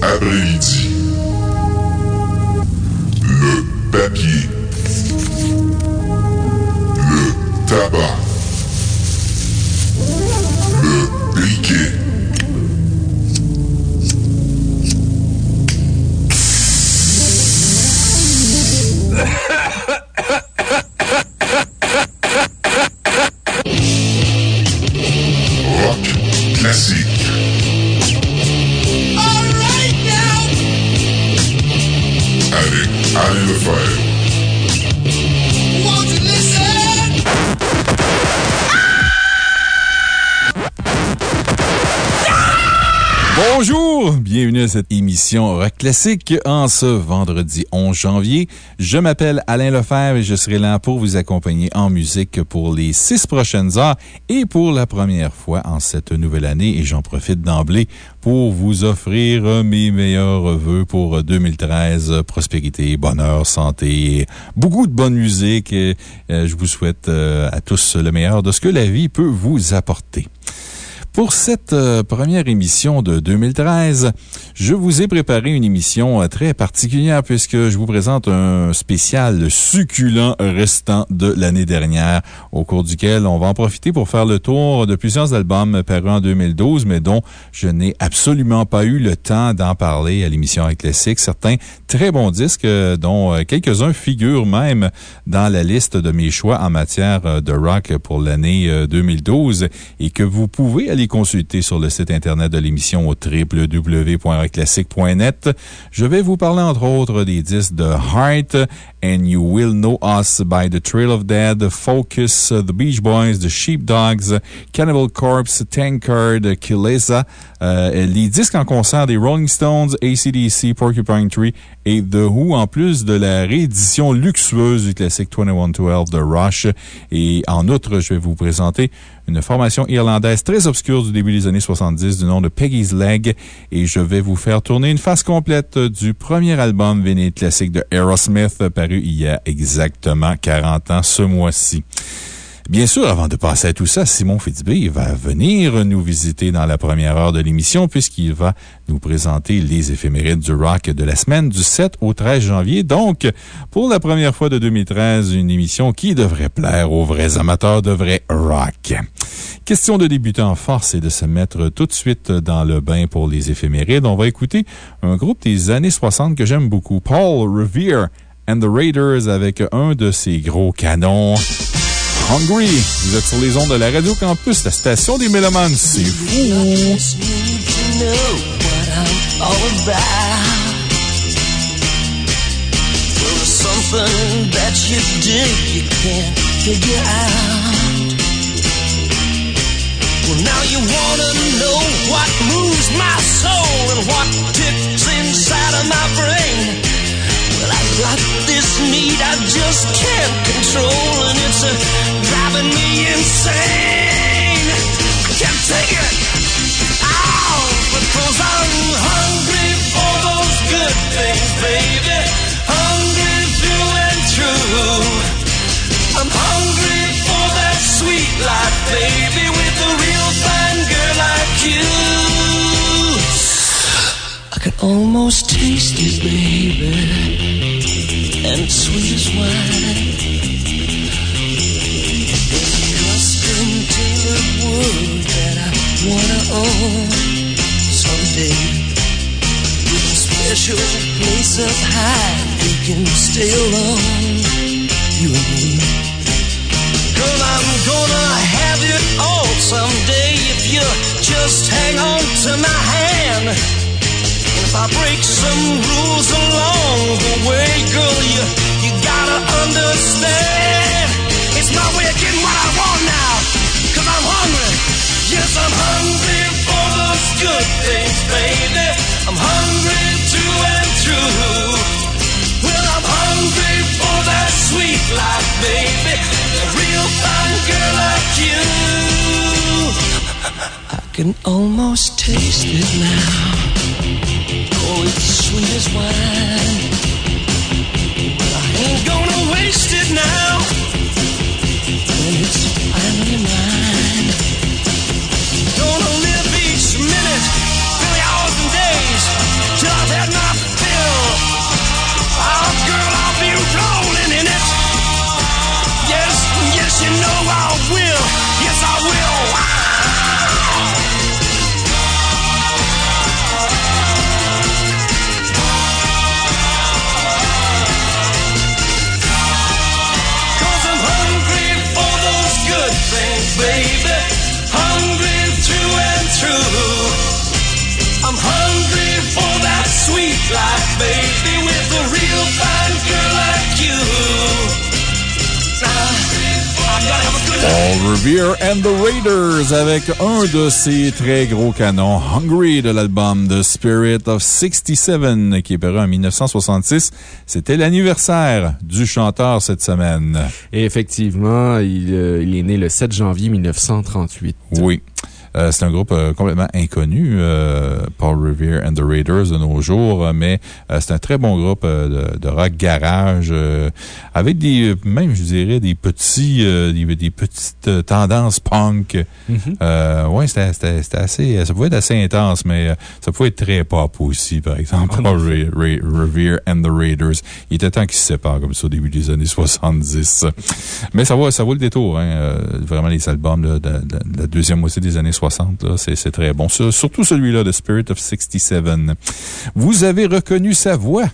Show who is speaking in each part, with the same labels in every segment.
Speaker 1: Vendredi après-midi. Rock Classique
Speaker 2: en ce vendredi 11 janvier. Je m'appelle Alain Lefebvre et je serai là pour vous accompagner en musique pour les six prochaines heures et pour la première fois en cette nouvelle année. Et j'en profite d'emblée pour vous offrir mes meilleurs vœux pour 2013. Prospérité, bonheur, santé, beaucoup de bonne musique. Et, euh, je vous souhaite euh, à tous le meilleur de ce que la vie peut vous apporter. Pour cette euh, première émission de 2013, je vous ai préparé une émission euh, très particulière puisque je vous présente un spécial succulent restant de l'année dernière au cours duquel on va en profiter pour faire le tour de plusieurs albums parus en 2012 mais dont je n'ai absolument pas eu le temps d'en parler à l'émission Classique. Certains très bons disques euh, dont quelques-uns figurent même dans la liste de mes choix en matière de rock pour l'année euh, 2012 et que vous pouvez aller consulter sur le site internet de l'émission au www.rockclassique.net. Je vais vous parler entre autres des disques de Heart and You Will Know Us by The Trail of Dead, Focus, The Beach Boys, The Sheepdogs, Cannibal Corpse, Tankard, Kilesa, euh, les disques en concert des Rolling Stones, ACDC, Porcupine Tree et The Who, en plus de la réédition luxueuse du classique 2112 de Rush. Et en outre, je vais vous présenter une formation irlandaise très obscure du début des années 70 du nom de Peggy's Leg et je vais vous faire tourner une phase complète du premier album vinyle classique de Aerosmith paru il y a exactement 40 ans ce mois-ci. Bien sûr, avant de passer à tout ça, Simon Fitzbé va venir nous visiter dans la première heure de l'émission puisqu'il va nous présenter les éphémérides du rock de la semaine du 7 au 13 janvier. Donc, pour la première fois de 2013, une émission qui devrait plaire aux vrais amateurs de vrai rock. Question de débuter en force et de se mettre tout de suite dans le bain pour les éphémérides. On va écouter un groupe des années 60 que j'aime beaucoup, Paul Revere and the Raiders avec un de ses gros canons. Hungry. Vous êtes sur les ondes de la Radio Campus, la station des Mélomanes. C'est fou!
Speaker 3: Well, now you wanna know what moves my soul and what ticks inside of my brain. Got this need I just can't control, and it's uh, driving me insane. Can't take it. Ow! Because I'm hungry for those good things, baby. Hungry through and through. I'm hungry for that sweet life, baby, with a real fine girl like you. I can almost taste it, baby, and sweet as wine. Custom tailored wood that I wanna own someday. With a special place up high, we can stay alone, you and me. Girl, I'm gonna have it all someday if you just hang on to my hand. If I break some rules along the way, girl, you, you gotta understand. It's my way of getting what I want now. Cause I'm hungry. Yes, I'm hungry for those good things, baby. I'm hungry through and through. Well, I'm hungry for that sweet life, baby. A real fine girl like you. I can almost taste it now. Oh, it's sweet as wine. But I ain't gonna waste it now.
Speaker 2: Revere and the Raiders avec un de ces très gros canons, Hungry, de l'album The Spirit of 67, qui est paru en 1966. C'était l'anniversaire du chanteur cette semaine.
Speaker 4: Et effectivement, il, euh, il, est né le 7 janvier 1938.
Speaker 2: Oui. Euh, c'est un groupe euh, complètement inconnu, euh, Paul Revere and the Raiders de nos jours, mais c'est un très bon groupe de, rock garage avec des, même, je dirais, des petits, des, des, petites tendances punk. Mm-hmm. ouais, c'était assez, ça pouvait être assez intense, mais ça pouvait être très pop aussi, par exemple, Paul Revere and the Raiders. Il était temps qu'ils se séparent comme ça au début des années 70. Mais ça vaut, ça vaut le détour, hein, vraiment les albums de, de, de la deuxième moitié des années 60, c'est très bon. Surtout celui-là, The Spirit of 67. Vous avez reconnu sa voix?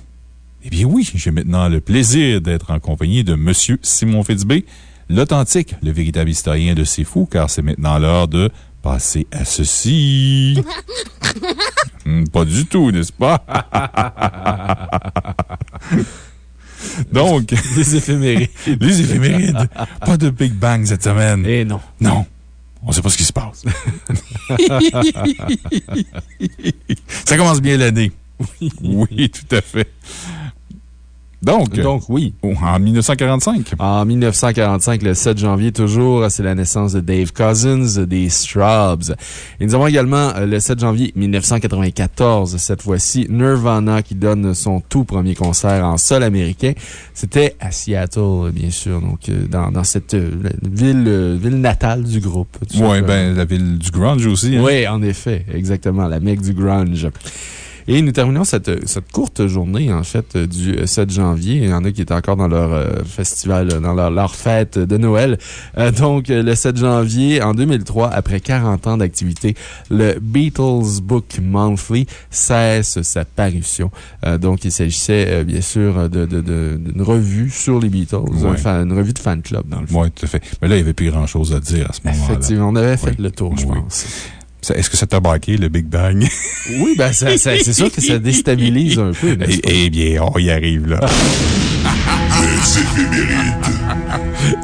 Speaker 2: Eh bien oui, j'ai maintenant le plaisir d'être en compagnie de Monsieur Simon Fitzbé, l'authentique, le véritable historien de ces fous, car c'est maintenant l'heure de passer à ceci. Hmm, pas du tout, n'est-ce pas? Donc.
Speaker 4: Les éphémérides.
Speaker 2: Les éphémérides. Pas de Big Bang cette semaine.
Speaker 4: Eh non.
Speaker 2: Non. On ne sait pas ce qui se passe. Ça commence bien l'année. Oui. tout à fait. Donc,
Speaker 4: Donc, oui.
Speaker 2: En 1945.
Speaker 4: En 1945, le 7 janvier, toujours, c'est la naissance de Dave Cousins des Straubs. Et nous avons également euh, le 7 janvier 1994, cette fois-ci, Nirvana qui donne son tout premier concert en sol américain. C'était à Seattle, bien sûr, donc euh, dans, dans cette euh, ville, ville natale du groupe.
Speaker 2: Oui, ben, la ville du grunge aussi. Hein.
Speaker 4: Oui, en effet, exactement, la mecque du grunge. Et nous terminons cette, cette courte journée, en fait, du 7 janvier. Il y en a qui étaient encore dans leur euh, festival, dans leur, leur, fête de Noël. Euh, donc, le 7 janvier, en 2003, après 40 ans d'activité, le Beatles Book Monthly cesse sa parution. Euh, donc, il s'agissait, bien sûr, d'une de, de, revue sur les Beatles, une revue de fan club, dans le fond.
Speaker 2: Oui, tout à fait. Mais là, il n'y avait plus grand chose à dire à ce moment-là.
Speaker 4: Effectivement, on avait fait le tour, je pense.
Speaker 2: Est-ce que ça t'a baqué, le Big Bang?
Speaker 4: Oui, ben, c'est sûr que ça déstabilise un peu.
Speaker 2: Eh, eh bien, on y arrive, là.
Speaker 1: Les éphémérides.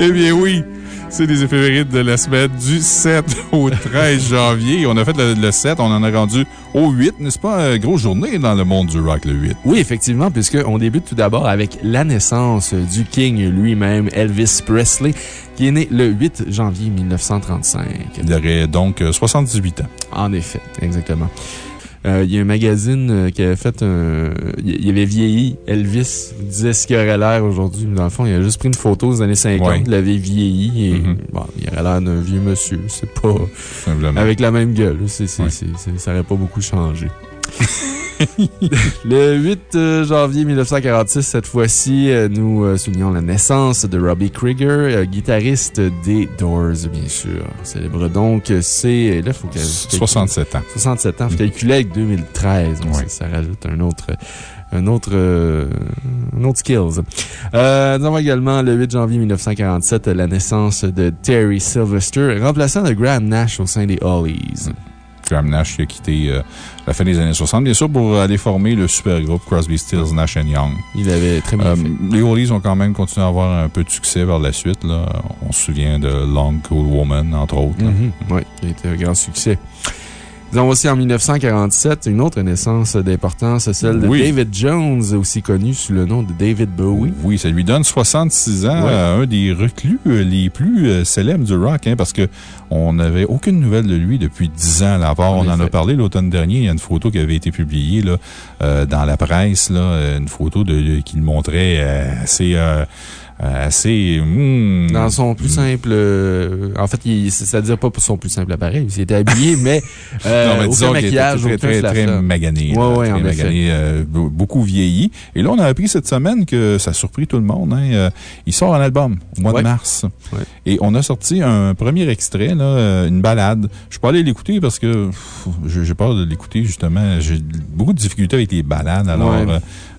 Speaker 2: eh bien, oui. C'est les éphémérides de la semaine du 7 au 13 janvier. On a fait le, 7, on en a rendu au 8, n'est-ce pas? grosse journée dans le monde du rock, le 8.
Speaker 4: Oui, effectivement, puisqu'on débute tout d'abord avec la naissance du King lui-même, Elvis Presley, qui est né le 8 janvier 1935.
Speaker 2: Il aurait donc 78 ans.
Speaker 4: En effet, exactement. Euh, il y a un magazine euh, qui avait fait un. Il avait vieilli. Elvis disait ce qu'il aurait l'air aujourd'hui. Dans le fond, il a juste pris une photo des années 50. Il avait vieilli et mm-hmm. bon, il aurait l'air d'un vieux monsieur. C'est pas. Avec la même gueule. ça n'aurait pas beaucoup changé. le 8 euh, janvier 1946, cette fois-ci, euh, nous euh, soulignons la naissance de Robbie Krieger, guitariste des Doors, bien sûr. célèbre donc c'est. Là, faut
Speaker 2: 67 ans.
Speaker 4: 67 ans. Faut calculer avec 2013. Donc ça, rajoute un autre un autre, un autre skills. Euh, nous avons également le 8 janvier 1947 la naissance de Terry Sylvester, remplaçant de Graham Nash au sein des Hollies.
Speaker 2: Graham Nash qui a quitté euh, la fin des années 60, bien sûr, pour aller former le super groupe Crosby, Stills, Nash Young.
Speaker 4: Il avait très bien euh, fait.
Speaker 2: Les Hollies ont quand même continué à avoir un peu de succès vers la suite. Là. On se souvient de Long Cool Woman, entre autres.
Speaker 4: Mm-hmm. Oui, il a été un grand succès. Nous avons aussi en 1947 une autre naissance d'importance, celle de David Jones, aussi connu sous le nom de David Bowie.
Speaker 2: Oui, ça lui donne 66 ans, un des reclus euh, les plus euh, célèbres du rock, hein, parce qu'on n'avait aucune nouvelle de lui depuis 10 ans. Là. on en a parlé l'automne dernier. Il y a une photo qui avait été publiée là, euh, dans la presse, là, une photo de, qui le montrait assez euh, assez. Hmm.
Speaker 4: Dans son plus simple. Euh, en fait, c'est-à-dire pas pour son plus simple appareil. Il s'était habillé, mais. Euh, non, mais maquillage,
Speaker 2: très, très, très, très magané.
Speaker 4: Ouais, ouais, en
Speaker 2: magané, euh, beaucoup vieilli. Et là, on a appris cette semaine que ça a surpris tout le monde. Hein, il sort un album au mois de mars. Et on a sorti un premier extrait, là, une balade. Je suis pas allé l'écouter parce que j'ai peur de l'écouter, justement. J'ai beaucoup de difficultés avec les balades. Alors,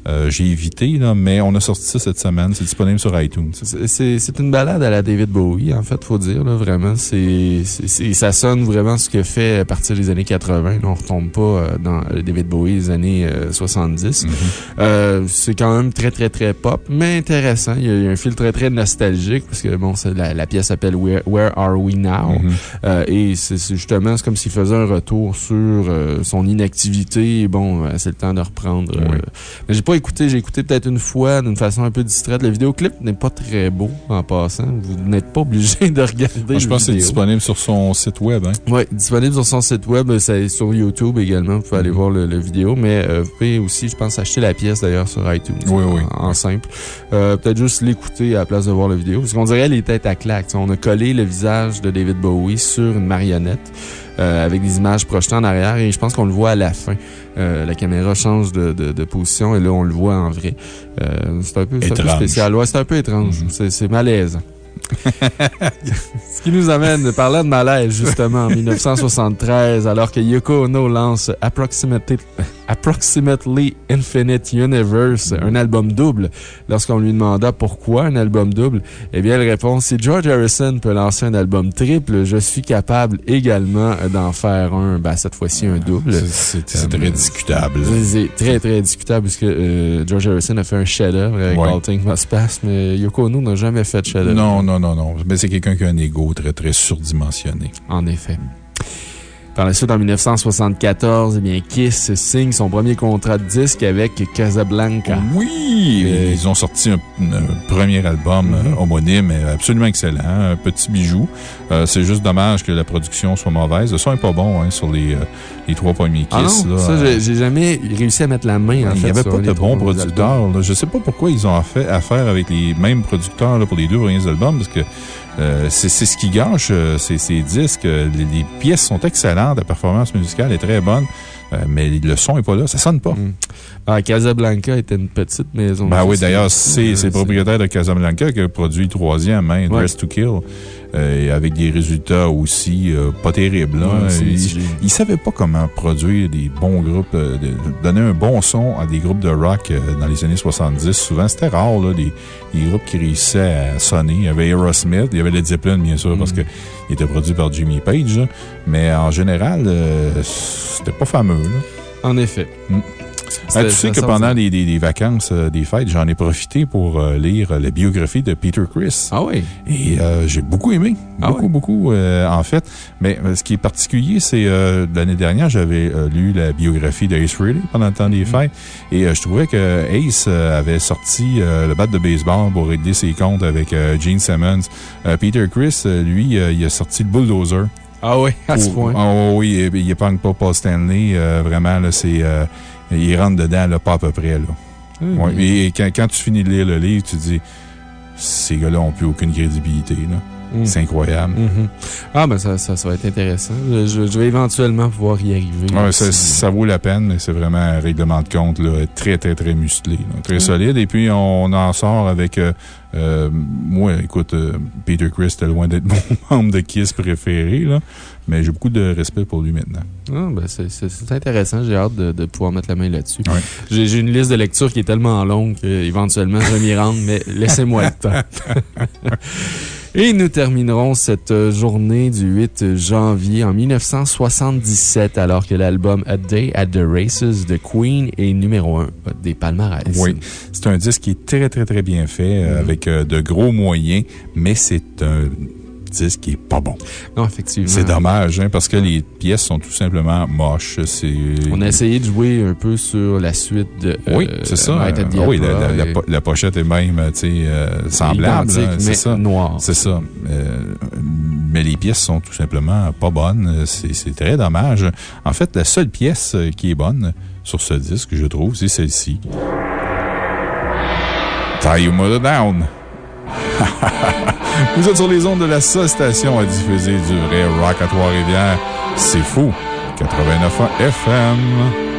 Speaker 2: euh, j'ai évité, là, mais on a sorti ça cette semaine. C'est disponible sur iTunes.
Speaker 4: C'est une balade à la David Bowie, en fait, faut dire, là, vraiment. C'est, ça sonne vraiment ce que fait à partir des années 80. on ne retombe pas euh, dans David Bowie des années 70. Mm-hmm. c'est quand même très, très, très pop, mais intéressant. Il y a, un fil très, très nostalgique parce que, bon, la, la, pièce s'appelle Where, Are We Now? Mm-hmm. et c'est justement, c'est comme s'il faisait un retour sur son inactivité. Bon, c'est le temps de reprendre. mais j'ai pas écouté, j'ai écouté peut-être une fois d'une façon un peu distraite. Le vidéoclip n'est pas très beau en passant. Vous n'êtes pas obligé de regarder.
Speaker 2: je pense que c'est disponible sur son site web. Hein?
Speaker 4: Oui, disponible sur son site web. C'est sur YouTube également. Vous pouvez aller mm-hmm. voir le, vidéo. Mais euh, vous pouvez aussi, je pense, acheter la pièce d'ailleurs sur iTunes.
Speaker 2: Oui, oui.
Speaker 4: En, simple. Euh, peut-être juste l'écouter à la place de voir la vidéo. Parce qu'on dirait les têtes à claque. On a collé le visage de David Bowie sur une marionnette. Euh, avec des images projetées en arrière et je pense qu'on le voit à la fin. Euh, la caméra change de, de, position et là, on le voit en vrai. Euh, c'est un, peu, spécial. Ouais, c'est un peu étrange. Mm-hmm. C'est malaisant. Ce qui nous amène, parler de malaise, justement, en 1973, alors que Yoko Ono lance Approximately, Approximately Infinite Universe, un album double. Lorsqu'on lui demanda pourquoi un album double, eh bien, elle répond Si George Harrison peut lancer un album triple, je suis capable également d'en faire un, ben, cette fois-ci un double.
Speaker 2: C'est très discutable.
Speaker 4: C'est très, très discutable parce que euh, George Harrison a fait un chef-d'œuvre avec All Things Must Pass, mais Yoko Ono n'a jamais fait de chef-d'œuvre.
Speaker 2: Non, non, non, non. Mais c'est quelqu'un qui a un ego très, très surdimensionné.
Speaker 4: En effet. Par la suite, en 1974, eh bien, Kiss signe son premier contrat de disque avec Casablanca.
Speaker 2: Oui! Euh, ils ont sorti un, premier album mm-hmm. euh, homonyme, absolument excellent, un petit bijou. Euh, c'est juste dommage que la production soit mauvaise. Le son n'est pas bon hein, sur les, les trois premiers
Speaker 4: ah
Speaker 2: Kiss.
Speaker 4: Ça, j'ai jamais réussi à mettre la main, en
Speaker 2: Il
Speaker 4: n'y
Speaker 2: avait pas de bons producteurs. Je ne sais pas pourquoi ils ont fait affaire avec les mêmes producteurs pour les deux premiers albums, parce que euh, c'est ce qui gâche euh, ces, disques. Les, pièces sont excellentes, la performance musicale est très bonne, euh, mais le son n'est pas là, ça sonne pas. Hmm.
Speaker 4: Ah, Casablanca était une petite maison.
Speaker 2: Ben oui, d'ailleurs, c'est le propriétaire de Casablanca qui a produit le troisième, hein, Dress to Kill. Euh, avec des résultats aussi euh, pas terribles. il ne savait pas comment produire des bons groupes, euh, donner un bon son à des groupes de rock dans les années 70. Souvent, c'était rare, là, des, groupes qui réussissaient à sonner. Il y avait Aerosmith, il y avait Led Zeppelin, bien sûr, parce mm. qu'il était produit par Jimmy Page. mais en général, c'était pas fameux.
Speaker 4: En effet.
Speaker 2: Mm. Ben, tu sais que pendant les, vacances euh, des fêtes, j'en ai profité pour euh, lire la biographie de Peter Chris.
Speaker 4: Ah oui?
Speaker 2: Et euh, j'ai beaucoup aimé. Ah beaucoup, beaucoup, en fait. Mais ce qui est particulier, c'est l'année dernière, j'avais lu la biographie d'Ace Frehley pendant le temps des mm-hmm. fêtes. Et je trouvais que Ace avait sorti le bat de baseball pour régler ses comptes avec Gene Simmons. Peter Chris, lui, il a sorti le bulldozer.
Speaker 4: Ah oui, à ce point.
Speaker 2: Oh, oui, il n'épargne pas Paul Stanley. vraiment, c'est il rentre dedans, là, pas à peu près. Là. Ah, et quand, tu finis de lire le livre, tu te dis, ces gars-là n'ont plus aucune crédibilité. Là. Mm. C'est incroyable.
Speaker 4: Mm-hmm. Ah, ben ça, ça, va être intéressant. Je, vais éventuellement pouvoir y arriver.
Speaker 2: ça, vaut la peine. C'est vraiment un règlement de compte là, très, très, très musclé. très mm. solide. Et puis, on en sort avec euh, euh, moi, écoute, euh, Peter Chris était loin d'être mon membre de Kiss préféré, là, mais j'ai beaucoup de respect pour lui maintenant.
Speaker 4: Ah, ben c'est intéressant. J'ai hâte de, pouvoir mettre la main là-dessus. J'ai une liste de lecture qui est tellement longue qu'éventuellement je vais m'y rendre, mais laissez-moi le temps. Et nous terminerons cette journée du 8 janvier en 1977, alors que l'album A Day at the Races de Queen est numéro 1 des palmarès.
Speaker 2: Oui, c'est un disque qui est très, très, très bien fait, euh, mm-hmm. avec euh, de gros moyens, mais c'est un disque qui est pas bon.
Speaker 4: Non, effectivement.
Speaker 2: C'est dommage, hein, parce que les pièces sont tout simplement moches.
Speaker 4: On a essayé de jouer un peu sur la suite de.
Speaker 2: Oui, c'est ça.
Speaker 4: Ah
Speaker 2: oui, la, pochette est même euh, semblable. C'est ça.
Speaker 4: noir.
Speaker 2: C'est ça. Euh, mais les pièces sont tout simplement pas bonnes. C'est très dommage. En fait, la seule pièce qui est bonne sur ce disque, je trouve, c'est celle-ci. Tie Your Mother Down. Vous êtes sur les ondes de la seule station à diffuser du vrai rock à Trois-Rivières. C'est fou. 89 FM.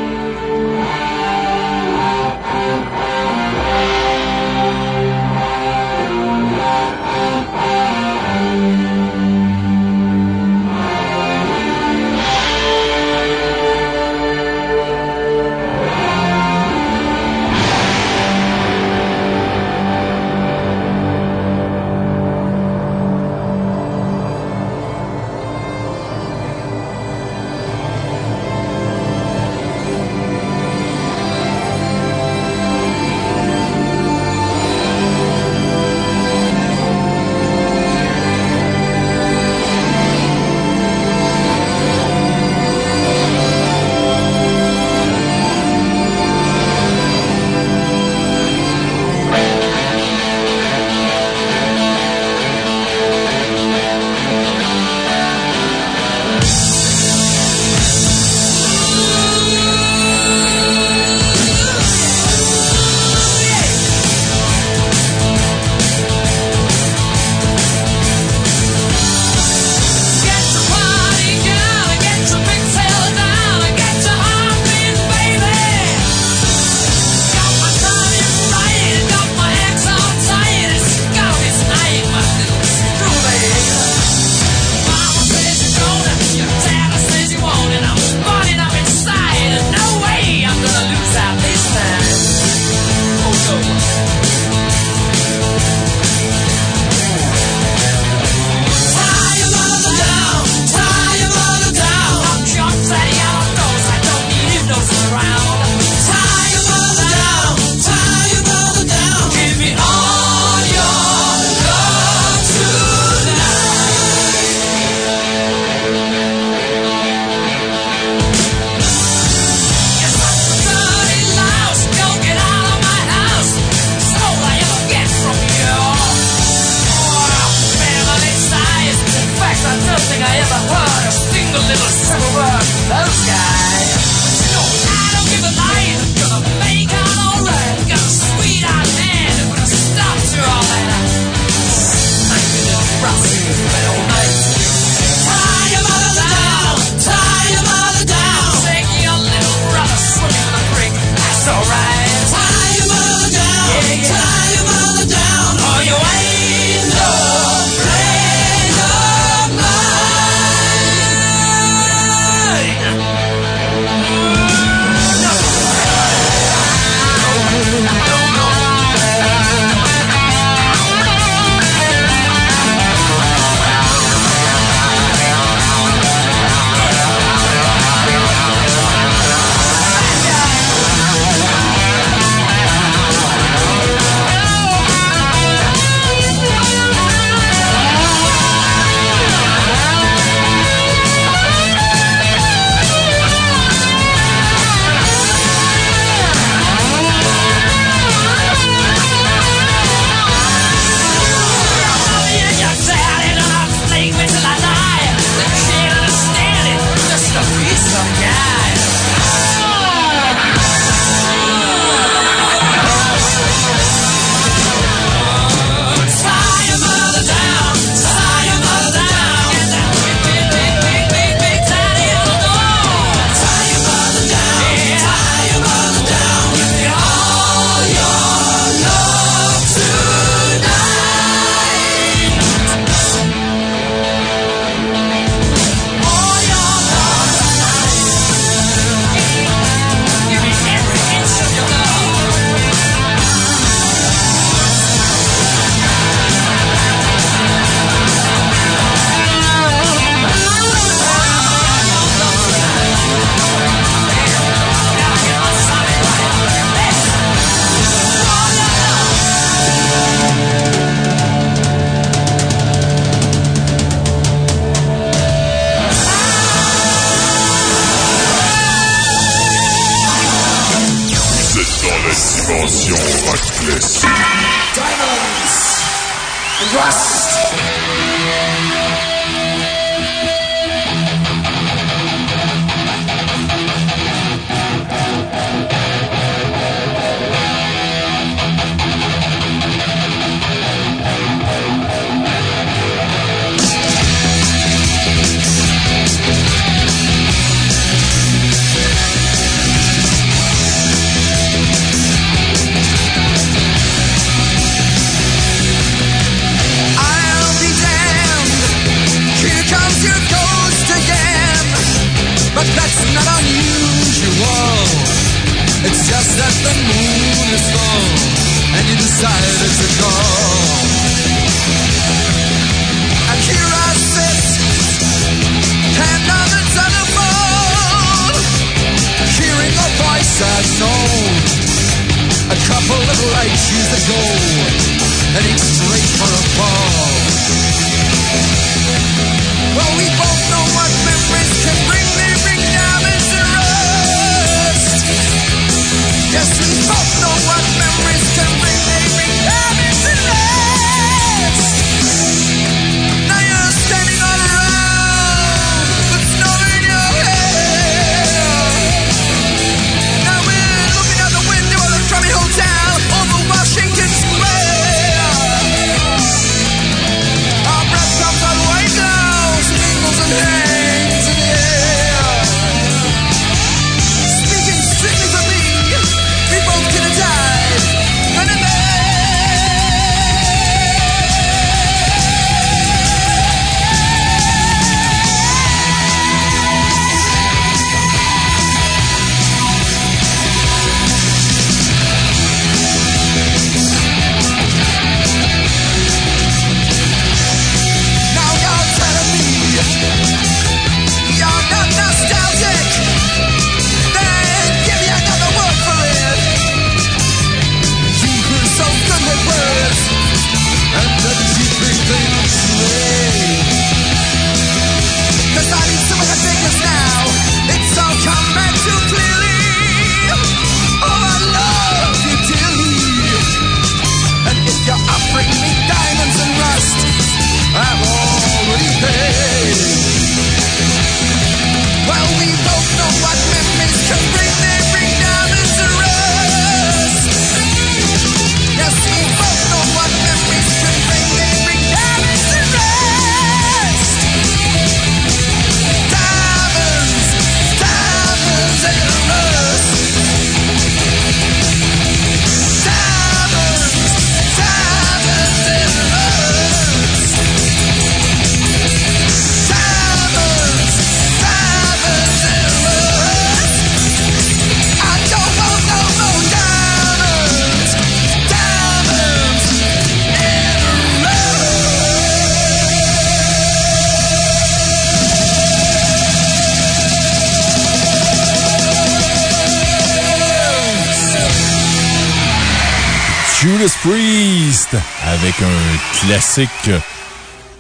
Speaker 2: Un classique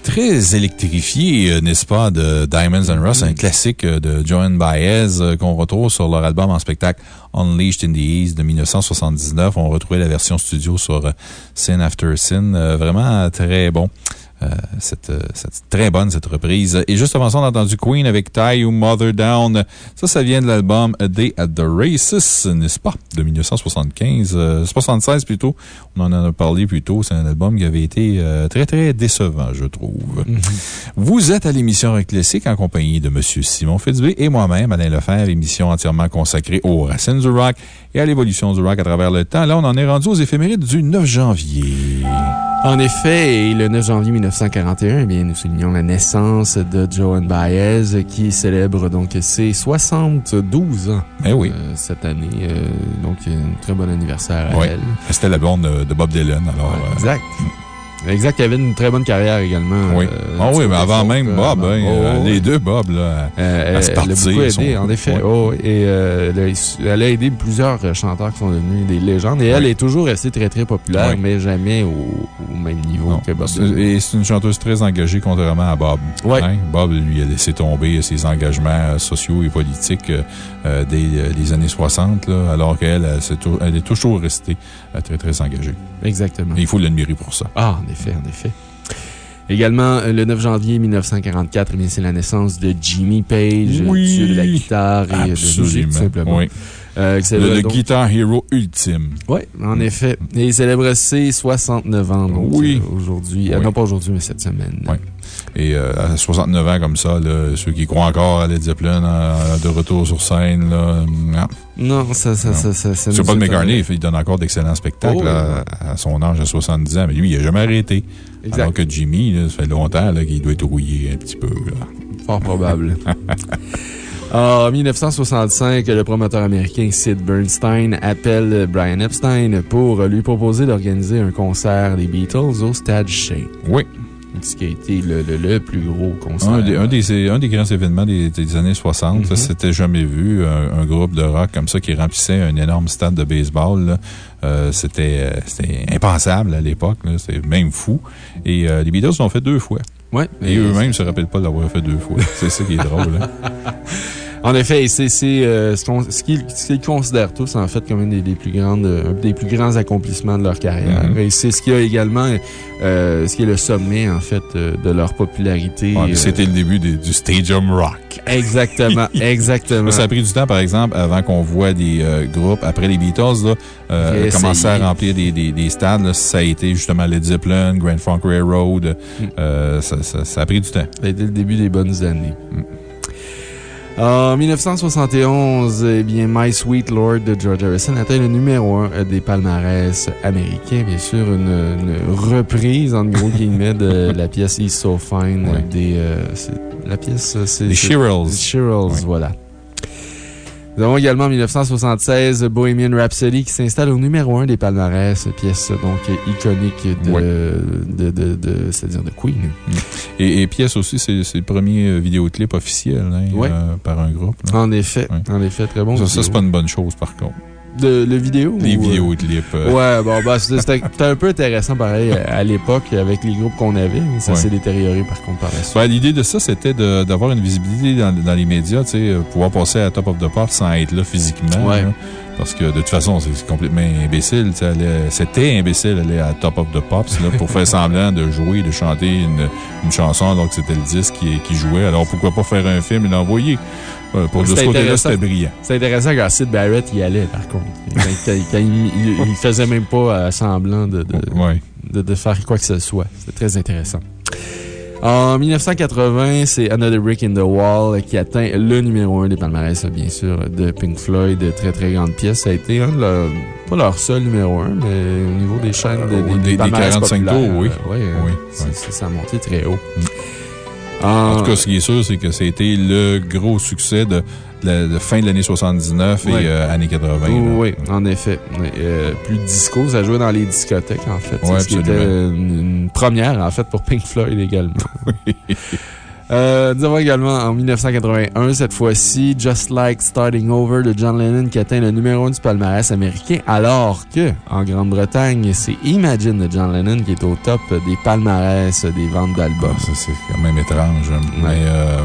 Speaker 2: très électrifié, euh, n'est-ce pas, de Diamonds and Rust, un classique euh, de Joan Baez euh, qu'on retrouve sur leur album en spectacle Unleashed in the East de 1979. On retrouvait la version studio sur Sin After Sin. Vraiment très bon. Euh, cette, cette, très bonne, cette reprise. Et juste avant ça, on a entendu Queen avec Tie You Mother Down. Ça, ça vient de l'album A Day at the Races, n'est-ce pas? De 1975, 76 plutôt. On en a parlé plus tôt. C'est un album qui avait été euh, très, très décevant, je trouve. Mm-hmm. Vous êtes à l'émission Rock Classique en compagnie de M. Simon Fitzbé et moi-même, Alain Lefebvre, émission entièrement consacrée aux racines du rock et à l'évolution du rock à travers le temps. Là, on en est rendu aux éphémérides du 9 janvier.
Speaker 4: En effet, le 9 janvier 1941, eh bien, nous soulignons la naissance de Joan Baez, qui célèbre donc ses 72 ans.
Speaker 2: Eh oui.
Speaker 4: Euh, cette année. Euh, donc, un très bon anniversaire à elle.
Speaker 2: C'était la blonde de Bob Dylan, alors.
Speaker 4: exact. Exact, il avait une très bonne carrière également.
Speaker 2: Oui. Euh, ah oui, mais avant même euh, Bob, hein, euh, oh, les deux Bob, là,
Speaker 4: à se partir. Elle a beaucoup aidé, en effet. Oh, et elle a aidé plusieurs chanteurs qui sont devenus des légendes. Et elle est toujours restée très, très populaire, mais jamais au, même niveau que Bob.
Speaker 2: Et c'est une chanteuse très engagée, contrairement à Bob.
Speaker 4: Oui. Hein?
Speaker 2: Bob, lui, a laissé tomber ses engagements sociaux et politiques des, des, années 60, là, alors qu'elle, elle, est toujours restée très, très engagée.
Speaker 4: Exactement.
Speaker 2: il faut l'admirer pour ça.
Speaker 4: Ah, en effet, en effet. Également, euh, le 9 janvier 1944, eh c'est la naissance de Jimmy Page,
Speaker 2: oui,
Speaker 4: dieu de la guitare et
Speaker 2: de la musique,
Speaker 4: simplement.
Speaker 2: Oui. Euh, le, guitar hero ultime.
Speaker 4: Oui, en effet. Et il célèbre ses 69 ans
Speaker 2: oui.
Speaker 4: Euh, aujourd'hui. non, pas aujourd'hui, mais cette semaine.
Speaker 2: Oui. Et à 69 ans comme ça, ceux qui croient encore à Led Zeppelin de retour sur scène, là,
Speaker 4: non. Non, ça, ça, ça, ça,
Speaker 2: C'est pas de McCartney, il donne encore d'excellents spectacles oh, à, son âge, à 70 ans, mais lui, il n'a jamais arrêté. Exact. Alors que Jimmy, ça fait longtemps qu'il doit être rouillé un petit peu.
Speaker 4: Fort probable. En 1965, le promoteur américain Sid Bernstein appelle Brian Epstein pour lui proposer d'organiser un concert des Beatles au Stade Shea.
Speaker 2: Oui
Speaker 4: ce qui a été le, le, plus gros concert.
Speaker 2: Un des, un des, un des grands événements des, des années 60. Mm-hmm. C'était jamais vu, un, groupe de rock comme ça qui remplissait un énorme stade de baseball. Euh, C'était impensable à l'époque. C'était même fou. Et euh, les Beatles l'ont fait deux fois.
Speaker 4: Ouais,
Speaker 2: et eux-mêmes ne se rappellent pas d'avoir fait deux fois. C'est ça qui est drôle. Hein.
Speaker 4: En effet, c'est euh, ce qu'ils considèrent tous, en fait, comme un des, plus, grandes, un des plus grands accomplissements de leur carrière. Mm-hmm. Et c'est ce qui a également, euh, ce qui est le sommet, en fait, euh, de leur popularité.
Speaker 2: C'était le début du Stadium Rock.
Speaker 4: Exactement, exactement.
Speaker 2: Ça a pris du temps, par exemple, avant qu'on voit des groupes, après les Beatles, là, commencer à remplir des, des, des stades. ça a été justement Led Zeppelin, Grand Funk Railroad. Mm. ça, ça, ça, a pris du temps.
Speaker 4: Ça a été le début des bonnes années. Mm. En 1971, eh bien, My Sweet Lord de George Harrison atteint le numéro 1 des palmarès américains. Bien sûr, une, reprise, en gros guillemets, de la pièce He's So Fine des. Euh, la pièce, c'est.
Speaker 2: Les Shirelles.
Speaker 4: Shirelles, voilà. Nous avons également en 1976 Bohemian Rhapsody qui s'installe au numéro 1 des palmarès, pièce donc iconique de, de, de, de c'est-à-dire de Queen.
Speaker 2: Et, pièce aussi, c'est le premier euh, vidéoclip officiel hein, euh, par un groupe.
Speaker 4: En effet, en effet, très bon.
Speaker 2: Ça, ça c'est pas une bonne chose par contre.
Speaker 4: De, le vidéo?
Speaker 2: Les vidéos clips.
Speaker 4: Euh. Ouais, bon, bah, c'était un peu intéressant, pareil, à l'époque, avec les groupes qu'on avait. Ça s'est détérioré, par contre, par la
Speaker 2: suite. Ben, L'idée de ça, c'était d'avoir une visibilité dans, dans les médias, tu sais, euh, pouvoir passer à Top of the Pop sans être là physiquement.
Speaker 4: Ouais.
Speaker 2: Parce que de toute façon, c'est complètement imbécile. C'était imbécile d'aller à Top of the Pops là, pour faire semblant de jouer, de chanter une, une chanson alors que c'était le disque qui, qui jouait. Alors pourquoi pas faire un film et l'envoyer? pour de ce côté-là, c'était brillant.
Speaker 4: C'est intéressant quand Sid Barrett y allait, par contre. Quand, il, il, faisait même pas euh, semblant de, de, de, faire quoi que ce soit. C'était très intéressant. En 1980, c'est Another Brick in the Wall qui atteint le numéro 1 des palmarès, bien sûr, de Pink Floyd. Très, très grande pièce. Ça a été un de leurs, pas leur seul numéro 1, mais au niveau des chaînes
Speaker 2: de, des, des, 45 tours, oui.
Speaker 4: oui, oui, Ça a monté très haut. Mm.
Speaker 2: En tout cas, ce qui est sûr, c'est que c'était le gros succès de la fin de l'année 79 et euh, années 80.
Speaker 4: Oui, en effet. Euh, plus de disco, ça jouait dans les discothèques, en fait.
Speaker 2: Oui,
Speaker 4: ce qui était une, première, en fait, pour Pink Floyd également. Euh, nous avons également en 1981, cette fois-ci, Just Like Starting Over de John Lennon qui atteint le numéro 1 du palmarès américain, alors que, en Grande-Bretagne, c'est Imagine de John Lennon qui est au top des palmarès des ventes d'albums.
Speaker 2: Ça, c'est quand même étrange. Mais euh,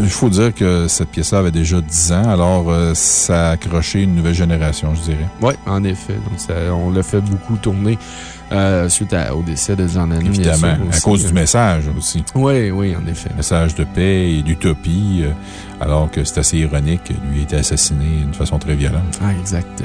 Speaker 2: il faut dire que cette pièce-là avait déjà 10 ans, alors euh, ça a accroché une nouvelle génération, je dirais.
Speaker 4: Oui, en effet. Donc, ça, on l'a fait beaucoup tourner. Euh, suite à, au décès de John Lennon.
Speaker 2: Évidemment, à cause du message aussi.
Speaker 4: Oui, oui, en effet.
Speaker 2: Message de paix et d'utopie, euh, alors que c'est assez ironique. Lui a été assassiné d'une façon très violente.
Speaker 4: Ah, exact.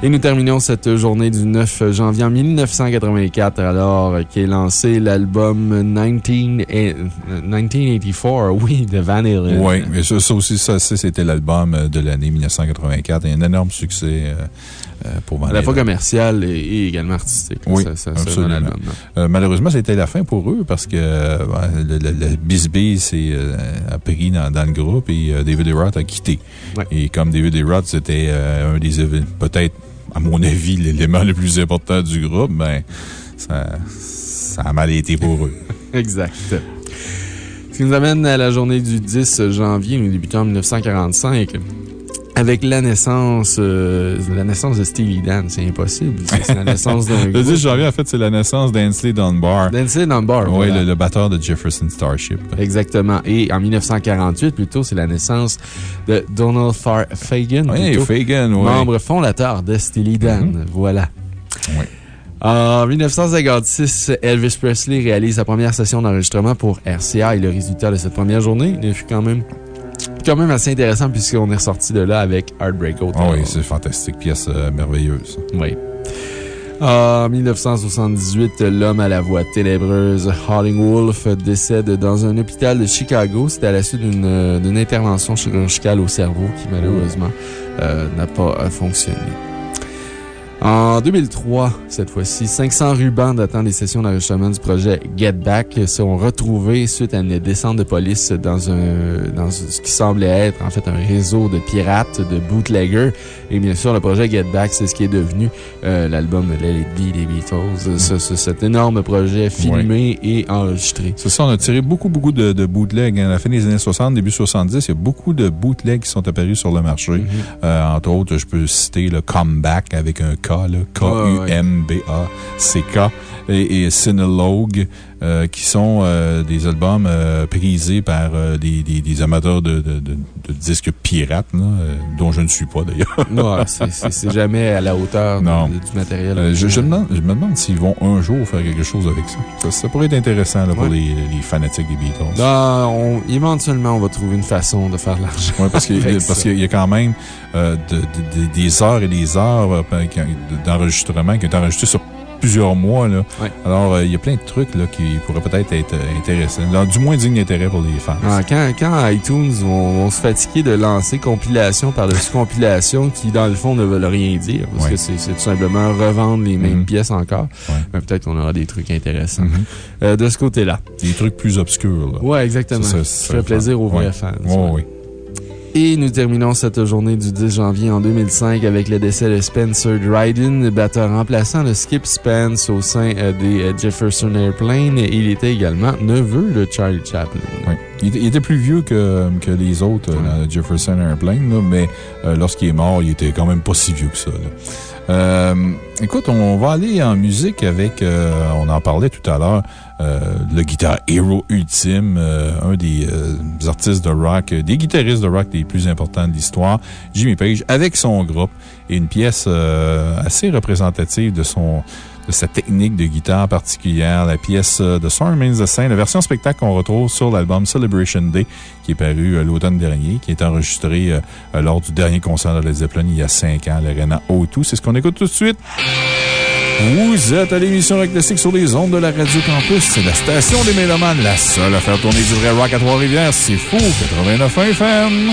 Speaker 4: Et nous terminons cette journée du 9 janvier en 1984, alors qu'est lancé l'album 1984, oui, de Van Halen.
Speaker 2: Oui, mais ça, ça aussi, ça, c'était l'album de l'année 1984. Il y a un énorme succès. Euh, euh, pour
Speaker 4: À la fois commercial et, également artistique.
Speaker 2: Oui,
Speaker 4: ça, ça,
Speaker 2: absolument.
Speaker 4: album,
Speaker 2: euh, malheureusement, c'était la fin pour eux parce que euh, le, le, le Bisbee a pris dans, dans, le groupe et David Roth a quitté.
Speaker 4: Ouais.
Speaker 2: Et comme David Roth, c'était un des, peut-être, à mon avis, l'élément le plus important du groupe, ben, ça, ça a mal été pour eux.
Speaker 4: exact. Ce qui nous amène à la journée du 10 janvier, nous débutons en 1945. Avec la naissance, euh, la naissance de Steely Dan, c'est impossible. C'est la naissance d'un
Speaker 2: Le 10 janvier, en fait, c'est la naissance d'Ansley Dunbar.
Speaker 4: D'Ansley Dunbar,
Speaker 2: Oui,
Speaker 4: voilà.
Speaker 2: le, le, batteur de Jefferson Starship.
Speaker 4: Exactement. Et en 1948, plutôt, c'est la naissance de Donald Far Fagan.
Speaker 2: Oui,
Speaker 4: plutôt,
Speaker 2: Fagan, oui.
Speaker 4: Membre fondateur de Steely Dan.
Speaker 2: Mm -hmm.
Speaker 4: Voilà.
Speaker 2: Oui.
Speaker 4: En 1956, Elvis Presley réalise sa première session d'enregistrement pour RCA et le résultat de cette première journée il fut quand même quand même assez intéressant puisqu'on est ressorti de là avec Heartbreak Hotel.
Speaker 2: Oh oui, c'est fantastique. Pièce euh, merveilleuse.
Speaker 4: Oui. En 1978, l'homme à la voix ténébreuse, Howling Wolf, décède dans un hôpital de Chicago. C'était à la suite d'une intervention chirurgicale au cerveau qui, malheureusement, euh, n'a pas fonctionné. En 2003, cette fois-ci, 500 rubans datant des sessions d'enregistrement du projet Get Back sont retrouvés suite à une descente de police dans, un, dans ce qui semblait être en fait un réseau de pirates, de bootleggers. Et bien sûr, le projet Get Back, c'est ce qui est devenu euh, l'album de Let It Be des Beatles. Mm. Ce, ce, cet énorme projet filmé
Speaker 2: oui.
Speaker 4: et enregistré.
Speaker 2: C'est ça, on a tiré beaucoup, beaucoup de, de bootlegs. À la fin des années 60, début 70, il y a beaucoup de bootlegs qui sont apparus sur le marché.
Speaker 4: Mm
Speaker 2: -hmm. euh, entre autres, je peux citer le Comeback avec un K-U-M-B-A-C-K, et, et Cinelogue, euh, qui sont euh, des albums euh, prisés par des, des, des, amateurs de, de, de, de, disques pirates, là, dont je ne suis pas d'ailleurs.
Speaker 4: non, c'est jamais à la hauteur
Speaker 2: non.
Speaker 4: du matériel.
Speaker 2: Je, je, me demande, je me demande s'ils vont un jour faire quelque chose avec ça. Ça, ça pourrait être intéressant là, pour
Speaker 4: ouais.
Speaker 2: les, les, fanatiques des Beatles.
Speaker 4: Non, on, éventuellement, on va trouver une façon de faire l'argent.
Speaker 2: Oui, parce qu'il y, y, a quand même de, des heures et des heures d'enregistrement qui ont été enregistrés sur plusieurs mois. Là.
Speaker 4: Ouais.
Speaker 2: Alors, il euh, y a plein de trucs là, qui pourraient peut-être être, intéressants. Alors, du moins digne d'intérêt pour les fans.
Speaker 4: Ah, quand, quand iTunes vont, vont, se fatiguer de lancer compilation par-dessus compilation qui, dans le fond, ne veulent rien dire, parce
Speaker 2: ouais.
Speaker 4: que c'est tout simplement revendre les mêmes
Speaker 2: mm -hmm.
Speaker 4: pièces encore,
Speaker 2: ouais.
Speaker 4: peut-être qu'on aura des trucs intéressants
Speaker 2: mm -hmm.
Speaker 4: euh, de ce côté-là.
Speaker 2: Des trucs plus obscurs.
Speaker 4: Oui, exactement. Ça, ça, ça fait plaisir aux vrais fans.
Speaker 2: Oui.
Speaker 4: Et nous terminons cette journée du 10 janvier en 2005 avec le décès de Spencer Dryden, batteur remplaçant de Skip Spence au sein des Jefferson Airplane. Il était également neveu de Charlie Chaplin.
Speaker 2: Oui. Il était plus vieux que, que les autres, ouais. dans Jefferson Airplane, là, mais euh, lorsqu'il est mort, il était quand même pas si vieux que ça. Euh, écoute, on va aller en musique avec, euh, on en parlait tout à l'heure, euh, le guitare héros ultime, euh, un des euh, artistes de rock, des guitaristes de rock les plus importants de l'histoire, Jimmy Page, avec son groupe, et une pièce euh, assez représentative de son de sa technique de guitare particulière, la pièce de Storm Remains the Same, la version spectacle qu'on retrouve sur l'album Celebration Day, qui est paru l'automne dernier, qui est enregistré euh, lors du dernier concert de Led Zeppelin il y a cinq ans, l'Arena O2. C'est ce qu'on écoute tout de suite. Vous êtes à l'émission Rock sur les ondes de la Radio Campus. C'est la station des Mélomanes, la seule à faire tourner du vrai rock à Trois-Rivières. C'est fou, 89 FM.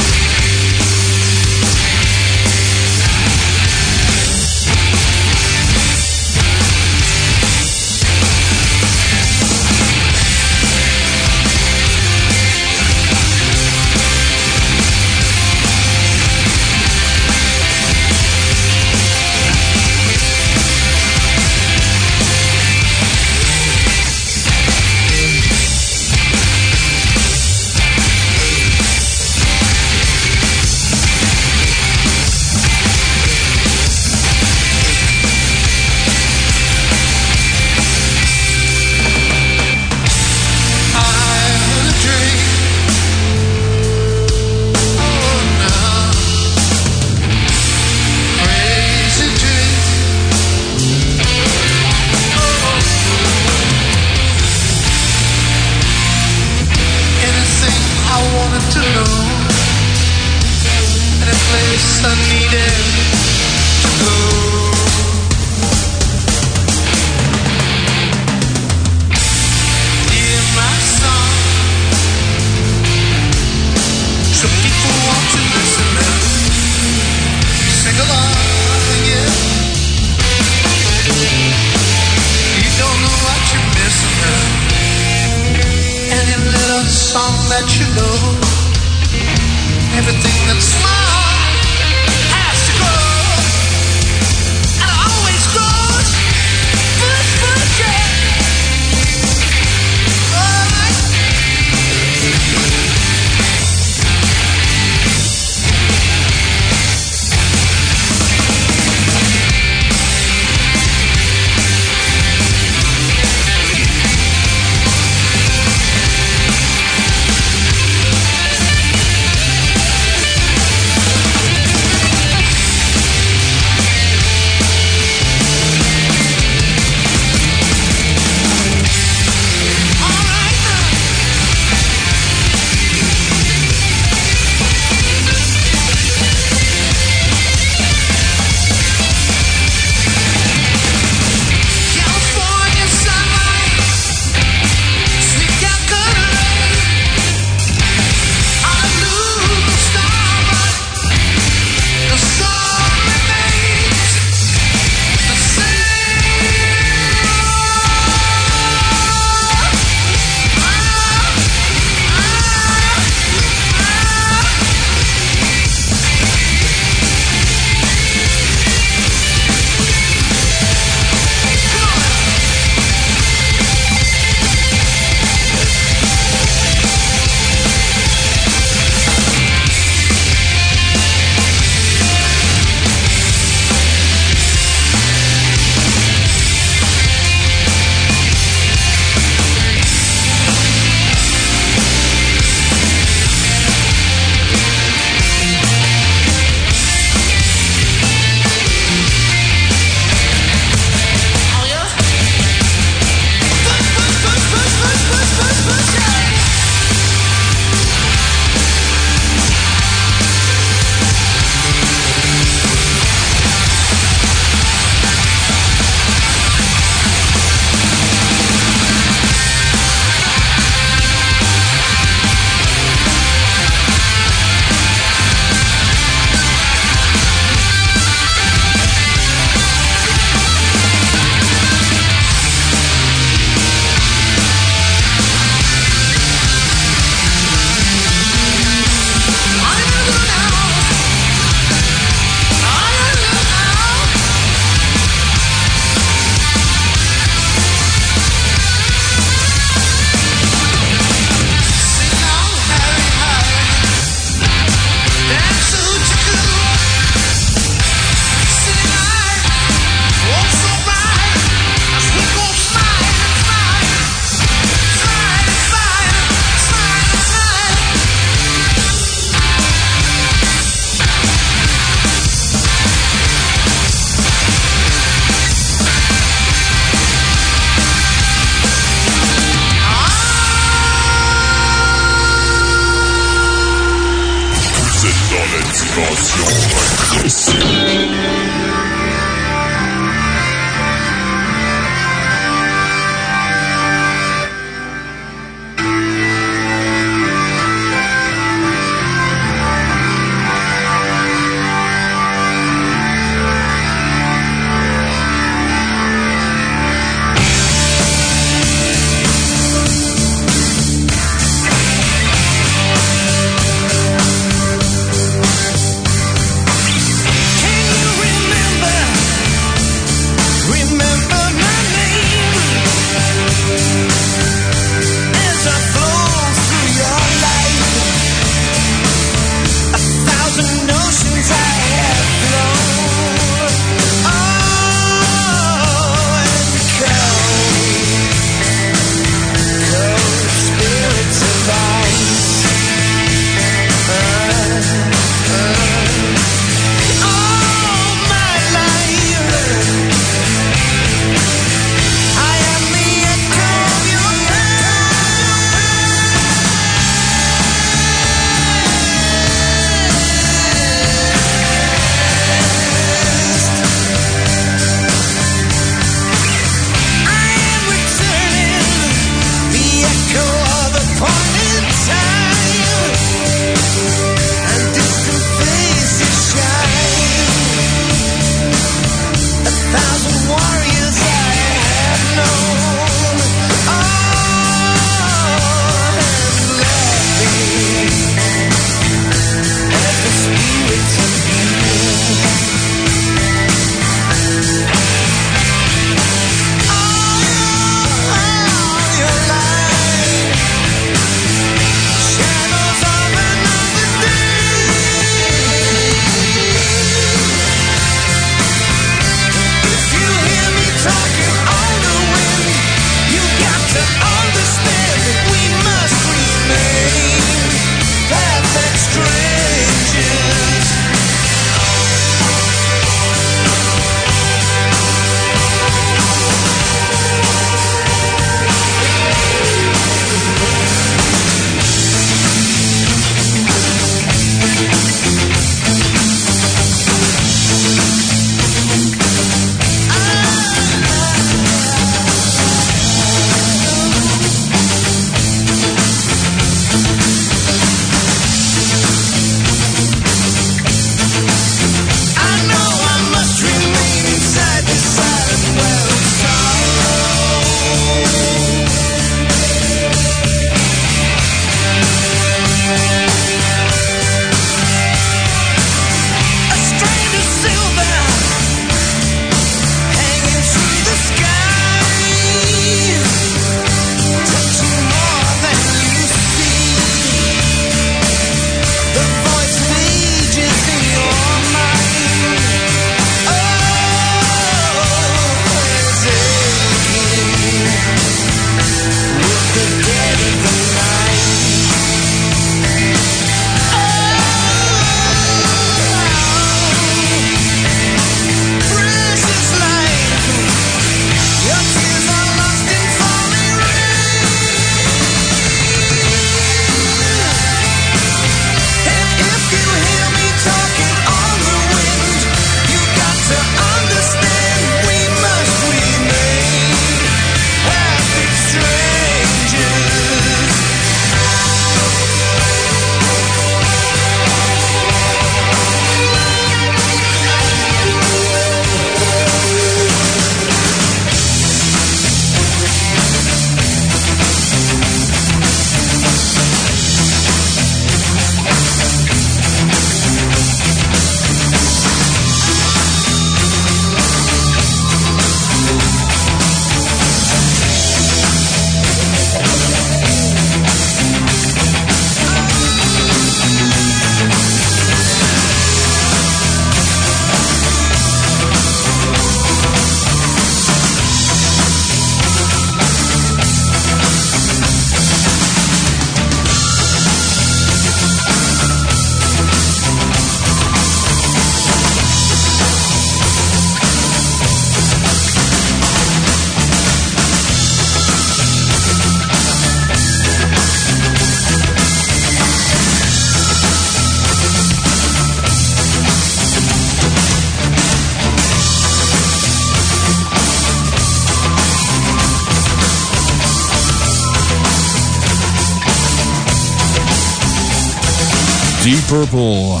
Speaker 2: Purple,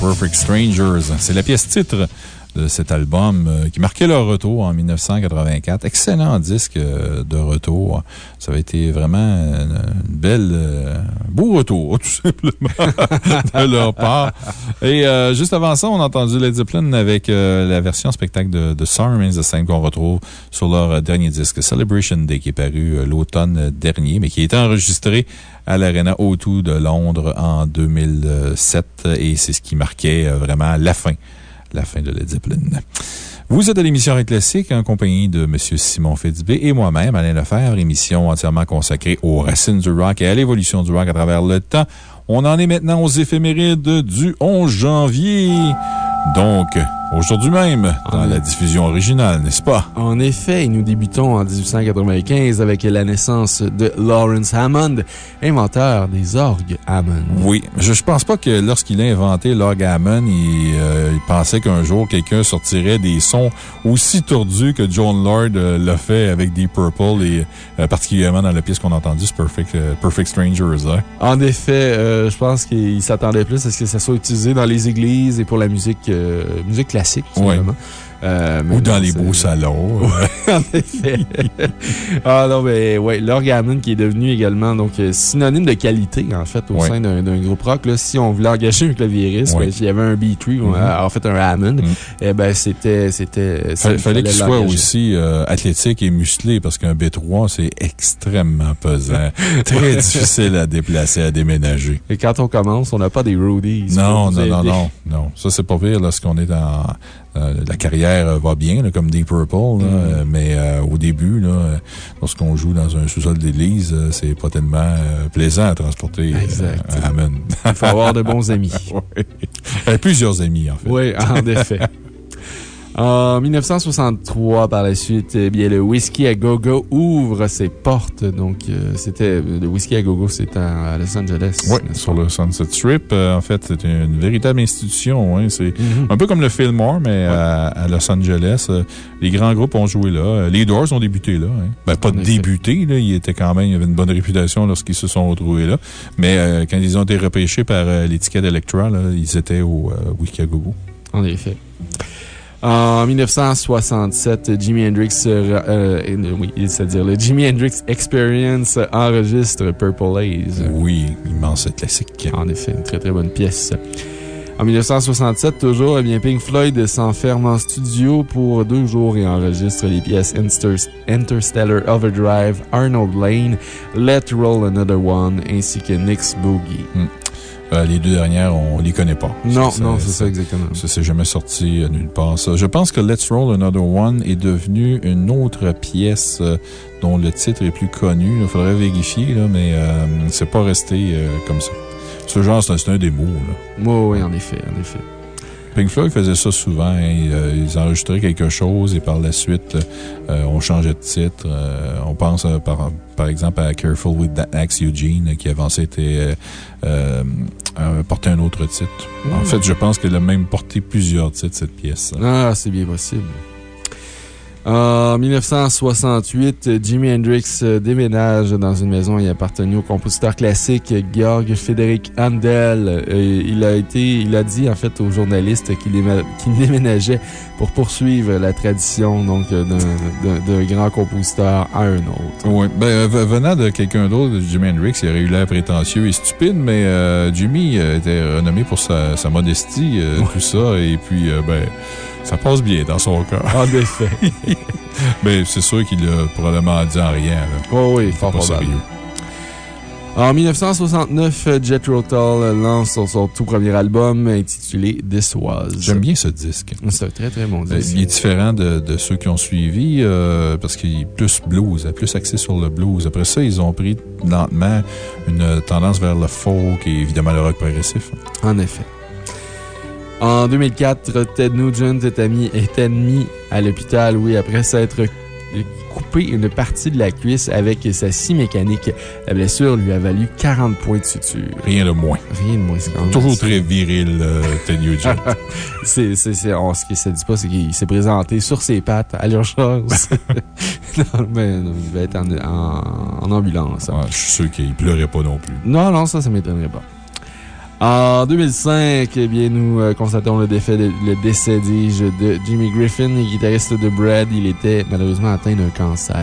Speaker 2: Perfect Strangers. C'est la pièce titre de cet album euh, qui marquait leur retour en 1984. Excellent disque euh, de retour. Ça avait été vraiment une euh, beau retour, tout simplement, de leur part. Et juste avant ça, on a entendu Led Zeppelin avec la version spectacle de, de Remains the Same qu'on retrouve sur leur dernier disque, Celebration Day, qui est paru l'automne dernier, mais qui a été enregistré à l'Arena O2 de Londres en 2007. Et c'est ce qui marquait vraiment la fin la fin de Led Zeppelin. Vous êtes à l'émission Rock Classique en compagnie de M. Simon Fitzbé et moi-même, Alain Lefebvre, émission entièrement consacrée aux racines du rock et à l'évolution du rock à travers le temps. On en est maintenant aux éphémérides du 11 janvier. Donc, Aujourd'hui même, dans la diffusion originale, n'est-ce pas?
Speaker 4: En effet, nous débutons en 1895 avec la naissance de Lawrence Hammond, inventeur des orgues Hammond.
Speaker 2: Oui, je, ne pense pas que lorsqu'il a inventé l'orgue Hammond, euh, il, pensait qu'un jour quelqu'un sortirait des sons aussi tordus que John Lord euh, l'a fait avec Deep Purple et euh, particulièrement dans la pièce qu'on a entendue, Perfect, Perfect Strangers. Hein.
Speaker 4: En effet, je pense qu'il s'attendait plus à ce que ça soit utilisé dans les églises et pour la musique, musique classique classique,
Speaker 2: euh, Ou dans les beaux salons.
Speaker 4: en effet. ah non, mais ouais, l'organon qui est devenu également donc, euh, synonyme de qualité, en fait, au sein d'un groupe rock. Là, si on voulait engager un claviériste, ouais. s'il y avait un B3, mm -hmm. en fait un Hammond, mm eh ben, c'était.
Speaker 2: Il fallait qu'il soit aussi euh, athlétique et musclé parce qu'un B3, c'est extrêmement pesant. très difficile à déplacer, à déménager.
Speaker 4: Et quand on commence, on n'a pas des roadies.
Speaker 2: Non, non, non, non, non. Ça, c'est pas pire lorsqu'on est dans euh, la carrière va bien, comme Deep Purple, mm. mais euh, au début, lorsqu'on joue dans un sous-sol d'église, c'est pas tellement euh, plaisant à transporter Hammond.
Speaker 4: Il faut avoir de bons amis.
Speaker 2: Plusieurs amis, en fait.
Speaker 4: Oui, en effet. En 1963, par la suite, eh bien, le Whisky à Gogo ouvre ses portes. Donc, euh, c'était, le Whisky à Gogo, c'était à Los Angeles.
Speaker 2: Oui, sur le Sunset Strip. Euh, en fait, c'est une véritable institution. Hein. C'est mm-hmm. un peu comme le Fillmore, mais à, Los Angeles. Euh, les grands groupes ont joué là. Les Doors ont débuté là. Hein. Ben, pas débuté, là. Ils étaient quand même, ils avaient une bonne réputation lorsqu'ils se sont retrouvés là. Mais quand ils ont été repêchés par l'étiquette Electra, ils étaient au Whisky à Gogo.
Speaker 4: En effet. En 1967, Jimi Hendrix, euh, euh, oui, c'est-à-dire le Jimi Hendrix Experience enregistre Purple Haze.
Speaker 2: Oui, immense classique.
Speaker 4: En effet, une très très bonne pièce. En 1967, toujours, eh bien, Pink Floyd s'enferme en studio pour deux jours et enregistre les pièces Interstellar Overdrive, Arnold Lane, Let Roll Another One ainsi que Nick's Boogie.
Speaker 2: Hmm. Euh, les deux dernières, on les connaît pas.
Speaker 4: Non, non, c'est ça, exactement.
Speaker 2: Ça, c'est jamais sorti euh, nulle part. Je pense que Let's Roll Another One est devenu une autre pièce euh, dont le titre est plus connu. Il faudrait vérifier, là, mais c'est pas resté comme ça. Ce genre, c'est un des mots.
Speaker 4: Oui, en effet, en effet.
Speaker 2: Pink Floyd faisait ça souvent. Hein. Ils, enregistraient quelque chose et par la suite, on changeait de titre. on pense par, par exemple à Careful with That Axe Eugene qui avançait était euh, porter un autre titre. En hmm. fait, je pense qu'elle a même porté plusieurs titres, cette pièce.
Speaker 4: Ah, c'est bien possible. En 1968, Jimi Hendrix déménage dans une maison y appartenue au compositeur classique Georg Frédéric Handel. Euh, il a été, il a dit en fait aux journalistes qu'il déménageait pour poursuivre la tradition donc d'un grand compositeur à un autre.
Speaker 2: Oui, ben, euh, venant de quelqu'un d'autre, Jimi Hendrix, il aurait eu l'air prétentieux et stupide, mais euh, Jimi était renommé pour sa, modestie, tout ça, et puis, ben, ça passe bien dans son cas.
Speaker 4: En effet.
Speaker 2: Mais c'est sûr qu'il a probablement dit en rien.
Speaker 4: Oh oui, fort sérieux. En 1969, Jethro Tull lance son, tout premier album intitulé This Was.
Speaker 2: J'aime bien ce disque.
Speaker 4: C'est un très très bon euh, disque.
Speaker 2: Il est différent de, ceux qui ont suivi euh, parce qu'il est plus blues, plus axé sur le blues. Après ça, ils ont pris lentement une tendance vers le folk et évidemment le rock progressif.
Speaker 4: En effet. En 2004, Ted Nugent est, admis, est admis à l'hôpital, oui, après s'être coupé une partie de la cuisse avec sa scie mécanique. La blessure lui a valu 40 points de suture.
Speaker 2: Rien de moins.
Speaker 4: Rien de moins.
Speaker 2: Toujours très viril, euh, Ted Nugent.
Speaker 4: c'est, c'est, ce qui se dit pas, c'est qu'il s'est présenté sur ses pattes à l'urgence. non, mais il devait être en, ambulance.
Speaker 2: je suis sûr qu'il pleurait pas non plus.
Speaker 4: Non, non, ça, ça m'étonnerait pas. En 2005, eh bien, nous euh, constatons le, défait de- le décès, dis-je, de Jimmy Griffin, guitariste de Brad. Il était malheureusement atteint d'un cancer.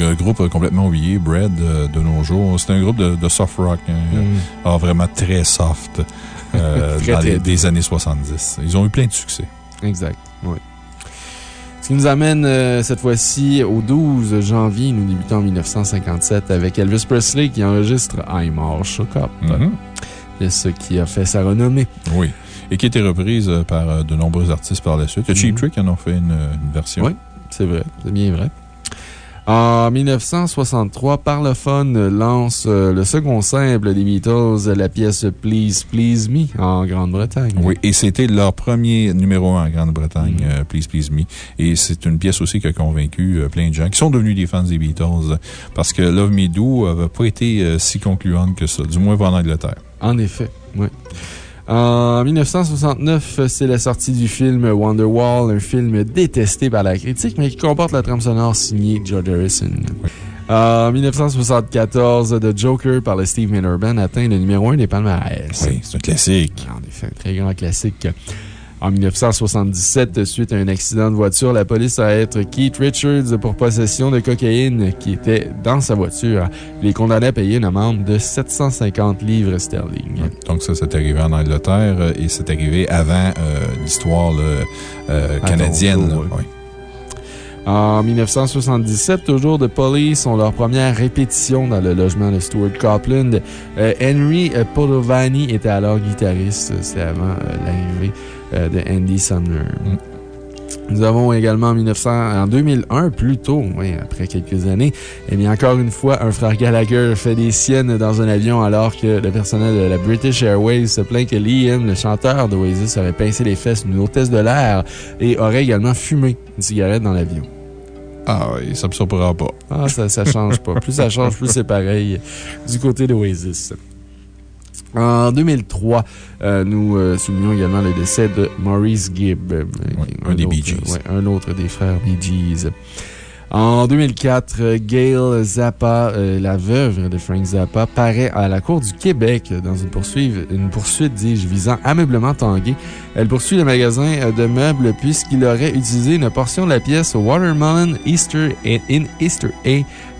Speaker 2: Un groupe complètement oublié, Bread, euh, de nos jours. C'est un groupe de, de soft rock. hein, ah, vraiment très soft. euh,
Speaker 4: Très,
Speaker 2: dans les des années 70. Ils ont eu plein de succès.
Speaker 4: Exact, oui. Ce qui nous amène euh, cette fois-ci au 12 janvier. Nous débutons en 1957 avec Elvis Presley qui enregistre I'm All Shook Up.
Speaker 2: Mhm.
Speaker 4: C'est ce qui a fait sa renommée.
Speaker 2: Oui. Et qui a été reprise euh, par euh, de nombreux artistes par la suite. A Cheap
Speaker 4: Mhm.
Speaker 2: Trick en ont fait une, une version.
Speaker 4: Oui, c'est vrai. C'est bien vrai. En 1963, Parlophone lance euh, le second simple des Beatles, la pièce Please Please Me en Grande-Bretagne.
Speaker 2: Oui, et c'était leur premier numéro un en Grande-Bretagne,
Speaker 4: Mhm.
Speaker 2: euh, Please Please Me. Et c'est une pièce aussi qui a convaincu euh, plein de gens qui sont devenus des fans des Beatles euh, parce que Love Me Do n'avait pas été euh, si concluante que ça, du moins pas en Angleterre.
Speaker 4: En effet, oui. En 1969, c'est la sortie du film Wonderwall, un film détesté par la critique, mais qui comporte la trame sonore signée George Harrison. En 1974, The Joker par le Steve Miller Band atteint le numéro 1 des palmarès.
Speaker 2: Oui, c'est un classique.
Speaker 4: En effet, un très grand classique. En 1977, suite à un accident de voiture, la police a être Keith Richards pour possession de cocaïne qui était dans sa voiture. Il est condamné à payer une amende de 750 livres sterling.
Speaker 2: Donc, ça, c'est arrivé en Angleterre euh, et c'est arrivé avant euh, l'histoire euh,
Speaker 4: À
Speaker 2: canadienne.
Speaker 4: Toronto,
Speaker 2: là.
Speaker 4: oui.
Speaker 2: Oui.
Speaker 4: En 1977, toujours de Police ont leur première répétition dans le logement de Stuart Copeland. Euh, Henry Polovani était alors guitariste. C'était avant l'arrivée euh, de Andy Sumner.
Speaker 2: Mm.
Speaker 4: Nous avons également en, 1900, en 2001, plus tôt, oui, après quelques années, eh bien, encore une fois, un frère Gallagher fait des siennes dans un avion alors que le personnel de la British Airways se plaint que Liam, le chanteur d'Oasis, aurait pincé les fesses d'une hôtesse de l'air et aurait également fumé une cigarette dans l'avion.
Speaker 2: Ah oui, ça me surprend pas.
Speaker 4: Ah, ça, ça change pas. Plus ça change, plus c'est pareil du côté d'Oasis. En 2003, euh, nous euh, soulignons également le décès de Maurice Gibb. euh,
Speaker 2: un des
Speaker 4: autre-
Speaker 2: Bee Gees.
Speaker 4: ouais, un autre des frères Bee Gees. En 2004, euh, Gail Zappa, euh, la veuve de Frank Zappa, paraît à la Cour du Québec dans une poursuite, une poursuite dis-je, visant ameublement tangué. Elle poursuit le magasin euh, de meubles puisqu'il aurait utilisé une portion de la pièce Watermelon Easter in in Easter A,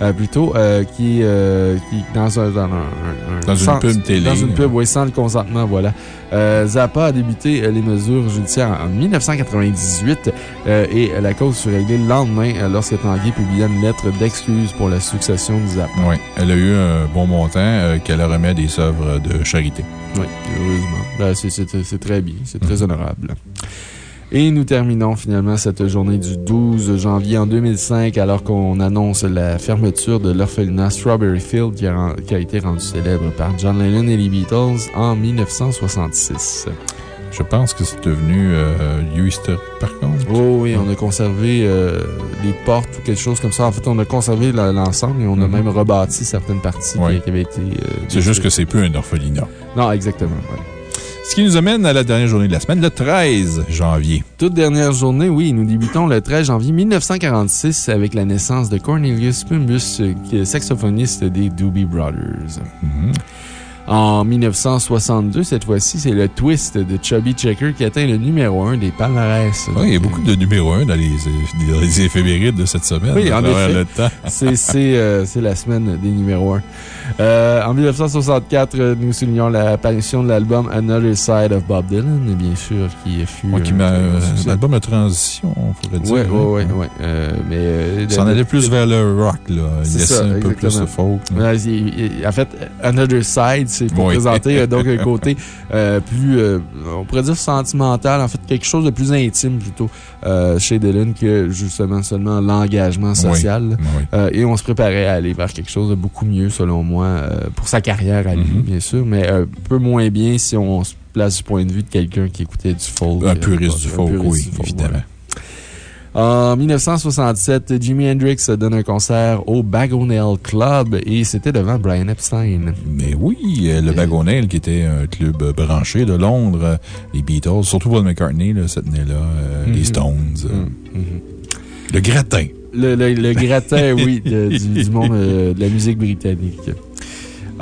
Speaker 4: euh, plutôt, euh, qui, euh, qui, dans un, dans un-
Speaker 2: Dans une pub télé.
Speaker 4: Dans une pub, oui, sans le consentement, voilà. Euh, Zappa a débuté euh, les mesures judiciaires en 1998 euh, et la cause fut réglée le lendemain euh, lorsque Tanguy publia une lettre d'excuse pour la succession de Zappa.
Speaker 2: Oui, elle a eu un bon montant euh, qu'elle remet à des œuvres de charité.
Speaker 4: Oui, heureusement. Ben, c'est- très bien, c'est très honorable. Et nous terminons finalement cette journée du 12 janvier en 2005 alors qu'on annonce la fermeture de l'orphelinat Strawberry Field qui a, ren- qui a été rendu célèbre par John Lennon et les Beatles en 1966.
Speaker 2: Je pense que c'est devenu euh, lieu historique, par contre.
Speaker 4: Oh oui, on a conservé euh, les portes ou quelque chose comme ça. En fait, on a conservé l'ensemble et on a
Speaker 2: Mhm.
Speaker 4: même rebâti certaines parties qui-
Speaker 2: Ouais.
Speaker 4: qui, avaient été. euh,
Speaker 2: C'est juste que c'est plus un orphelinat.
Speaker 4: Non, exactement. ouais.
Speaker 2: Ce qui nous amène à la dernière journée de la semaine, le 13 janvier.
Speaker 4: Toute dernière journée, oui, nous débutons le 13 janvier 1946 avec la naissance de Cornelius Pumbus, euh, qui est saxophoniste des Doobie Brothers.
Speaker 2: Mhm.
Speaker 4: En 1962, cette fois-ci, c'est le twist de Chubby Checker qui atteint le numéro 1 des palmarès.
Speaker 2: Oui, il y a beaucoup de numéro 1 dans les, dans les éphémérides de cette semaine.
Speaker 4: Oui, en effet.
Speaker 2: le temps.
Speaker 4: C'est c'est, euh, c'est la semaine des numéros 1. en 1964, euh, nous soulignons l'apparition de l'album Another Side of Bob Dylan, bien sûr, qui fut.
Speaker 2: Ouais, qui euh, l'album de transition, on pourrait dire.
Speaker 4: Oui, oui, oui. mais. euh,
Speaker 2: Ça en allait plus vers le rock, là. Il laissait
Speaker 4: ça,
Speaker 2: un peu plus de folk.
Speaker 4: Ouais, En fait, Another Side, c'est pour
Speaker 2: Oui.
Speaker 4: présenter euh, donc un côté euh, plus, euh, on pourrait dire sentimental, en fait, quelque chose de plus intime plutôt chez Dylan que justement seulement l'engagement social.
Speaker 2: Oui.
Speaker 4: Et on se préparait à aller vers quelque chose de beaucoup mieux, selon moi, pour sa carrière à lui,
Speaker 2: Mhm.
Speaker 4: bien sûr, mais un peu moins bien si on se place du point de vue de quelqu'un qui écoutait du folk.
Speaker 2: Un puriste du folk, oui, évidemment.
Speaker 4: voilà. En 1967, Jimi Hendrix donne un concert au Bagonell Club et c'était devant Brian Epstein.
Speaker 2: Mais oui, euh, le Bagonel, qui était un club euh, branché de Londres, euh, les Beatles, surtout Paul McCartney, là, cette année-là, euh,
Speaker 4: Mhm.
Speaker 2: les Stones, euh,
Speaker 4: Mhm.
Speaker 2: le gratin.
Speaker 4: Le, le, le gratin, oui, de- du, du monde euh, de la musique britannique.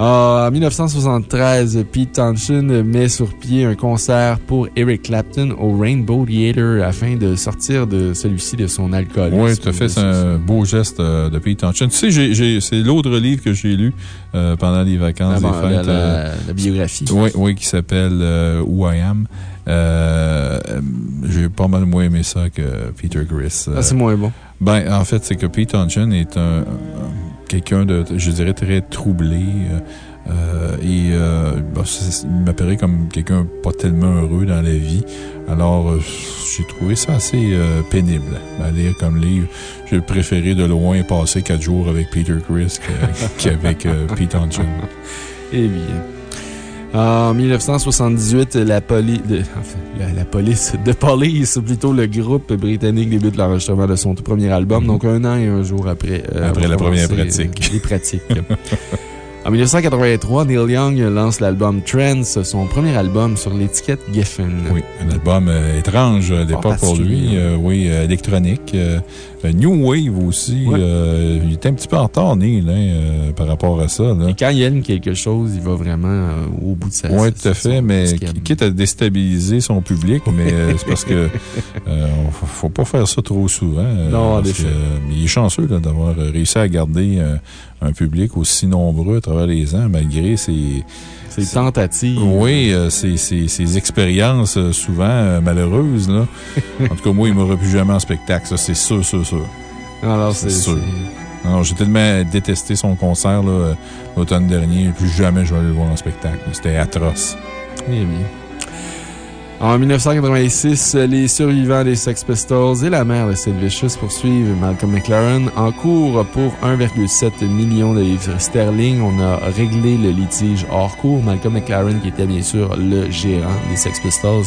Speaker 4: Ah, en 1973, Pete Townshend met sur pied un concert pour Eric Clapton au Rainbow Theater afin de sortir de celui-ci de son alcool.
Speaker 2: Oui, tout à fait. C'est un beau geste euh, de Pete Townshend. Tu sais, c'est l'autre livre que j'ai lu euh, pendant les vacances
Speaker 4: ah,
Speaker 2: des fêtes.
Speaker 4: La, biographie.
Speaker 2: Oui, oui, qui s'appelle Who I Am. j'ai pas mal moins aimé ça que Peter Gris.
Speaker 4: ah, c'est moins bon.
Speaker 2: Ben, en fait, c'est que Pete Townshend est un quelqu'un de, je dirais, très troublé. Euh, euh, et euh, il m'apparaît comme quelqu'un pas tellement heureux dans la vie. Alors, j'ai trouvé ça assez pénible à lire comme livre. J'ai préféré de loin passer quatre jours avec Peter Chris qu'avec Pete Townshend.
Speaker 4: Eh bien. En 1978, la, police de, la, police, de Police, plutôt le groupe britannique débute l'enregistrement de son tout premier album, mm-hmm. donc un an et un jour après.
Speaker 2: Euh, après la première pratique.
Speaker 4: les pratiques. En 1983, Neil Young lance l'album Trends, son premier album sur l'étiquette Geffen.
Speaker 2: Oui, un album euh, étrange à l'époque pour lui. Euh, oui, électronique. New Wave aussi. il était un petit peu en retard, Neil, hein, par rapport à ça.
Speaker 4: Et quand il aime quelque chose, il va vraiment au bout de sa
Speaker 2: Oui, tout à fait, mais quitte à déstabiliser son public, mais c'est parce que faut pas faire ça trop souvent.
Speaker 4: non, en effet.
Speaker 2: il est chanceux d'avoir réussi à garder un public aussi nombreux à travers les ans, malgré ses.
Speaker 4: Tentatives.
Speaker 2: Oui, euh, ces expériences euh, souvent euh, malheureuses. Là. en tout cas, moi, il ne m'aurait plus jamais en spectacle. C'est sûr, sûr, sûr.
Speaker 4: Alors, c'est sûr.
Speaker 2: J'ai tellement détesté son concert l'automne dernier. Plus jamais je vais aller le voir en spectacle. C'était atroce.
Speaker 4: Eh bien. En 1986, les survivants des Sex Pistols et la mère de Sid poursuivent Malcolm McLaren en cours pour 1,7 million de livres sterling. On a réglé le litige hors cours. Malcolm McLaren, qui était bien sûr le gérant des Sex Pistols,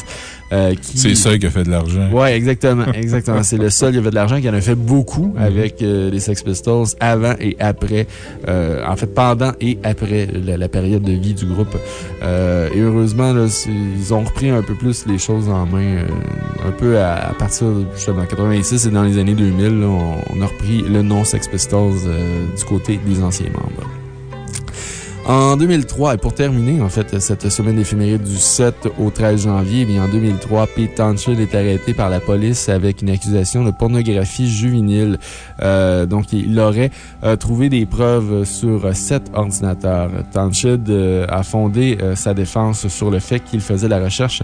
Speaker 2: euh, c'est le seul qui a fait de l'argent.
Speaker 4: Oui, exactement. exactement. C'est le seul qui a fait de l'argent, qui en a fait beaucoup mhm. avec euh, les Sex Pistols avant et après. Euh, en fait, pendant et après la, période de vie du groupe. et heureusement, là, ils ont repris un peu plus les choses en main. un peu à, partir de justement 86 et dans les années 2000, on, a repris le nom Sex Pistols du côté des anciens membres. En 2003, et pour terminer, en fait, cette semaine éphéméride du 7 au 13 janvier, eh bien, en 2003, Pete Townshend est arrêté par la police avec une accusation de pornographie juvénile. Euh, donc, il aurait euh, trouvé des preuves sur sept ordinateurs. Townshend euh, a fondé sa défense sur le fait qu'il faisait la recherche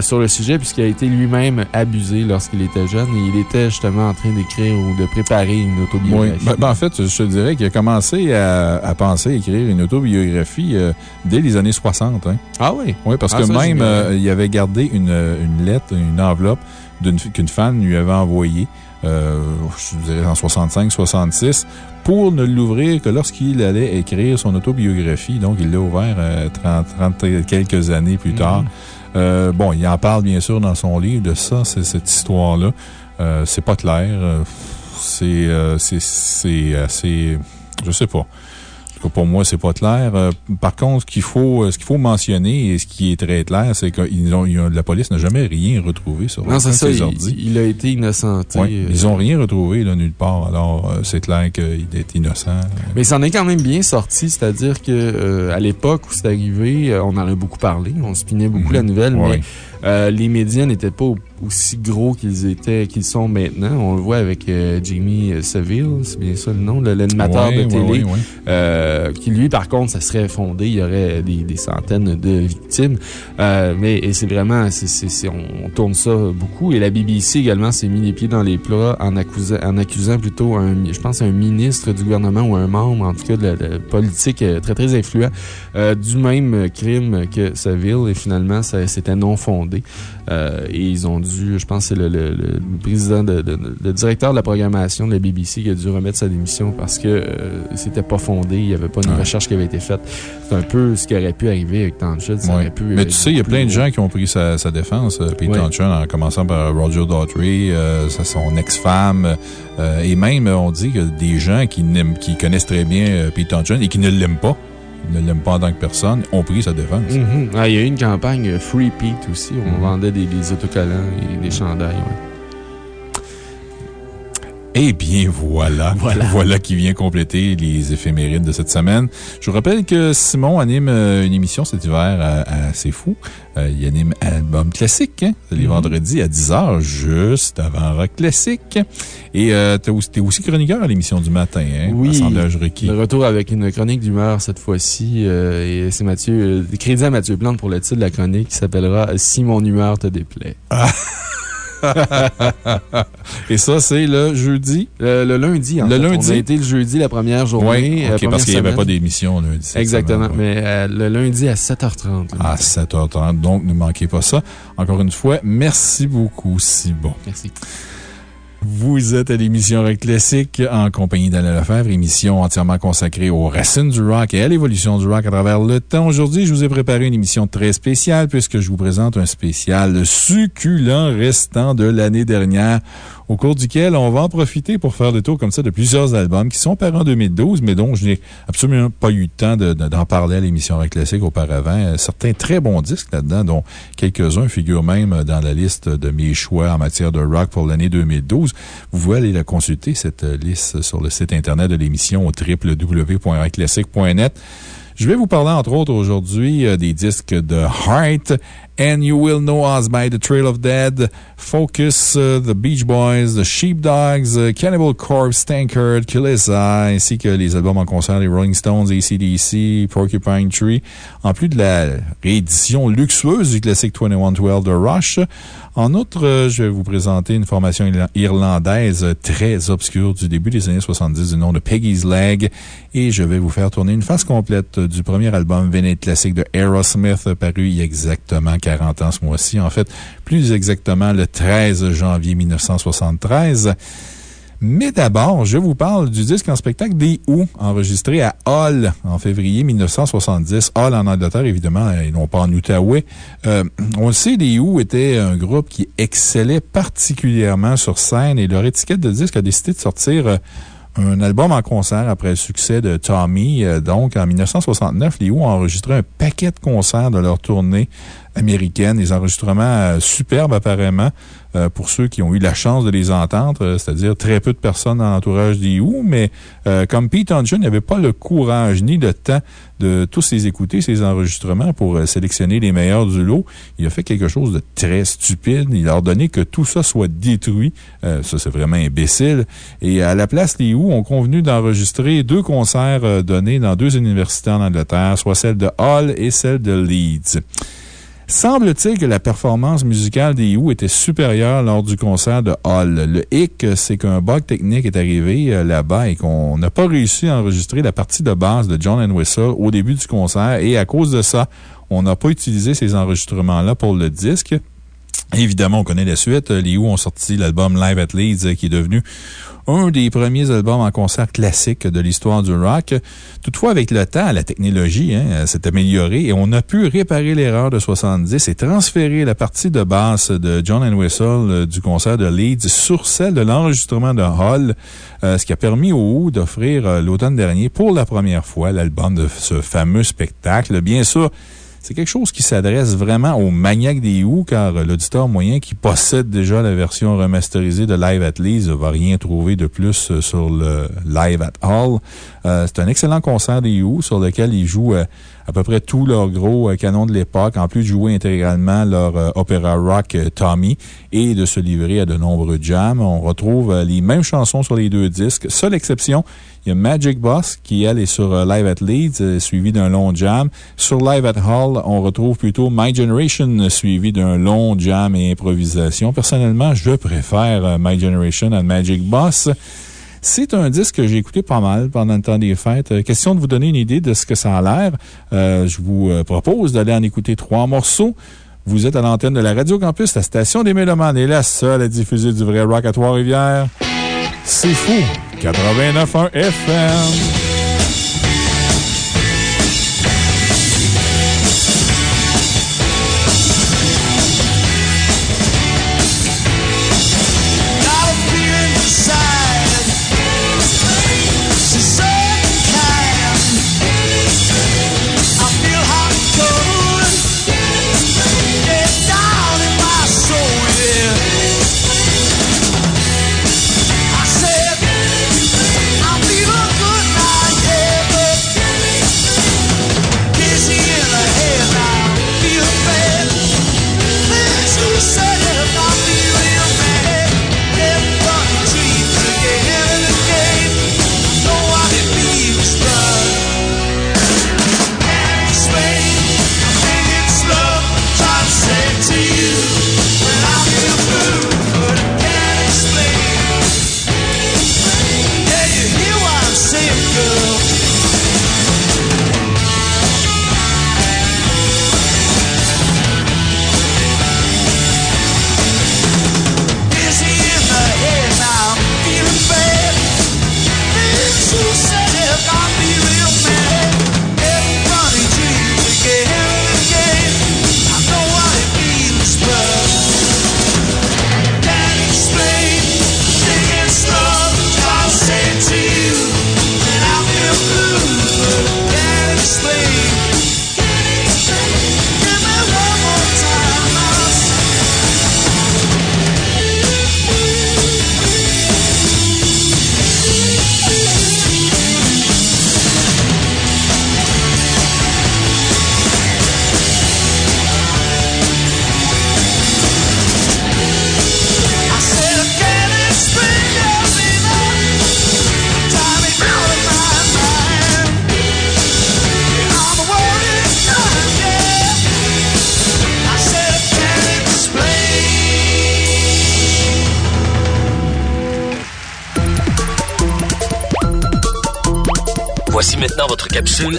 Speaker 4: sur le sujet puisqu'il a été lui-même abusé lorsqu'il était jeune et il était justement en train d'écrire ou de préparer une autobiographie.
Speaker 2: Oui, ben, ben, en fait, je te dirais qu'il a commencé à, à penser écrire une autobiographie biographie euh, dès les années 60. Hein.
Speaker 4: Ah oui?
Speaker 2: Oui, parce ah, que même, euh, il avait gardé une, une lettre, une enveloppe qu'une fan lui avait envoyée. Euh, je dirais en 65-66, pour ne l'ouvrir que lorsqu'il allait écrire son autobiographie. Donc, il l'a ouvert 30, 30, quelques années plus tard. Mhm. bon, il en parle bien sûr dans son livre de ça, cette histoire-là. c'est pas clair. c'est assez. Je sais pas pour moi, c'est pas clair. Euh, par contre, ce qu'il faut, euh, ce qu'il faut mentionner et ce qui est très clair, c'est que la police n'a jamais rien retrouvé sur
Speaker 4: non, ça, il, a été innocenté.
Speaker 2: Euh. ils n'ont rien retrouvé, là, nulle part. Alors, c'est clair qu'il est innocent.
Speaker 4: Mais ça en est quand même bien sorti. C'est-à-dire que, à l'époque où c'est arrivé, on en a beaucoup parlé. On spinait beaucoup mhm. la nouvelle, mais les médias n'étaient pas aussi gros qu'ils étaient, qu'ils sont maintenant. On le voit avec euh, Jamie Seville, c'est bien ça le nom, l'animateur de télé, euh, qui lui, par contre, ça serait fondé, il y aurait des, des centaines de victimes. Euh, mais c'est vraiment, on, tourne ça beaucoup. Et la BBC également s'est mis les pieds dans les plats en accusant, en accusant plutôt un, je pense, un ministre du gouvernement ou un membre, en tout cas, de la, politique euh, très, très influent, euh, du même crime que Seville. Et finalement, c'était non fondé. Et ils ont dû je pense c'est le, président, de, le directeur de la programmation de la BBC qui a dû remettre sa démission parce que euh, c'était pas fondé, il n'y avait pas une recherche qui avait été faite. C'est un peu ce qui aurait pu arriver avec Townshend.
Speaker 2: Mais tu sais, il y a plein de gens qui ont pris sa, défense. Euh, Pete en commençant par Roger Daughtry, euh, son ex-femme, et même, on dit que des gens qui, qui connaissent très bien Pete Townshend et qui ne l'aiment pas ne l'aime pas en tant que personne, ont pris sa défense.
Speaker 4: Mm-hmm. ah, il y a eu une campagne Free Pete aussi. On mm-hmm. vendait des, autocollants et des chandails.
Speaker 2: Eh bien, voilà. Voilà. qui vient compléter les éphémérides de cette semaine. Je vous rappelle que Simon anime euh, une émission cet hiver assez fou. Euh, un album classique, hein, les mhm. vendredis à 10h, juste avant Rock Classique. Et euh, tu es, aussi chroniqueur à l'émission du matin, hein?
Speaker 4: Oui. Le retour avec une chronique d'humeur cette fois-ci. et c'est Mathieu, crédit à Mathieu Plante pour le titre de la chronique qui s'appellera Si mon humeur te déplaît. Ah.
Speaker 2: Et ça, c'est le jeudi?
Speaker 4: le lundi, en
Speaker 2: Le lundi.
Speaker 4: On a été le jeudi, la première journée.
Speaker 2: Oui, parce qu'il n'y avait pas d'émission lundi.
Speaker 4: Exactement, mais euh, le lundi à 7h30.
Speaker 2: À 7h30, donc ne manquez pas ça. Encore une fois, merci beaucoup, si bon.
Speaker 4: Merci.
Speaker 2: Vous êtes à l'émission Rock Classique en compagnie d'Alain Lefebvre, émission entièrement consacrée aux racines du rock et à l'évolution du rock à travers le temps. Aujourd'hui, je vous ai préparé une émission très spéciale puisque je vous présente un spécial succulent restant de l'année dernière au cours duquel on va en profiter pour faire des tours comme ça de plusieurs albums qui sont parus en 2012, mais dont je n'ai absolument pas eu le temps d'en parler à l'émission Rock Classique auparavant. Euh, certains très bons disques là-dedans, dont quelques-uns figurent même dans la liste de mes choix en matière de rock pour l'année 2012. Vous pouvez aller la consulter, cette liste, sur le site Internet de l'émission www.rockclassique.net. Je vais vous parler, entre autres, aujourd'hui euh, des disques de Heart, And You Will Know Us by the Trail of Dead, Focus, uh, The Beach Boys, The Sheepdogs, uh, Cannibal Corpse, Tankard, Kilissa, ainsi que les albums en concert des Rolling Stones, ACDC, Porcupine Tree, en plus de la réédition luxueuse du classique 2112 de Rush. En outre, euh, je vais vous présenter une formation irlandaise très obscure du début des années 70 du nom de Peggy's Leg et je vais vous faire tourner une phase complète du premier album Véné classique de Aerosmith paru il y a exactement 40 ans ce mois-ci. En fait, plus exactement le 13 janvier 1973. Mais d'abord, je vous parle du disque en spectacle des Who, enregistré à Hull en février 1970. Hull en Angleterre, évidemment, et non pas en Outaouais. Euh, on le sait, les Who étaient un groupe qui excellait particulièrement sur scène et leur étiquette de disque a décidé de sortir euh, un album en concert après le succès de Tommy. Euh, donc, en 1969, les Who ont enregistré un paquet de concerts de leur tournée américaine. Des enregistrements superbes, apparemment. Euh, pour ceux qui ont eu la chance de les entendre, euh, c'est-à-dire très peu de personnes dans l'entourage des Who, mais euh, comme Pete Townshend n'avait pas le courage ni le temps de tous les écouter, ces enregistrements, pour sélectionner les meilleurs du lot, il a fait quelque chose de très stupide. Il a ordonné que tout ça soit détruit. ça, c'est vraiment imbécile. Et à la place, les Who ont convenu d'enregistrer deux concerts donnés dans deux universités en Angleterre, soit celle de Hull et celle de Leeds. Semble-t-il que la performance musicale des Who était supérieure lors du concert de Hall. Le hic, c'est qu'un bug technique est arrivé euh, là-bas et qu'on n'a pas réussi à enregistrer la partie de base de John and Whistle au début du concert et à cause de ça, on n'a pas utilisé ces enregistrements-là pour le disque. Évidemment, on connaît la suite. Les Who ont sorti l'album Live at Leeds euh, qui est devenu un des premiers albums en concert classiques de l'histoire du rock. Toutefois, avec le temps, la technologie hein, s'est améliorée et on a pu réparer l'erreur de 70 et transférer la partie de basse de John and Whistle euh, du concert de Leeds sur celle de l'enregistrement de Hall, euh, ce qui a permis au Who d'offrir euh, l'automne dernier pour la première fois l'album de ce fameux spectacle. Bien sûr, c'est quelque chose qui s'adresse vraiment aux maniaques des Who, car l'auditeur moyen qui possède déjà la version remasterisée de Live at Leeds ne va rien trouver de plus euh, sur le Live at Hall. Euh, c'est un excellent concert des Who sur lequel ils jouent euh, à peu près tous leurs gros canons de l'époque, en plus de jouer intégralement leur opéra rock Tommy et de se livrer à de nombreux jams. On retrouve les mêmes chansons sur les deux disques. Seule exception, il y a Magic Boss qui, elle, est sur euh, Live at Leeds, euh, suivi d'un long jam. Sur Live at Hall, on retrouve plutôt My Generation, suivi d'un long jam et improvisation. Personnellement, je préfère euh, My Generation à Magic Boss. C'est un disque que j'ai écouté pas mal pendant le temps des fêtes. Question de vous donner une idée de ce que ça a l'air. je vous propose d'aller en écouter trois morceaux. Vous êtes à l'antenne de la Radio Campus, la station des Mélomanes est la seule à diffuser du vrai rock à Trois-Rivières. C'est fou! 89.1 FM.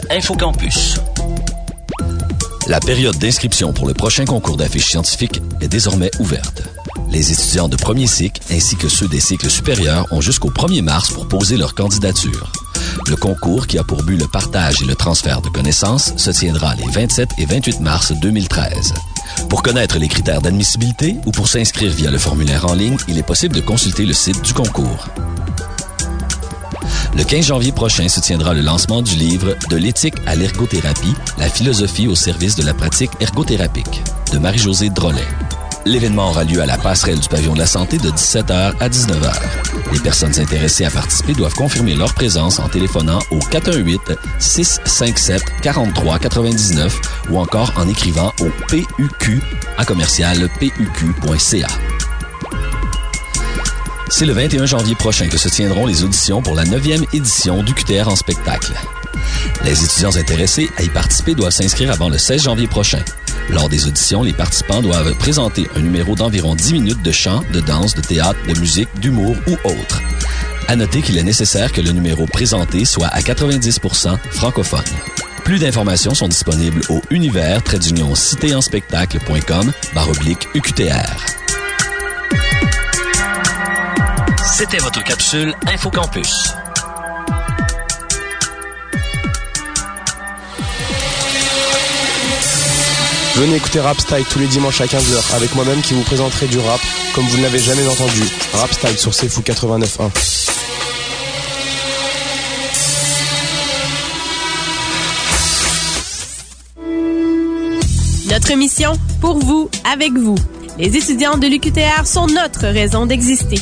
Speaker 5: InfoCampus. La période d'inscription pour le prochain concours d'affiches scientifiques est désormais ouverte. Les étudiants de premier cycle ainsi que ceux des cycles supérieurs ont jusqu'au 1er mars pour poser leur candidature. Le concours, qui a pour but le partage et le transfert de connaissances, se tiendra les 27 et 28 mars 2013. Pour connaître les critères d'admissibilité ou pour s'inscrire via le formulaire en ligne, il est possible de consulter le site du concours. Le 15 janvier prochain se tiendra le lancement du livre De l'éthique à l'ergothérapie, la philosophie au service de la pratique ergothérapique de Marie-Josée Drolet. L'événement aura lieu à la passerelle du pavillon de la santé de 17h à 19h. Les personnes intéressées à participer doivent confirmer leur présence en téléphonant au 418-657-4399 ou encore en écrivant au PUQ à commercial PUQ.ca. C'est le 21 janvier prochain que se tiendront les auditions pour la 9e édition du QTR en spectacle. Les étudiants intéressés à y participer doivent s'inscrire avant le 16 janvier prochain. Lors des auditions, les participants doivent présenter un numéro d'environ 10 minutes de chant, de danse, de théâtre, de musique, d'humour ou autre. À noter qu'il est nécessaire que le numéro présenté soit à 90 francophone. Plus d'informations sont disponibles au univers citéenspectacle.com baroblique UQTR. C'était votre capsule InfoCampus.
Speaker 6: Venez écouter Rap Style tous les dimanches à 15h avec moi-même qui vous présenterai du rap comme vous ne l'avez jamais entendu. Rap Style sur C'est Fou 89.1.
Speaker 7: Notre mission, pour vous, avec vous. Les étudiants de l'UQTR sont notre raison d'exister.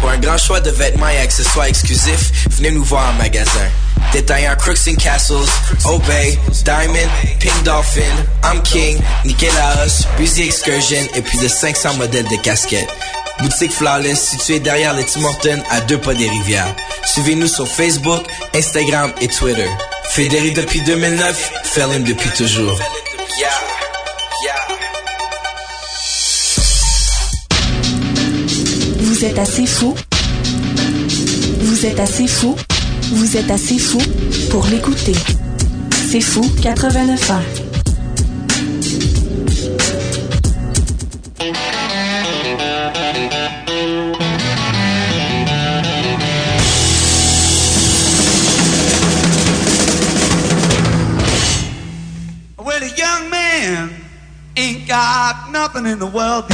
Speaker 8: Pour un grand choix de vêtements et accessoires exclusifs, venez nous voir en magasin. Détaillant Crooks and Castles, Obey, Diamond, Pink Dolphin, I'm King, Nikélaos, Busy Excursion et plus de 500 modèles de casquettes. Boutique Flawless située derrière les Tim Hortons à deux pas des rivières. Suivez-nous sur Facebook, Instagram et Twitter. Fédéré depuis 2009, Felon depuis toujours.
Speaker 9: Vous êtes assez fou Vous êtes assez fou Vous êtes assez fou pour l'écouter. C'est fou 89 ans.
Speaker 10: Well, a young man ain't got nothing in the world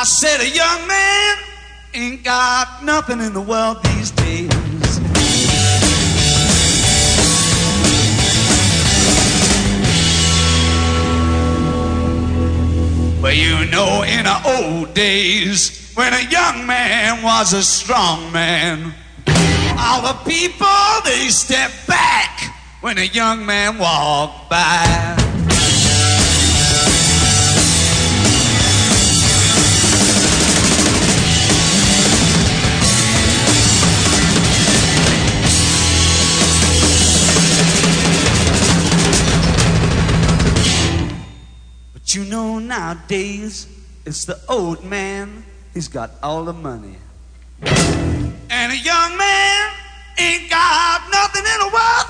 Speaker 10: I said a young man ain't got nothing in the world these days. Well, you know, in the old days, when a young man was a strong man, all the people they step back when a young man walked by. Nowadays it's the old man, he's got all the money. And a young man ain't got nothing in the world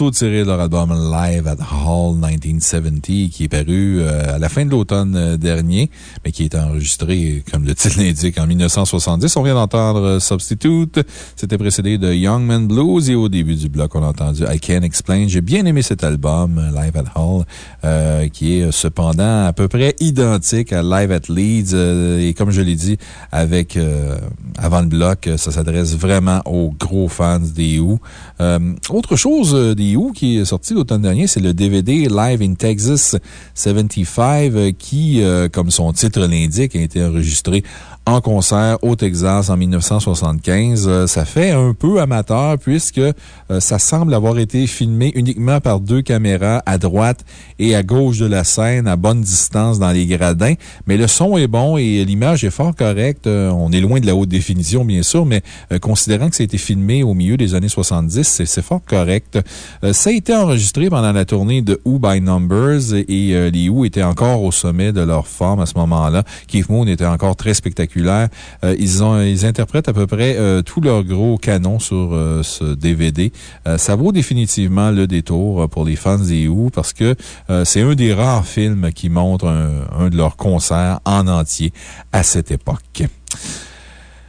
Speaker 2: trois morceaux tirés de leur album Live at Hall 1970, qui est paru euh, à la fin de l'automne euh, dernier, mais qui est enregistré, comme le titre l'indique, en 1970. On vient d'entendre euh, Substitute. C'était précédé de Young Man Blues et au début du bloc, on a entendu I Can't Explain. J'ai bien aimé cet album, Live at Hall, qui est cependant à peu près identique à Live at Leeds. et comme je l'ai dit, avec, avant le bloc, ça s'adresse vraiment aux gros fans des Who. Euh, autre chose euh, des Who qui est sorti l'automne dernier, c'est le DVD Live in Texas 75 euh, qui, euh, comme son titre l'indique, a été enregistré en concert au Texas en 1975. Euh, Ça fait un peu amateur puisque euh, ça semble avoir été filmé uniquement par deux caméras à droite et à gauche de la scène à bonne distance dans les gradins. Mais le son est bon et l'image est fort correcte. Euh, On est loin de la haute définition, bien sûr, mais considérant que ça a été filmé au milieu des années 70, c'est fort correct. Ça a été enregistré pendant la tournée de Who by Numbers et les Who étaient encore au sommet de leur forme à ce moment-là. Keith Moon était encore très spectaculaire. Euh, ils, ont, ils interprètent à peu près euh, tous leurs gros canons sur euh, ce DVD. Euh, ça vaut définitivement le détour pour les fans des Who parce que c'est un des rares films qui montre un, un de leurs concerts en entier à cette époque.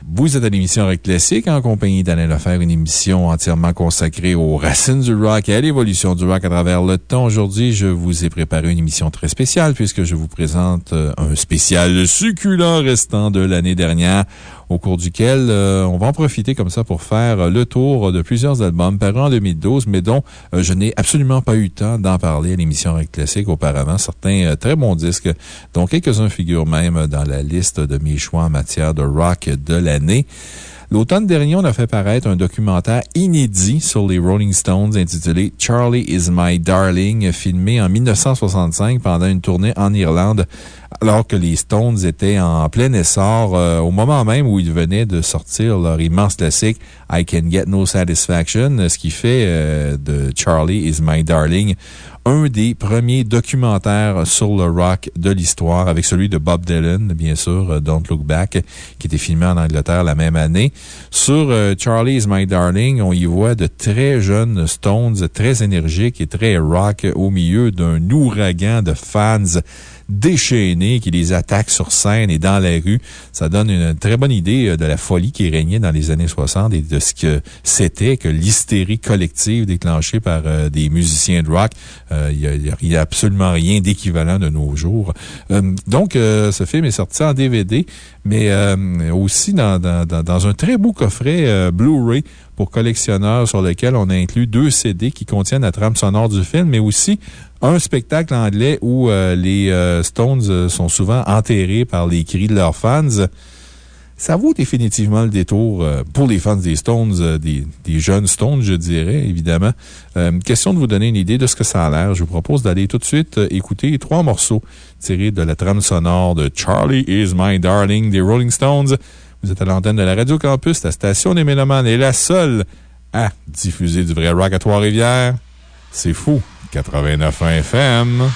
Speaker 2: Vous êtes à l'émission Rock Classique en compagnie d'Alain Lefer, une émission entièrement consacrée aux racines du rock et à l'évolution du rock à travers le temps. Aujourd'hui, je vous ai préparé une émission très spéciale puisque je vous présente euh, un spécial succulent restant de l'année dernière au cours duquel euh, on va en profiter comme ça pour faire le tour de plusieurs albums parus en 2012, mais dont euh, je n'ai absolument pas eu le temps d'en parler à l'émission Rock Classique auparavant. Certains euh, très bons disques, dont quelques-uns figurent même dans la liste de mes choix en matière de rock de l'année. L'automne dernier, on a fait paraître un documentaire inédit sur les Rolling Stones intitulé Charlie is My Darling, filmé en 1965 pendant une tournée en Irlande, alors que les Stones étaient en plein essor, euh, au moment même où ils venaient de sortir leur immense classique I Can Get No Satisfaction, ce qui fait euh, de Charlie is My Darling un des premiers documentaires sur le rock de l'histoire, avec celui de Bob Dylan, bien sûr, euh, Don't Look Back, qui était filmé en Angleterre la même année. Sur euh, Charlie is My Darling, on y voit de très jeunes Stones, très énergiques et très rock, au milieu d'un ouragan de fans
Speaker 11: déchaînés qui les attaquent sur scène et dans la rue. Ça donne une très bonne idée euh, de la folie qui régnait dans les années 60 et de ce que c'était que l'hystérie collective déclenchée par euh, des musiciens de rock. Il n'y a, absolument rien d'équivalent de nos jours. donc, ce film est sorti en DVD, mais aussi dans, un très beau coffret Blu-ray collectionneurs sur lequel on a inclus deux CD qui contiennent la trame sonore du film, mais aussi un spectacle anglais où euh, les euh, Stones euh, sont souvent enterrés par les cris de leurs fans. Ça vaut définitivement le détour pour les fans des Stones, des, jeunes Stones, je dirais, évidemment. question de vous donner une idée de ce que ça a l'air. Je vous propose d'aller tout de suite écouter trois morceaux tirés de la trame sonore de Charlie is My Darling des Rolling Stones. Vous êtes à l'antenne de la Radio Campus, la station des Mélomanes est la seule à diffuser du vrai rock à Trois-Rivières. C'est fou. 89 FM.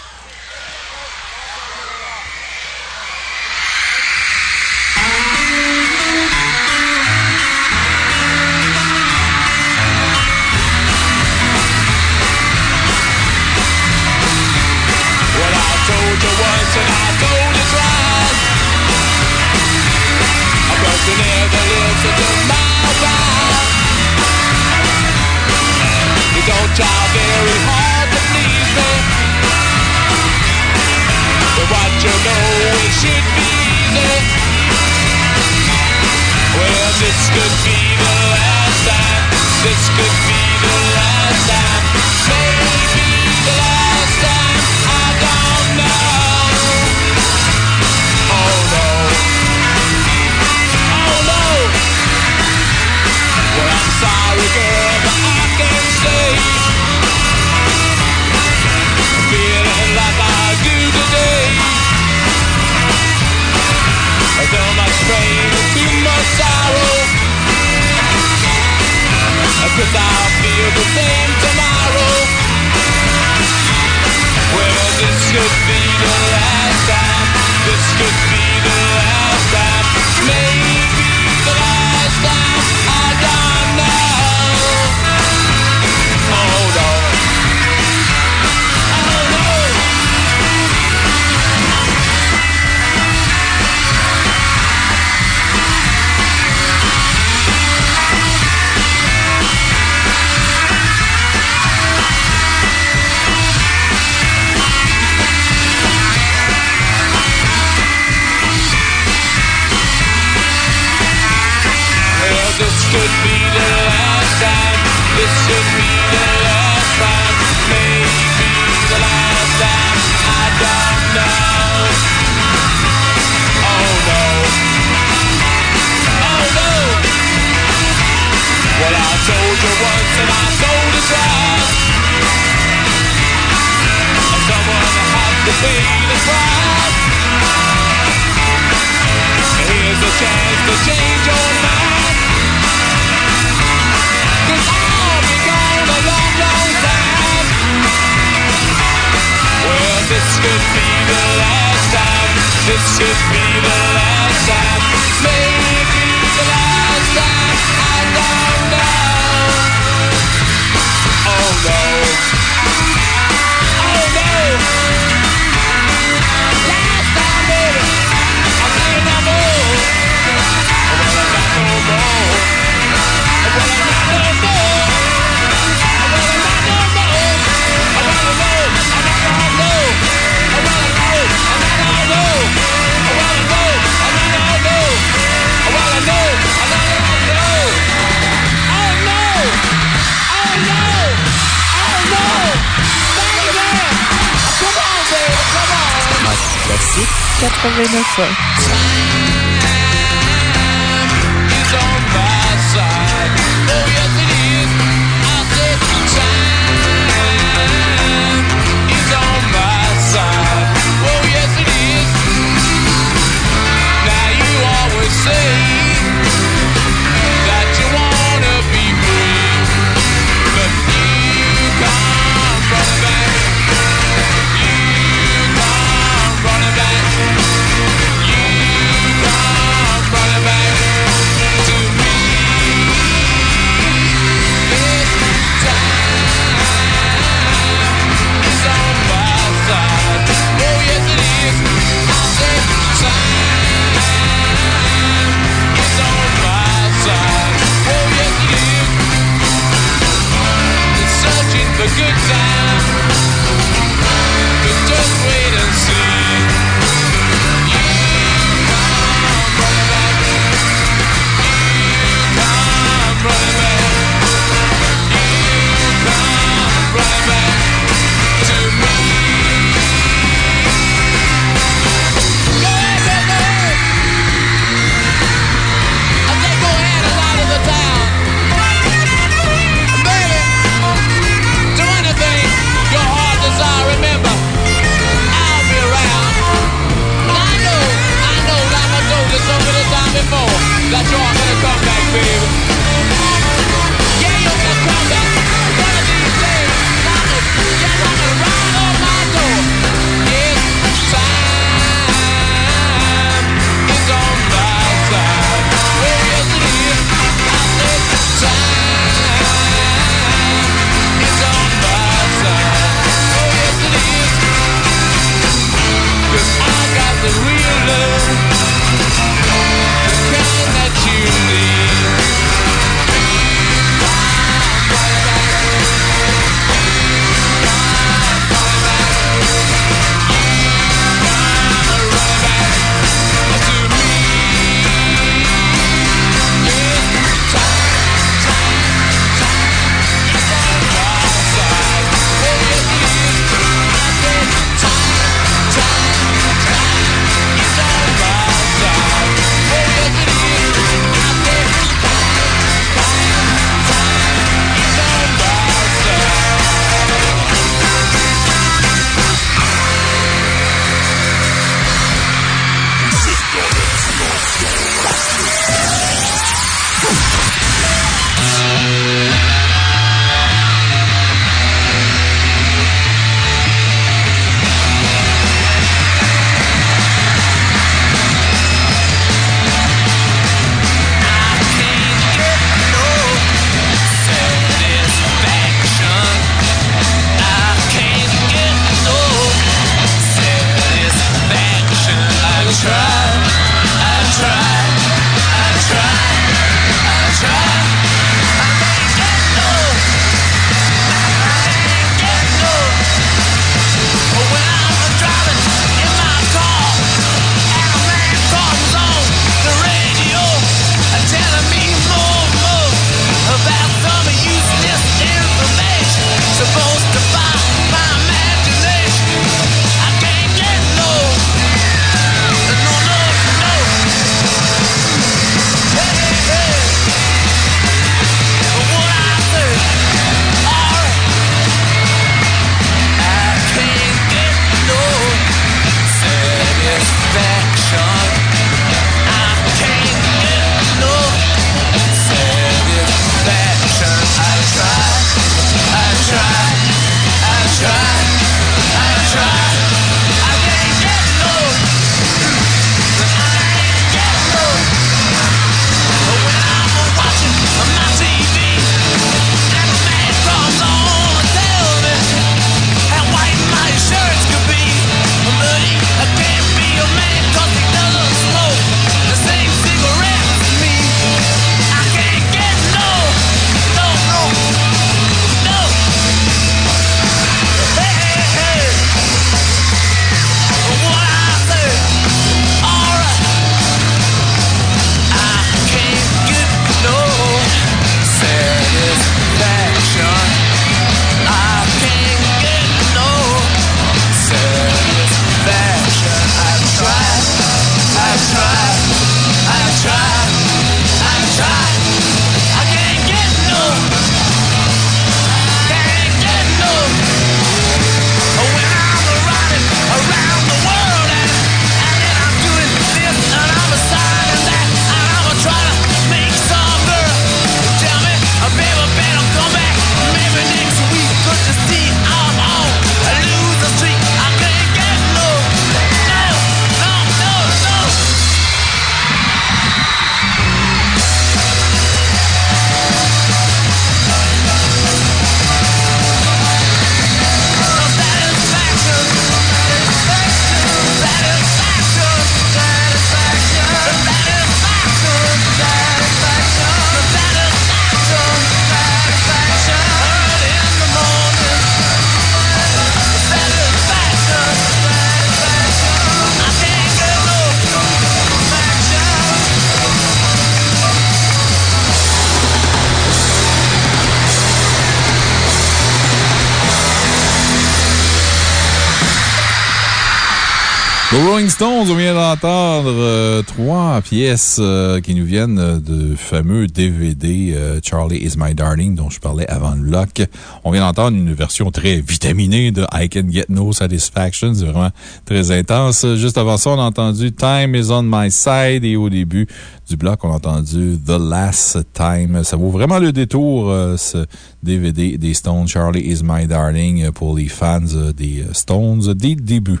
Speaker 2: Rolling Stones, on vient d'entendre euh, trois pièces euh, qui nous viennent de fameux DVD euh, Charlie is My Darling dont je parlais avant le bloc. On vient d'entendre une version très vitaminée de I Can Get No Satisfaction. C'est vraiment très intense. Juste avant ça, on a entendu Time is on my side et au début du bloc, on a entendu The Last Time. Ça vaut vraiment le détour, ce DVD des Stones, Charlie is My Darling, pour les fans des Stones dès le début.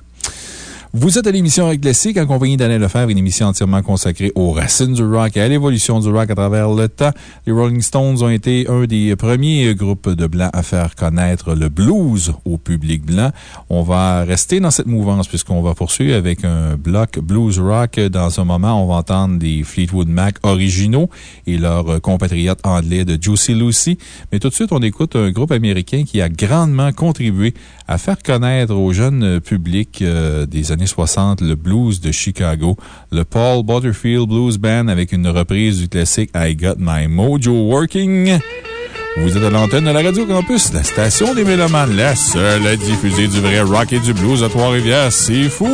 Speaker 2: Vous êtes à l'émission Rock Classique en compagnie d'Alain Lefebvre, une émission entièrement consacrée aux racines du rock et à l'évolution du rock à travers le temps. Les Rolling Stones ont été un des premiers groupes de blancs à faire connaître le blues au public blanc. On va rester dans cette mouvance puisqu'on va poursuivre avec un bloc blues rock. Dans un moment, on va entendre des Fleetwood Mac originaux et leurs compatriotes anglais de Juicy Lucy. Mais tout de suite, on écoute un groupe américain qui a grandement contribué à faire connaître au jeune public euh, des années 60 le blues de Chicago, le Paul Butterfield Blues Band avec une reprise du classique I Got My Mojo Working. Vous êtes à l'antenne de la Radio Campus, la station des Mélomanes, la seule à diffuser du vrai rock et du blues à Trois-Rivières. C'est fou!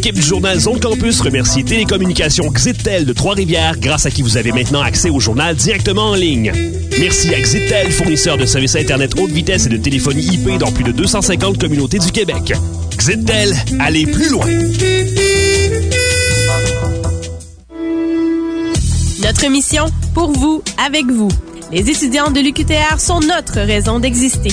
Speaker 12: L'équipe du journal Zone Campus remercie Télécommunications Xitel de Trois-Rivières, grâce à qui vous avez maintenant accès au journal directement en ligne. Merci à Xitel, fournisseur de services Internet haute vitesse et de téléphonie IP dans plus de 250 communautés du Québec. Xitel, allez plus loin!
Speaker 7: Notre mission, pour vous, avec vous. Les étudiants de l'UQTR sont notre raison d'exister.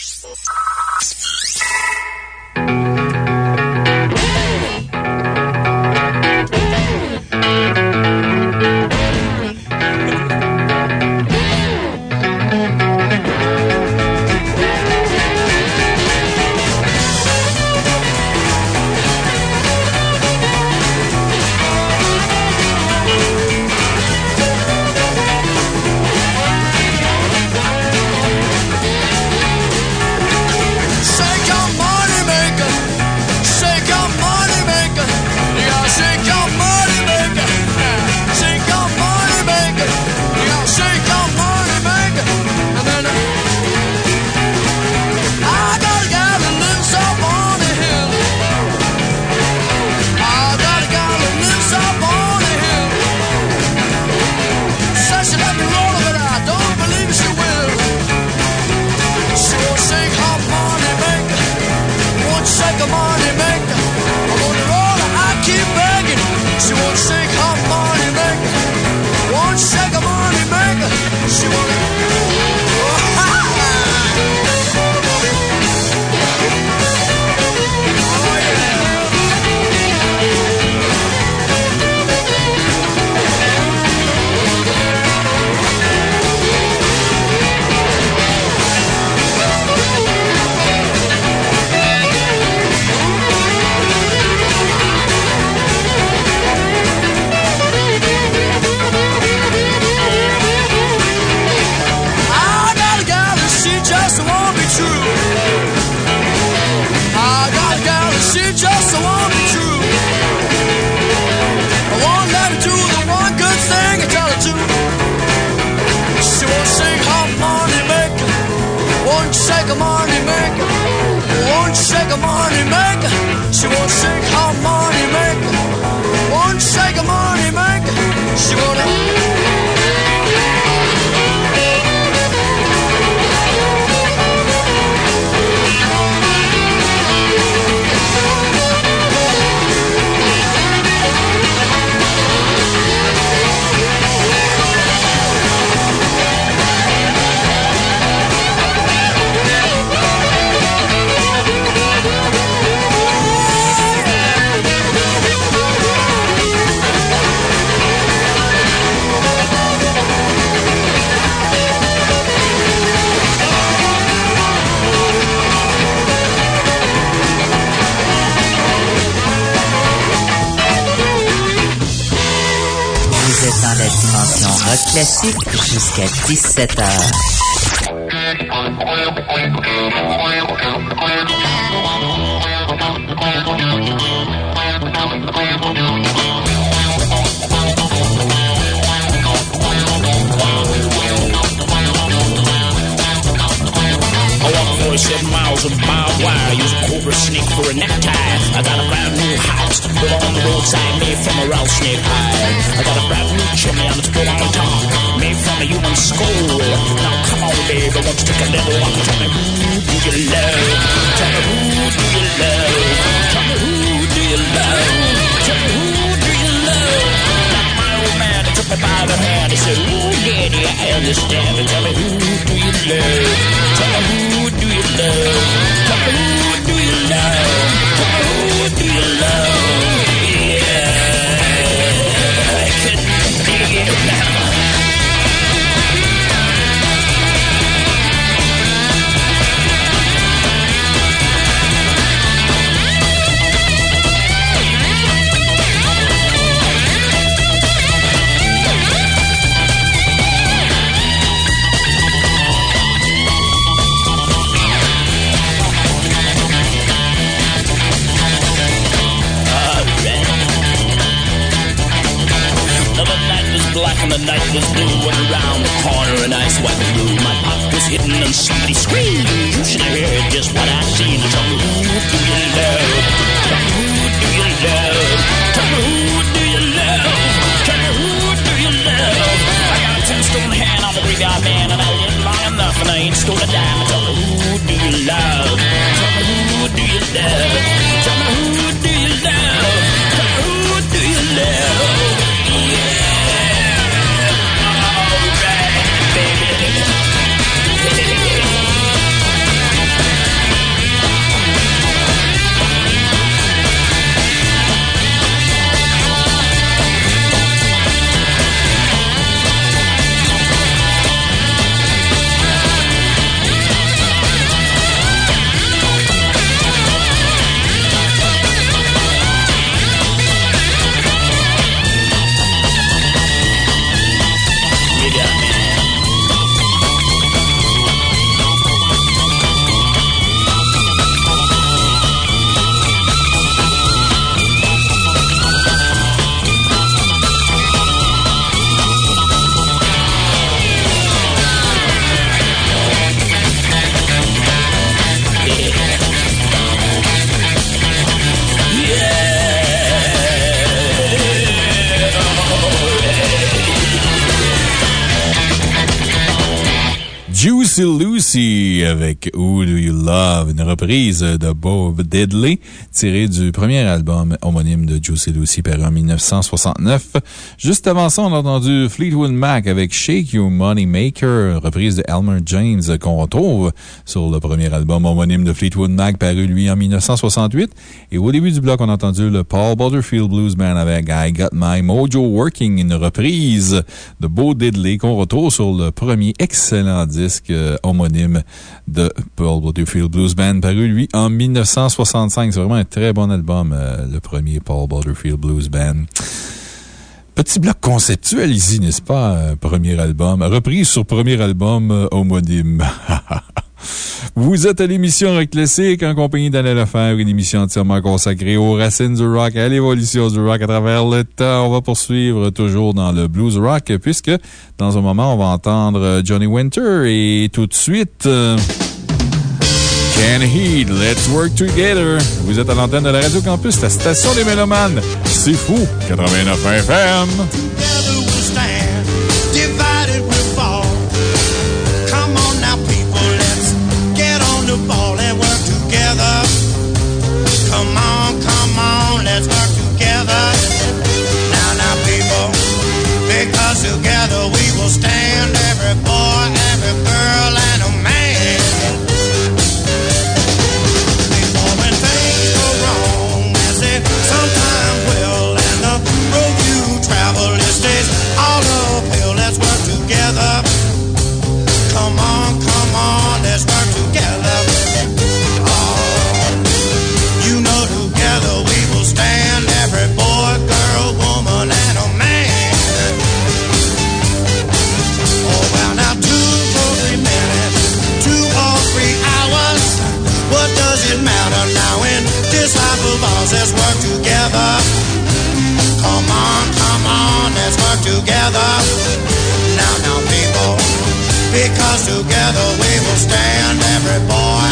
Speaker 13: jusqu'à 17h.
Speaker 2: Reprise de Bob Diddley tirée du premier album homonyme de Juicy Lucy paru en 1969. Juste avant ça, on a entendu Fleetwood Mac avec Shake Your Money Maker, reprise de Elmer James qu'on retrouve sur le premier album homonyme de Fleetwood Mac paru lui en 1968. Et au début du bloc, on a entendu le Paul Butterfield Blues Band avec I Got My Mojo Working, une reprise de Bo Diddley qu'on retrouve sur le premier excellent disque euh, homonyme de Paul Butterfield Blues Band, paru lui en 1965. C'est vraiment très bon album, euh, le premier Paul Butterfield Blues Band. Petit bloc conceptuel ici, n'est-ce pas? euh, premier album. Reprise sur premier album euh, homonyme. Vous êtes à l'émission Rock Classique en compagnie d'Anna Lefebvre, une émission entièrement consacrée aux racines du rock, à l'évolution du rock à travers le temps. On va poursuivre toujours dans le blues rock, puisque dans un moment, on va entendre Johnny Winter et tout de suite. Can Heed, Let's Work Together. Vous êtes à l'antenne de la Radio Campus, la station des Mélomanes. C'est fou, 89 FM.
Speaker 14: Together. Now, now, people, because together we will stand. Every boy,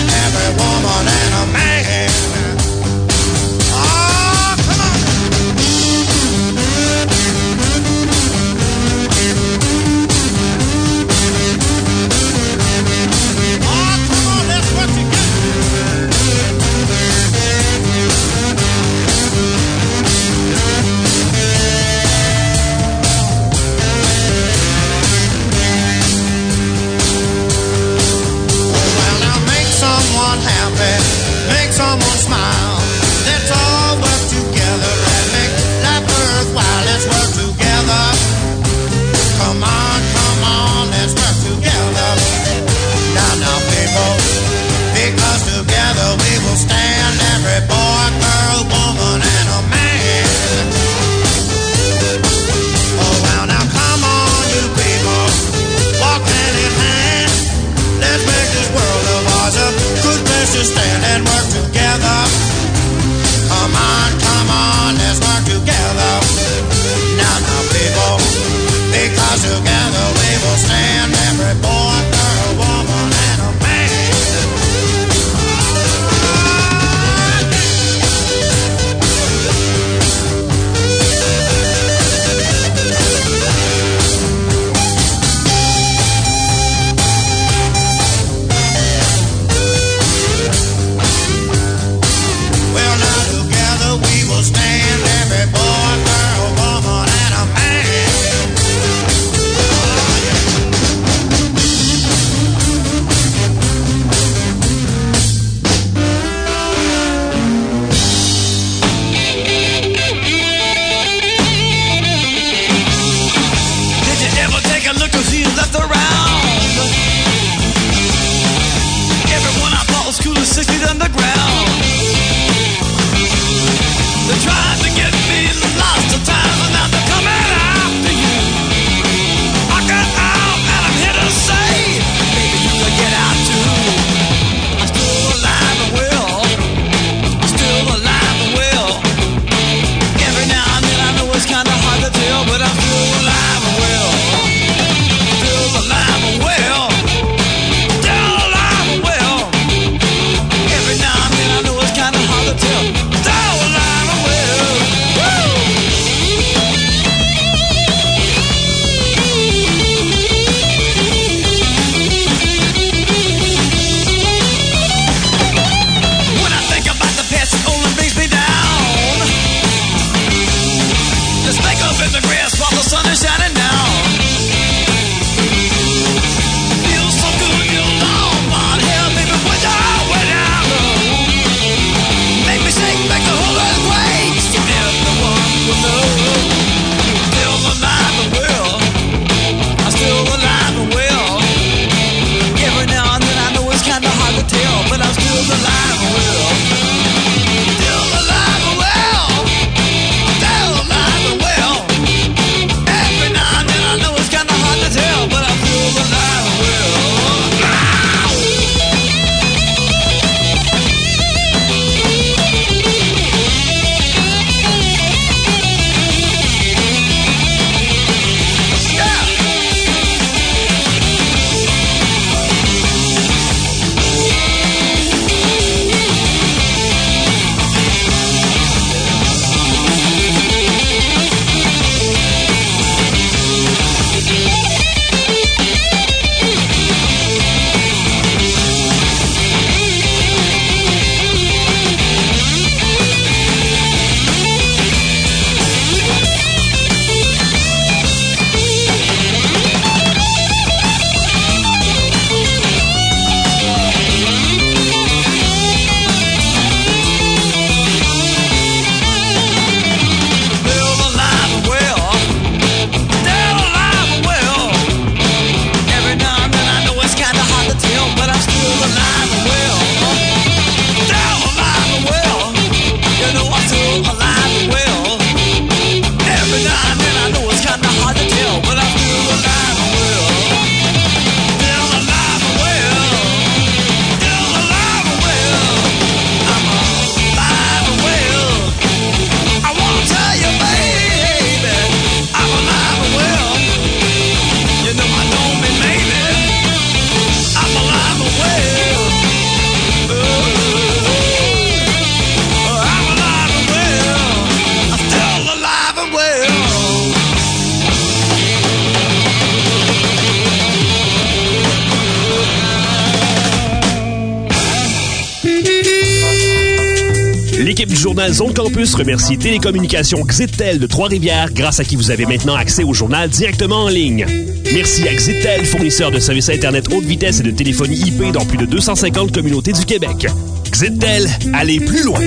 Speaker 12: remercie Télécommunications Xitel de Trois-Rivières, grâce à qui vous avez maintenant accès au journal directement en ligne. Merci à Xitel, fournisseur de services Internet haute vitesse et de téléphonie IP dans plus de 250 communautés du Québec. Xitel, allez plus loin.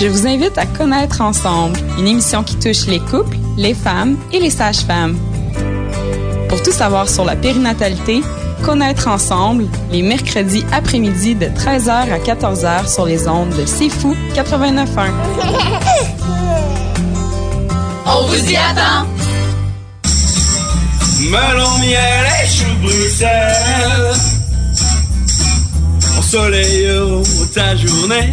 Speaker 15: Je vous invite à Connaître ensemble, une émission qui touche les couples, les femmes et les sages-femmes. Pour tout savoir sur la périnatalité, Connaître ensemble, les mercredis après-midi de 13h à 14h sur les ondes de C'est Fou 89.1.
Speaker 16: On vous y attend!
Speaker 17: Melon, miel et chou Bruxelles. Ensoleille ta journée.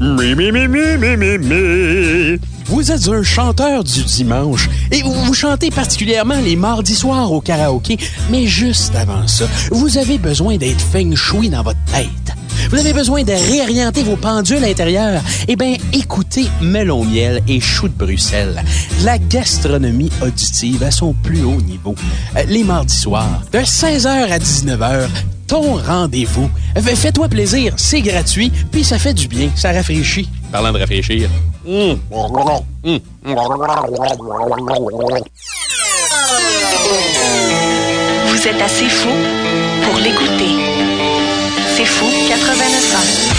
Speaker 18: Mi, mi, mi, mi, mi, mi, mi. Vous êtes un chanteur du dimanche et vous, chantez particulièrement les mardis soirs au karaoké, mais juste avant ça, vous avez besoin d'être feng shui dans votre tête. Vous avez besoin de réorienter vos pendules intérieures. Eh bien, écoutez Melon Miel et Chou de Bruxelles. La gastronomie auditive à son plus haut niveau. Euh, Les mardis soirs, de 16h à 19h, ton rendez-vous. Fais- Fais-toi plaisir, c'est gratuit, puis ça fait du bien, ça rafraîchit. Parlant de rafraîchir. Mmh. Mmh.
Speaker 14: Vous êtes assez fou pour l'écouter. C'est fou 89 ans.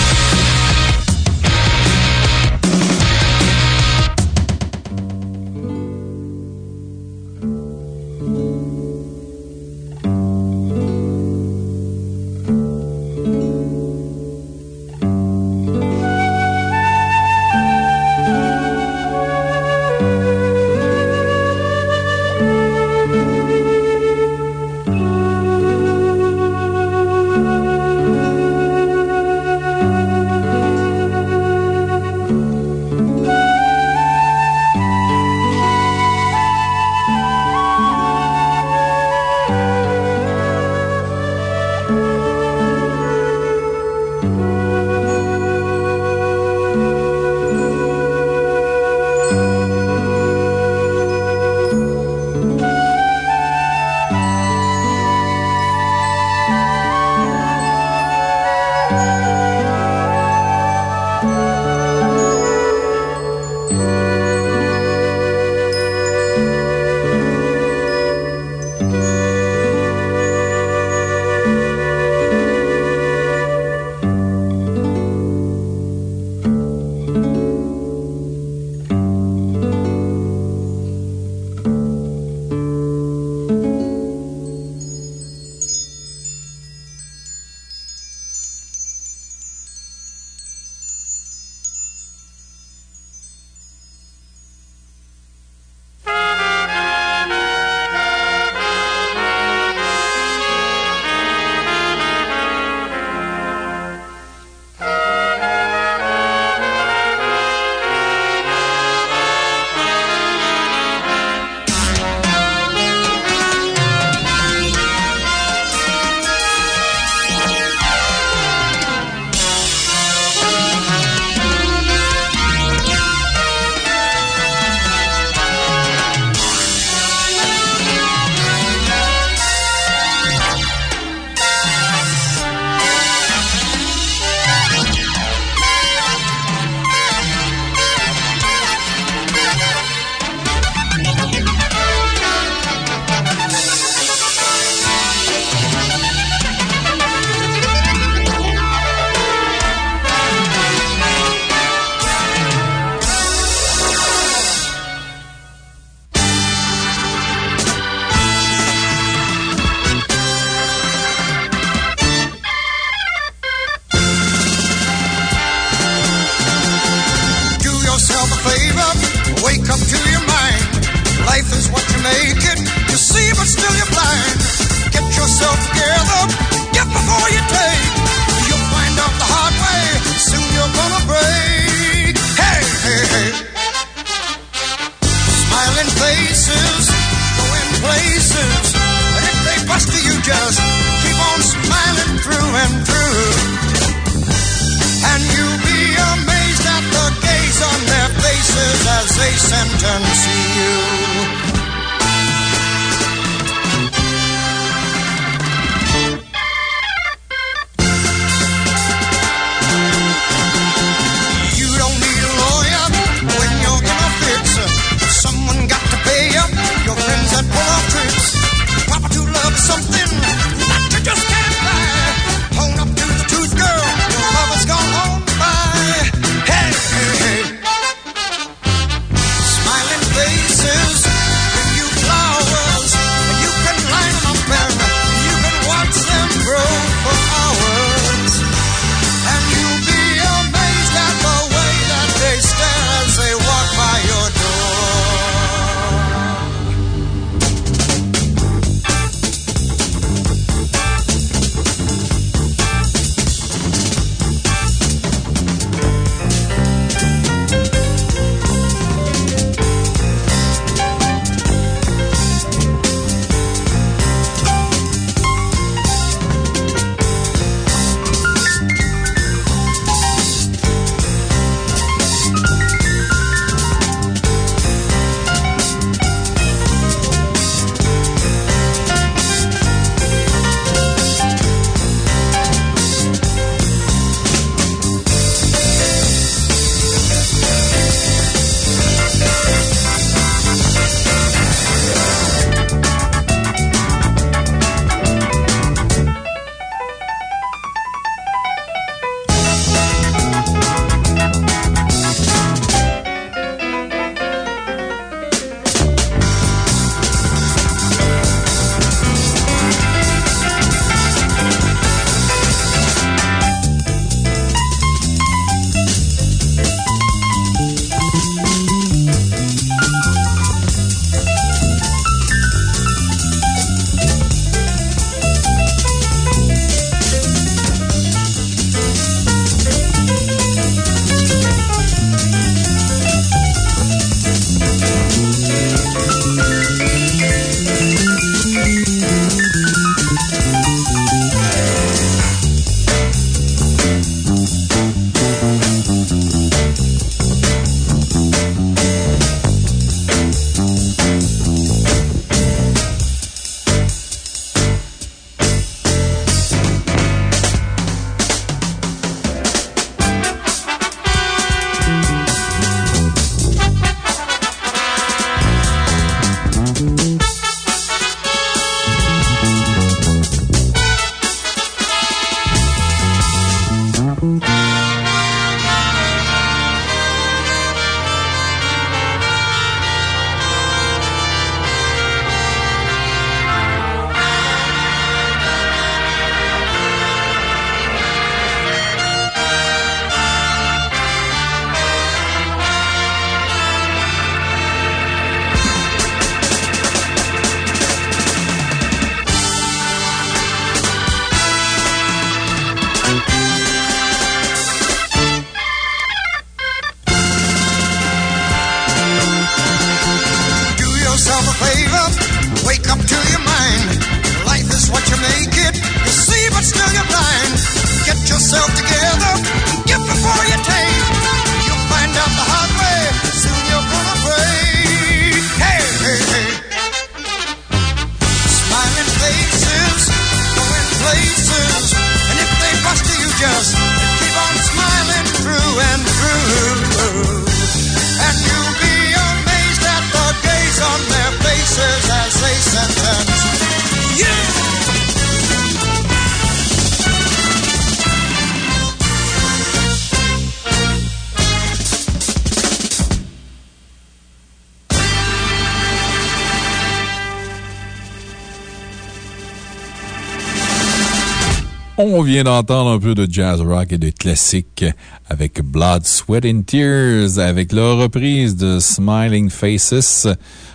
Speaker 2: Vient d'entendre un peu de jazz rock et de classique avec Blood, Sweat and Tears, avec leur reprise de Smiling Faces,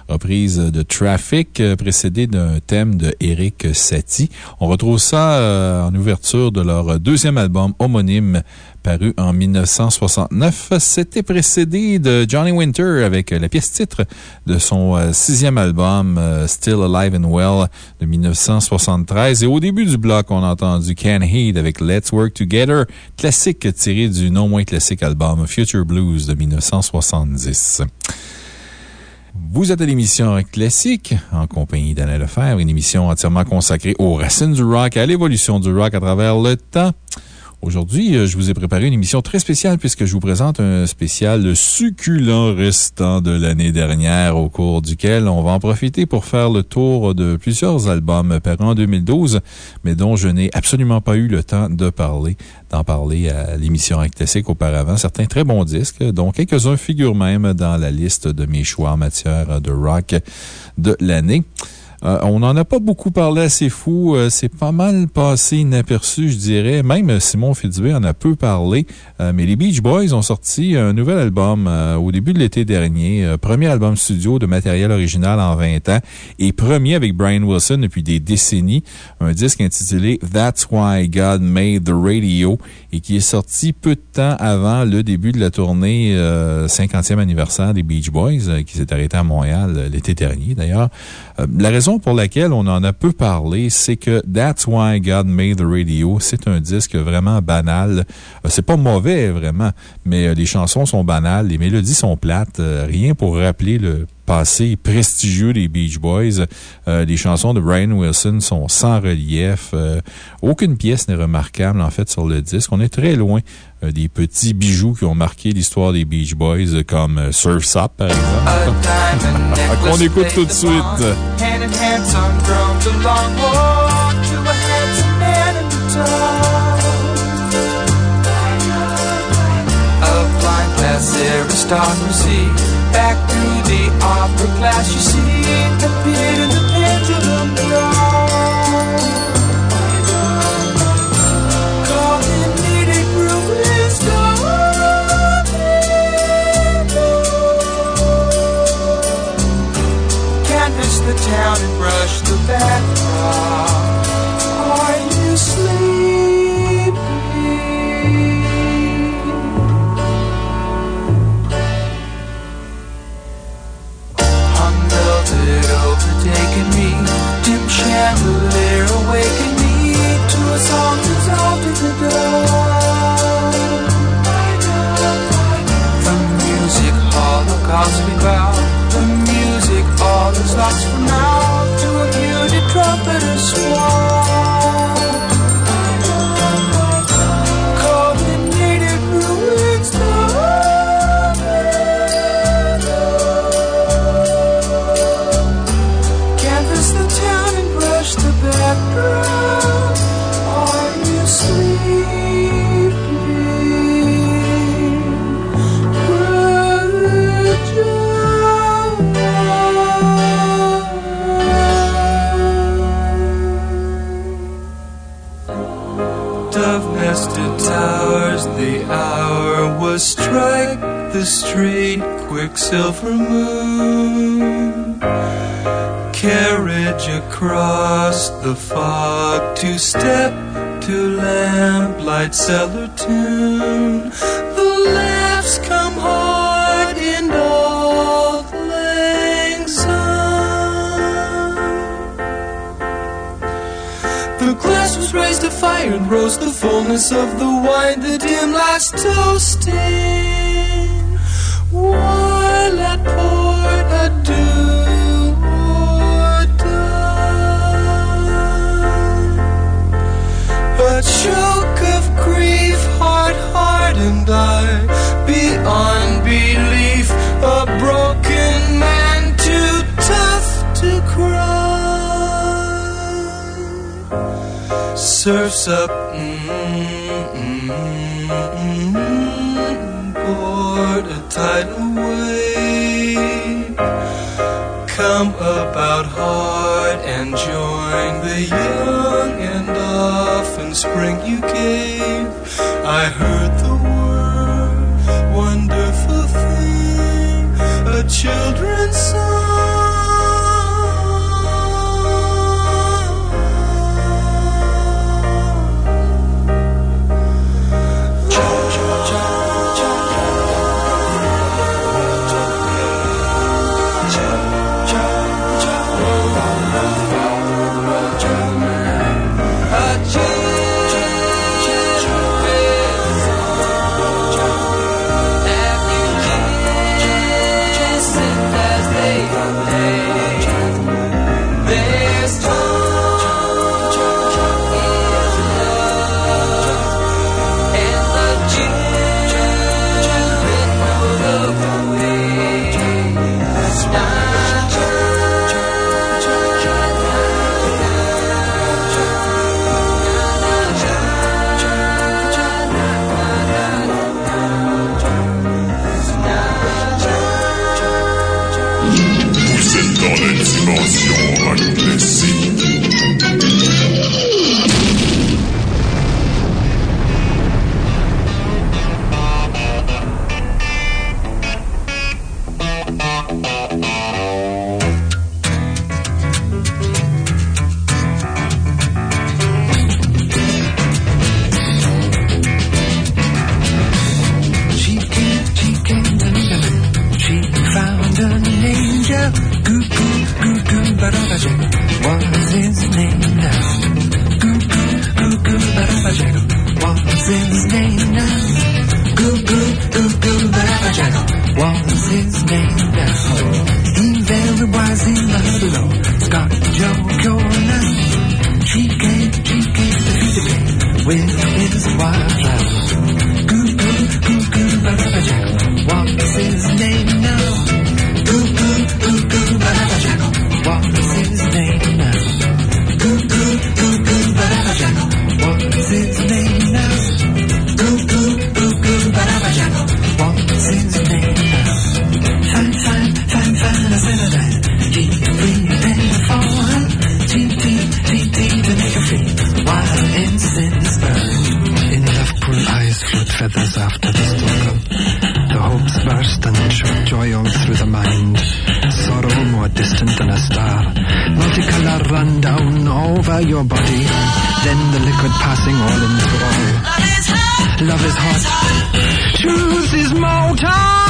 Speaker 2: reprise de Traffic, précédée d'un thème de Eric Satie. On retrouve ça euh, en ouverture de leur deuxième album homonyme paru en 1969. C'était précédé de Johnny Winter avec la pièce titre de son euh, sixième album, euh, Still Alive and Well, de 1973. Et au début du bloc, on a entendu Ken Heed avec Let's Work Together, classique tiré du non moins classique album Future Blues de 1970. Vous êtes à l'émission Classique en compagnie d'Alain Lefebvre, une émission entièrement consacrée aux racines du rock, à l'évolution du rock à travers le temps. Aujourd'hui, euh, je vous ai préparé une émission très spéciale puisque je vous présente un spécial succulent restant de l'année dernière au cours duquel on va en profiter pour faire le tour de plusieurs albums parus en 2012, mais dont je n'ai absolument pas eu le temps de parler, d'en parler à l'émission Rock Classique auparavant. Certains très bons disques, dont quelques-uns figurent même dans la liste de mes choix en matière de rock de l'année. Euh, on n'en a pas beaucoup parlé assez fou. Euh, c'est pas mal passé inaperçu, je dirais. Même Simon Fitzbé en a peu parlé. Euh, mais les Beach Boys ont sorti un nouvel album au début de l'été dernier. premier album studio de matériel original en 20 ans et premier avec Brian Wilson depuis des décennies. Un disque intitulé That's Why God Made the Radio et qui est sorti peu de temps avant le début de la tournée 50e anniversaire des Beach Boys qui s'est arrêté à Montréal l'été dernier d'ailleurs. La raison pour laquelle on en a peu parlé, c'est que That's Why God Made the Radio, c'est un disque vraiment banal. Euh, c'est pas mauvais, vraiment, mais euh, les chansons sont banales, les mélodies sont plates, euh, rien pour rappeler le passé prestigieux des Beach Boys. les chansons de Brian Wilson sont sans relief. aucune pièce n'est remarquable, en fait, sur le disque. On est très loin des petits bijoux qui ont marqué l'histoire des Beach Boys, comme Surf's Up, par exemple. Qu'on écoute tout de suite.
Speaker 19: Aristocracy, back to the opera class, you see, appeared in the pendulum yard. the town and brush the backdrop. Chandelier awaken me to a song dissolved in the dark. The music holocaust we bow the music all is lost for now to a muted trumpeter swan. Towers, the hour was strike the straight quicksilver moon. Carriage across the fog, two step to lamplight cellar tune. The laughs come hard The glass was raised to fire and rose the fullness of the wine, the dim last toasting. While at port adieu Surfs up, mm-hmm, board a tidal wave. Come about hard and join the young and often spring you gave. I heard the word, wonderful thing, a children's
Speaker 20: then the liquid passing all into all. Love is hot. Truth is molten.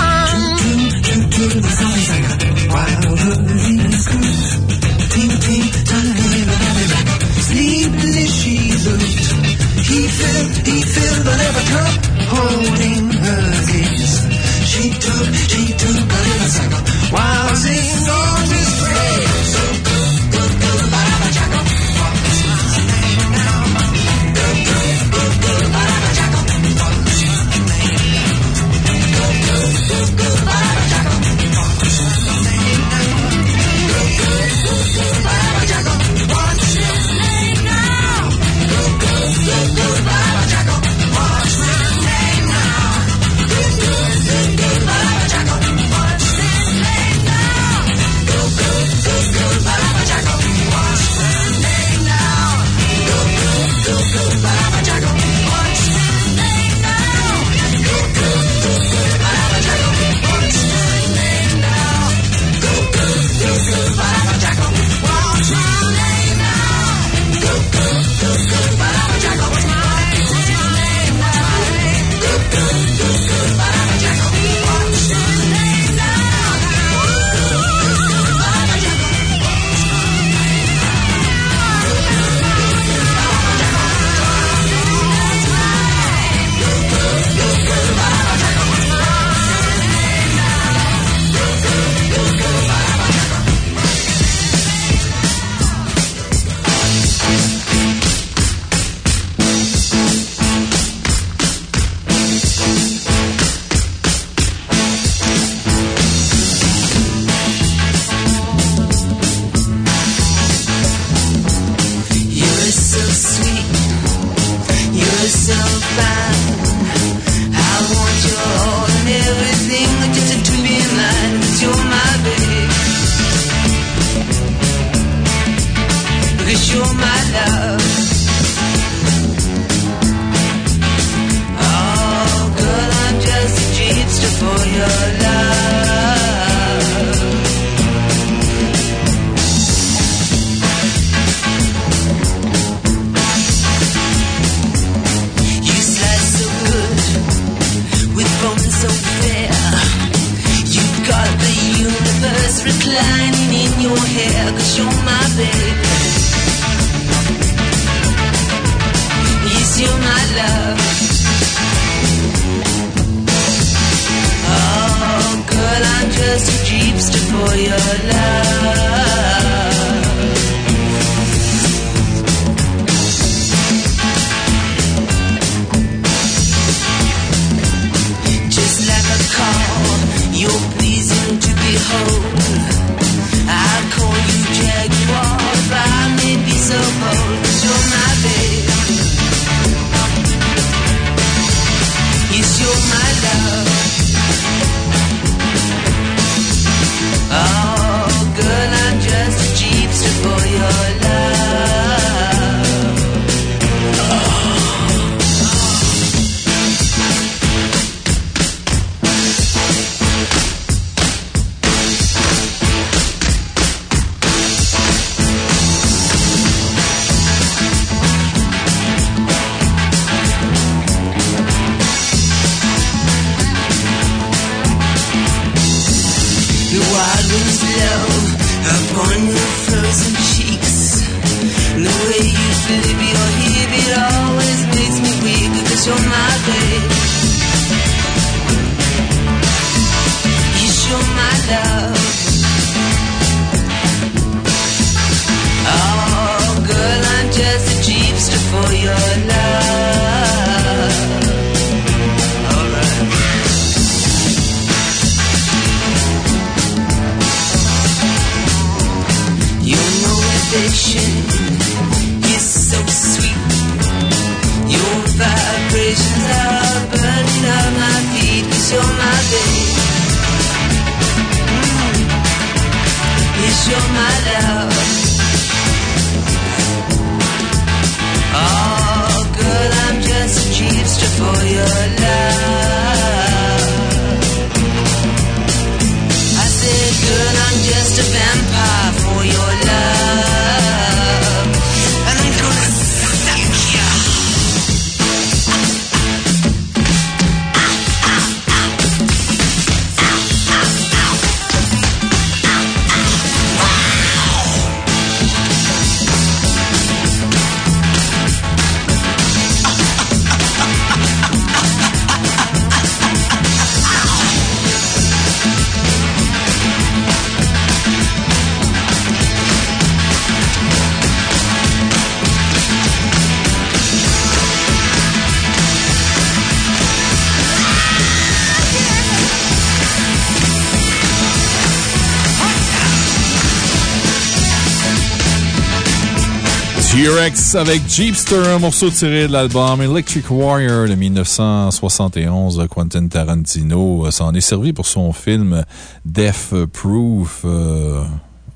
Speaker 2: Avec Jeepster, un morceau tiré de l'album Electric Warrior de 1971. Quentin Tarantino s'en est servi pour son film Death Proof. euh,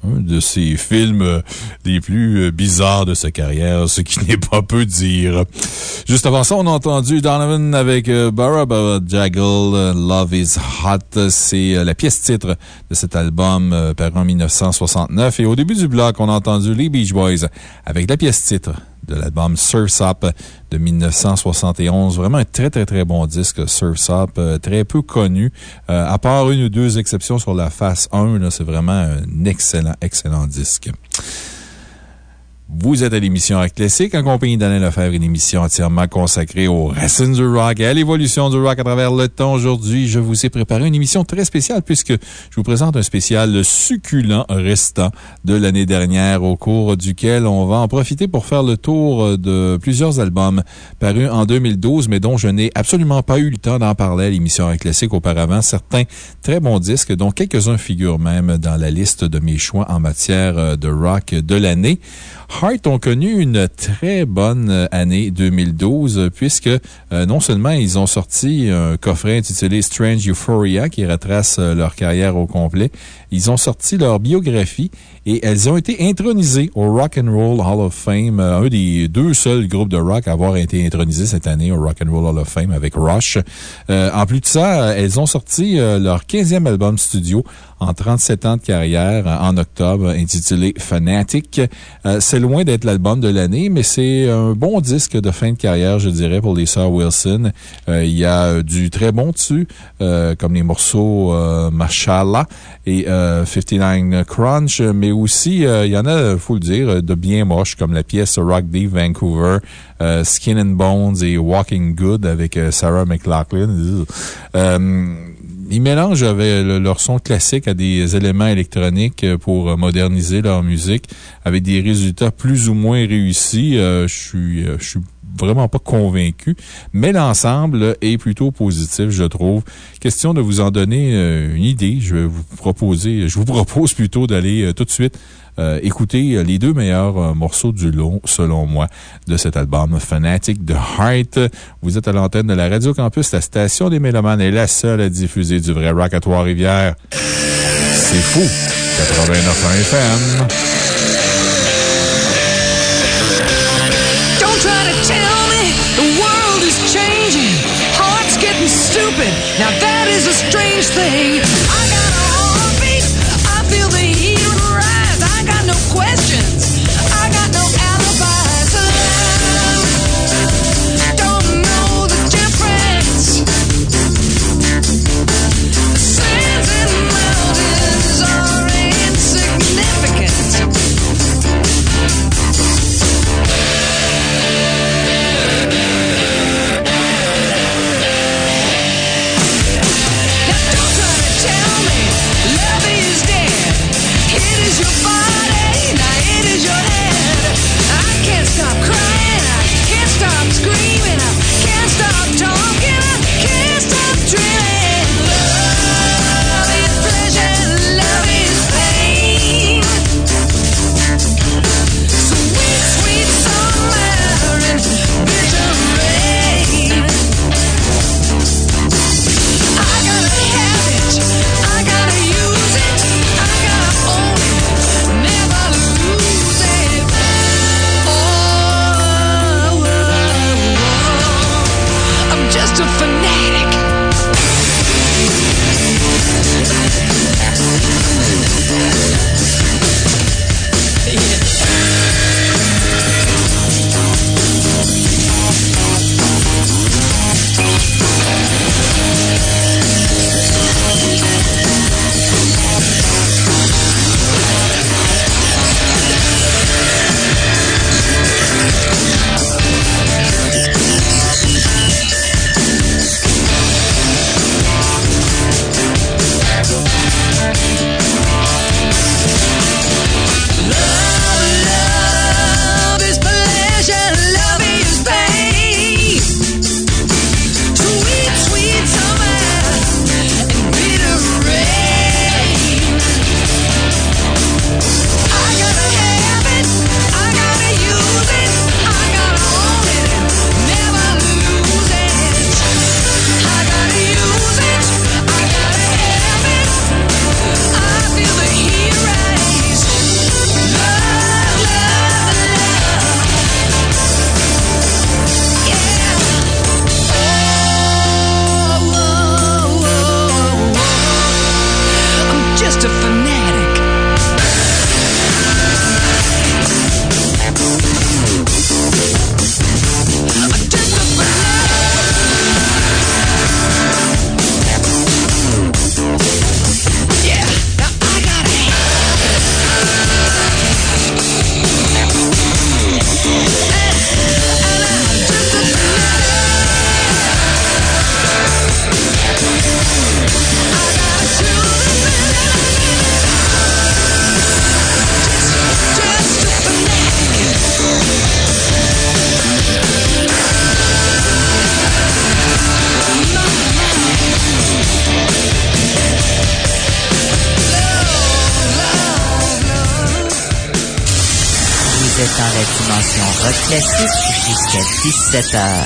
Speaker 2: un de ses films euh, les plus euh, bizarres de sa carrière, ce qui n'est pas peu dire. Juste avant ça, on a entendu Donovan avec euh, Barbara Jaggle, euh, Love is Hot. C'est euh, la pièce titre de cet album paru en 1969. Et au début du bloc, on a entendu les Beach Boys avec la pièce titre de l'album Surf's Up de 1971. Vraiment un très, très, très bon disque, Surf's Up, très peu connu. À part une ou deux exceptions sur la face 1, là, c'est vraiment un excellent, excellent disque. Vous êtes à l'émission Rock Classique en compagnie d'Alain Lefebvre, une émission entièrement consacrée aux racines du rock et à l'évolution du rock à travers le temps. Aujourd'hui, je vous ai préparé une émission très spéciale puisque je vous présente un spécial succulent restant de l'année dernière au cours duquel on va en profiter pour faire le tour de plusieurs albums parus en 2012 mais dont je n'ai absolument pas eu le temps d'en parler à l'émission Rock Classique auparavant. Certains très bons disques dont quelques-uns figurent même dans la liste de mes choix en matière de rock de l'année. Heart ont connu une très bonne euh, année 2012 puisque euh, non seulement ils ont sorti un coffret intitulé Strange Euphoria qui retrace euh, leur carrière au complet, ils ont sorti leur biographie et elles ont été intronisées au Rock and Roll Hall of Fame, euh, un des deux seuls groupes de rock à avoir été intronisés cette année au Rock and Roll Hall of Fame avec Rush. Euh, en plus de ça, euh, elles ont sorti leur 15e album studio en 37 ans de carrière en octobre, intitulé Fanatic. C'est loin d'être l'album de l'année, mais c'est un bon disque de fin de carrière, je dirais, pour les sœurs Wilson. Il y a du très bon dessus, comme les morceaux Mashallah et euh, 59 Crunch, mais aussi, euh, il y en a, faut le dire, de bien moches, comme la pièce Rock Deep Vancouver, euh, Skin and Bones et Walking Good avec euh, Sarah McLachlan. Euh, ils mélangent avec le- leur son classique à des éléments électroniques euh, pour euh, moderniser leur musique avec des résultats plus ou moins réussis. Euh, je euh, vraiment pas convaincu, mais l'ensemble est plutôt positif, je trouve. Question de vous en donner euh, une idée. Je vais vous proposer, je vous propose plutôt d'aller euh, tout de suite euh, écouter les deux meilleurs morceaux du long, selon moi, de cet album Fanatic de Heart. Vous êtes à l'antenne de la Radio Campus, la station des Mélomanes est la seule à diffuser du vrai rock à Trois-Rivières. C'est fou! 89 FM.
Speaker 21: Jusqu'à 17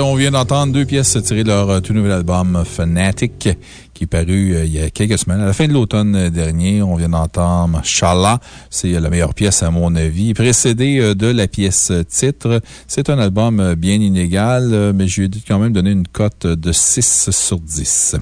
Speaker 2: On vient d'entendre deux pièces tirées de leur euh, tout nouvel album Fanatic, qui est paru euh, il y a quelques semaines. À la fin de l'automne euh, dernier, on vient d'entendre Shala. C'est la meilleure pièce, à mon avis. Précédé de la pièce titre. C'est un album bien inégal, mais je lui ai quand même donné une cote de 6 sur 10.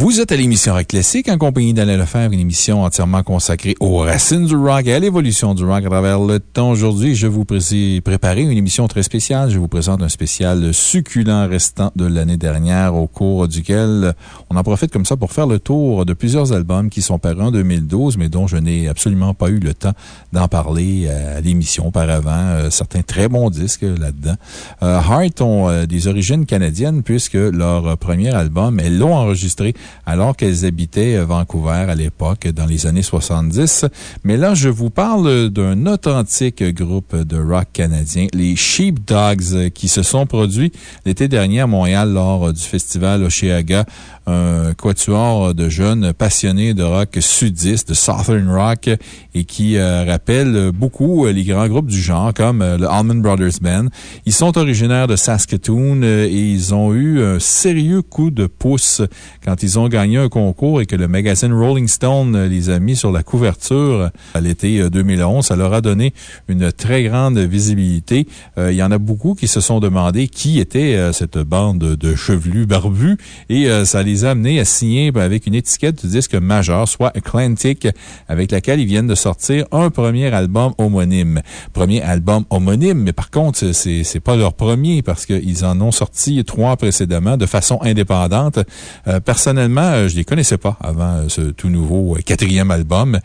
Speaker 2: Vous êtes à l'émission Rock Classique en compagnie d'Alain Lefebvre, une émission entièrement consacrée aux racines du rock et à l'évolution du rock à travers le temps. Aujourd'hui, je vous ai préparé une émission très spéciale. Je vous présente un spécial succulent restant de l'année dernière au cours duquel on en profite comme ça pour faire le tour de plusieurs albums qui sont parus en 2012, mais dont je n'ai absolument pas eu le temps d'en parler à l'émission auparavant. Euh, certains très bons disques là-dedans. Euh, Heart ont euh, des origines canadiennes puisque leur premier album, elles l'ont enregistré alors qu'elles habitaient Vancouver à l'époque, dans les années 70. Mais là, je vous parle d'un authentique groupe de rock canadien, les Sheepdogs, qui se sont produits l'été dernier à Montréal lors du festival Oceaga un quatuor de jeunes passionnés de rock sudiste, de Southern Rock, et qui euh, rappellent beaucoup euh, les grands groupes du genre, comme euh, le Allman Brothers Band. Ils sont originaires de Saskatoon et ils ont eu un sérieux coup de pouce quand ils ont gagné un concours et que le magazine Rolling Stone les a mis sur la couverture à l'été 2011. Ça leur a donné une très grande visibilité. il y en a beaucoup qui se sont demandé qui était cette bande de chevelus barbus et ça les a amenés à signer ben, avec une étiquette de disque majeur, soit Atlantic, avec laquelle ils viennent de sortir un premier album homonyme. Premier album homonyme, mais par contre, c'est pas leur premier parce qu'ils en ont sorti trois précédemment de façon indépendante. Euh, personnellement, euh, je les connaissais pas avant euh, ce tout nouveau quatrième album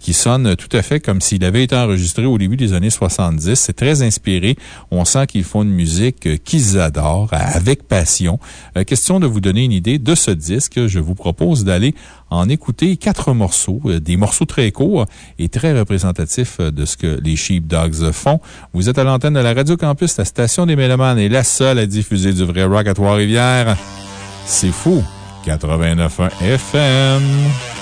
Speaker 2: qui sonne tout à fait comme s'il avait été enregistré au début des années 70. C'est très inspiré. On sent qu'ils font une musique qu'ils adorent avec passion. question de vous donner une idée de ce disque, je vous propose d'aller en écouter quatre morceaux, euh, des morceaux très courts et très représentatifs euh, de ce que les Sheepdogs font. Vous êtes à l'antenne de la Radio Campus, la station des Mélomanes est la seule à diffuser du vrai rock à Trois-Rivières. C'est fou! 89.1 FM.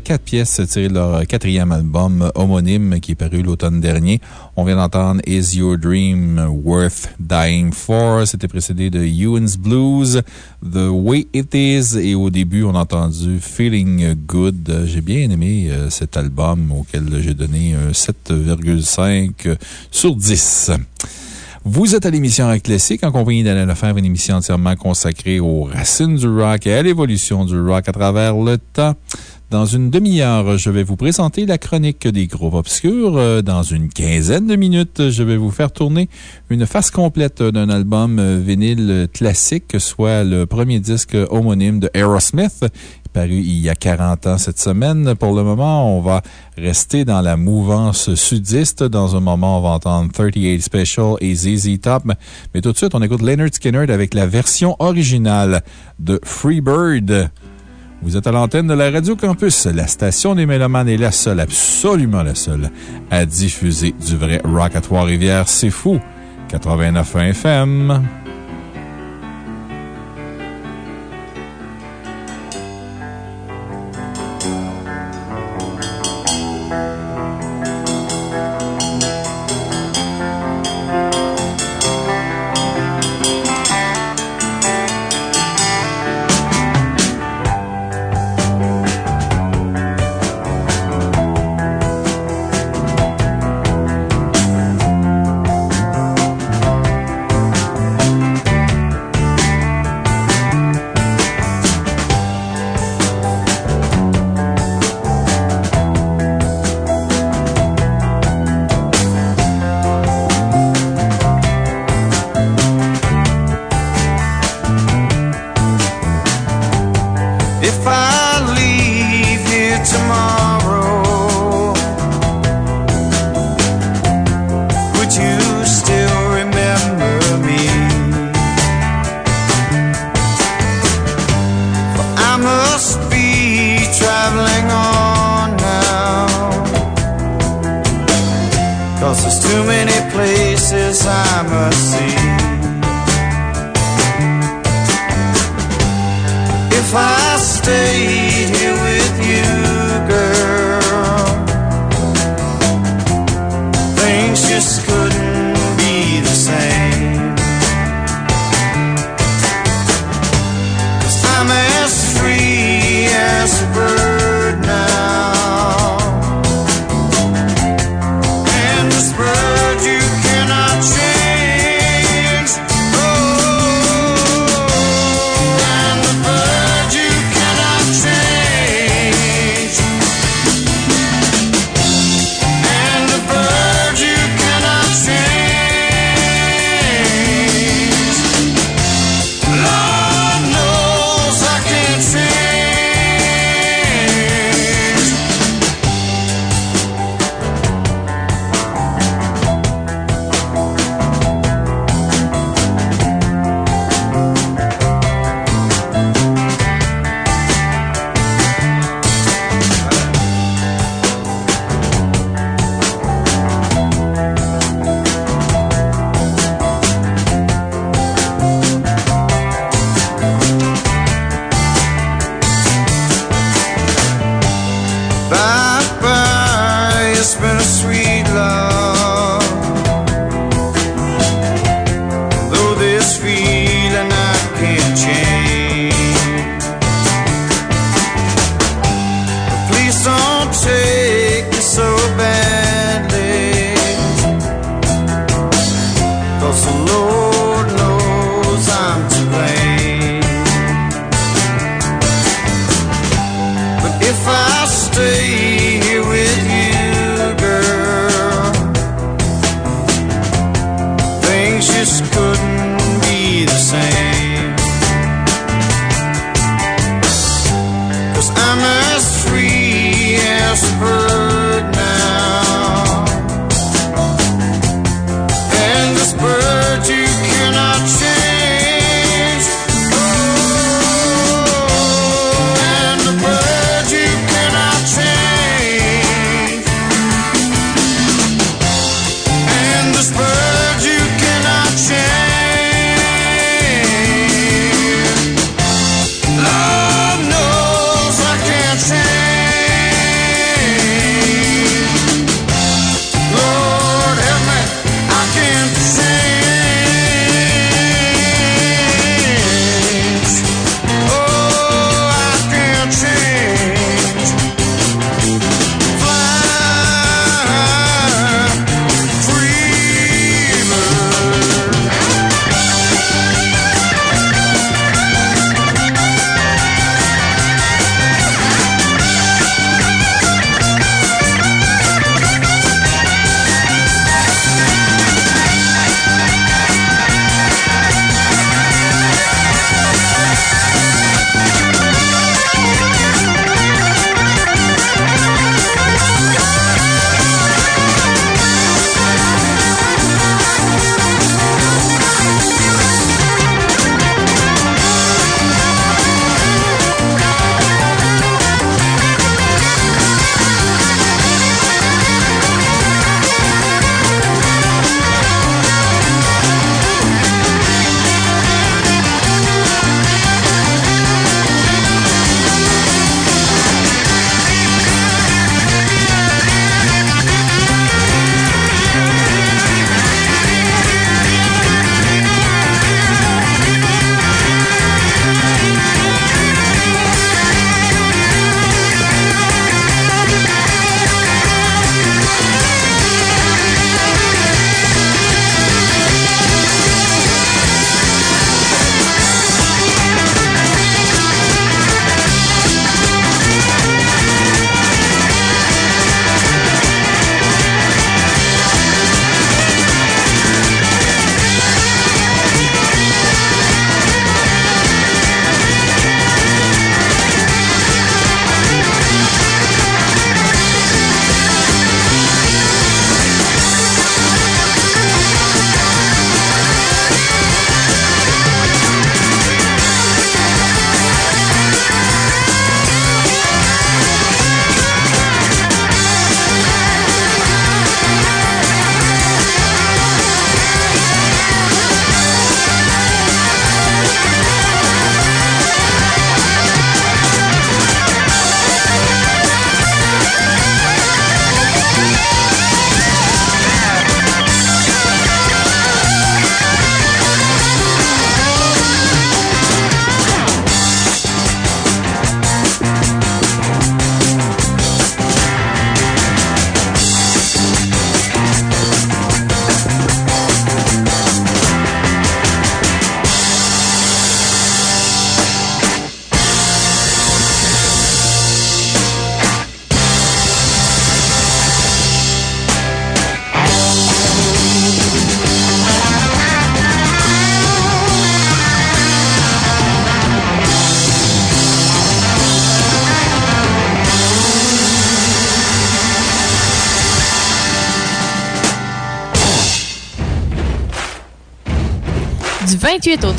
Speaker 2: Quatre pièces tirées de leur quatrième album homonyme qui est paru l'automne dernier. On vient d'entendre Is Your Dream Worth Dying For? C'était précédé de Ewan's Blues, The Way It Is, et au début, on a entendu Feeling Good. J'ai bien aimé euh, cet album auquel j'ai donné un 7,5 sur 10. Vous êtes à l'émission Rock Classique en compagnie d'Alain Lefebvre, une émission entièrement consacrée aux racines du rock et à l'évolution du rock à travers le temps. Dans une demi-heure, je vais vous présenter la chronique des groupes obscurs. Euh, Dans une quinzaine de minutes, je vais vous faire tourner une face complète d'un album euh, vinyle classique, soit le premier disque homonyme de Aerosmith il y a 40 ans cette semaine. Pour le moment, on va rester dans la mouvance sudiste. Dans un moment, on va entendre 38 Special et ZZ Top. Mais tout de suite, on écoute Leonard Skinner avec la version originale de Freebird. Vous êtes à l'antenne de la Radio Campus. La station des Mélomanes est la seule, absolument la seule, à diffuser du vrai rock à Trois-Rivières. C'est fou. 89 FM.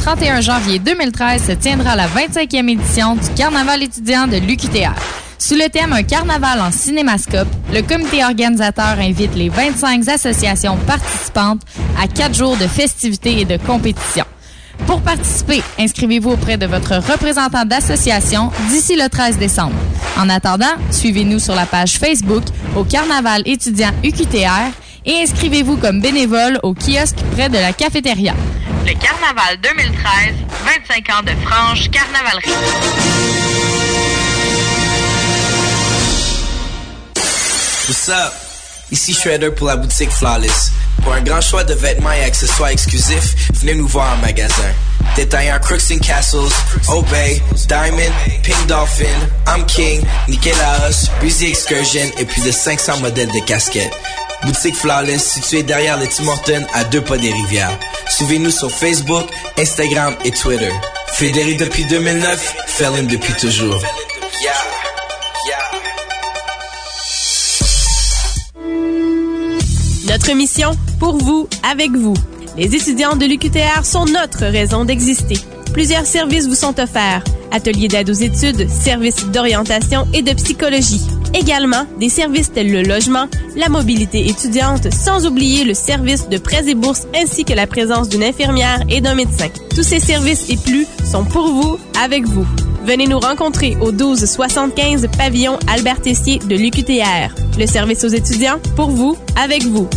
Speaker 22: 31 janvier 2013 se tiendra la 25e édition du Carnaval étudiant de l'UQTR. Sous le thème Un carnaval en cinémascope, le comité organisateur invite les 25 associations participantes à quatre jours de festivités et de compétitions. Pour participer, inscrivez-vous auprès de votre représentant d'association d'ici le 13 décembre. En attendant, suivez-nous sur la page Facebook au Carnaval étudiant UQTR et inscrivez-vous comme bénévole au kiosque près de la cafétéria. Le Carnaval 2013, 25 ans de franche carnavalerie.
Speaker 8: What's up? Ici Shredder pour la boutique Flawless. Pour un grand choix de vêtements et accessoires exclusifs, venez nous voir en magasin. Détaillant Crooks and Castles, Obey, Diamond, Pink Dolphin, I'm King, Nikélaos, Busy Excursion et plus de 500 modèles de casquettes. Boutique Flawless située derrière le Tim Hortons à deux pas des rivières. Suivez-nous sur Facebook, Instagram et Twitter. Fédéré depuis 2009, Felon depuis toujours.
Speaker 7: Notre mission, pour vous, avec vous. Les étudiants de l'UQTR sont notre raison d'exister. Plusieurs services vous sont offerts. Ateliers d'aide aux études, services d'orientation et de psychologie. Également, des services tels le logement, la mobilité étudiante, sans oublier le service de prêts et bourses ainsi que la présence d'une infirmière et d'un médecin. Tous ces services et plus sont pour vous, avec vous. Venez nous rencontrer au 1275 pavillon Albert Tessier de l'UQTR. Le service aux étudiants, pour vous, avec vous.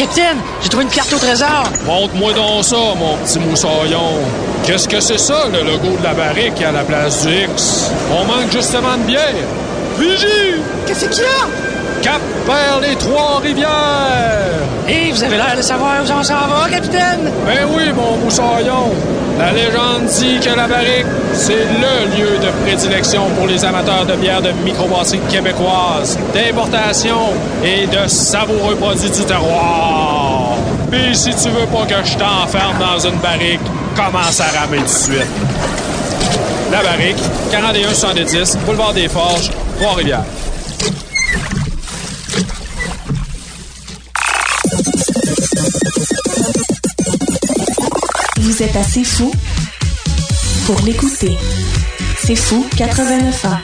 Speaker 23: Capitaine, j'ai trouvé une carte au trésor.
Speaker 24: Montre-moi donc ça, mon petit moussaillon. Qu'est-ce que c'est ça, le logo de la barrique à la place du X? On manque justement de bière. Vigie!
Speaker 23: Qu'est-ce qu'il y a?
Speaker 24: Cap vers les Trois-Rivières!
Speaker 23: Hé, vous avez l'air de savoir où on s'en va, capitaine?
Speaker 24: Ben oui, mon moussaillon. La légende dit que la barrique, c'est le lieu de prédilection pour les amateurs de bière de microbrasserie québécoise, d'importation et de savoureux produits du terroir. Puis si tu veux pas que je t'enferme dans une barrique, commence à ramer tout de suite. La barrique, 4170, boulevard des Forges, Trois-Rivières.
Speaker 25: Vous êtes assez fou pour l'écouter. C'est fou 89 ans.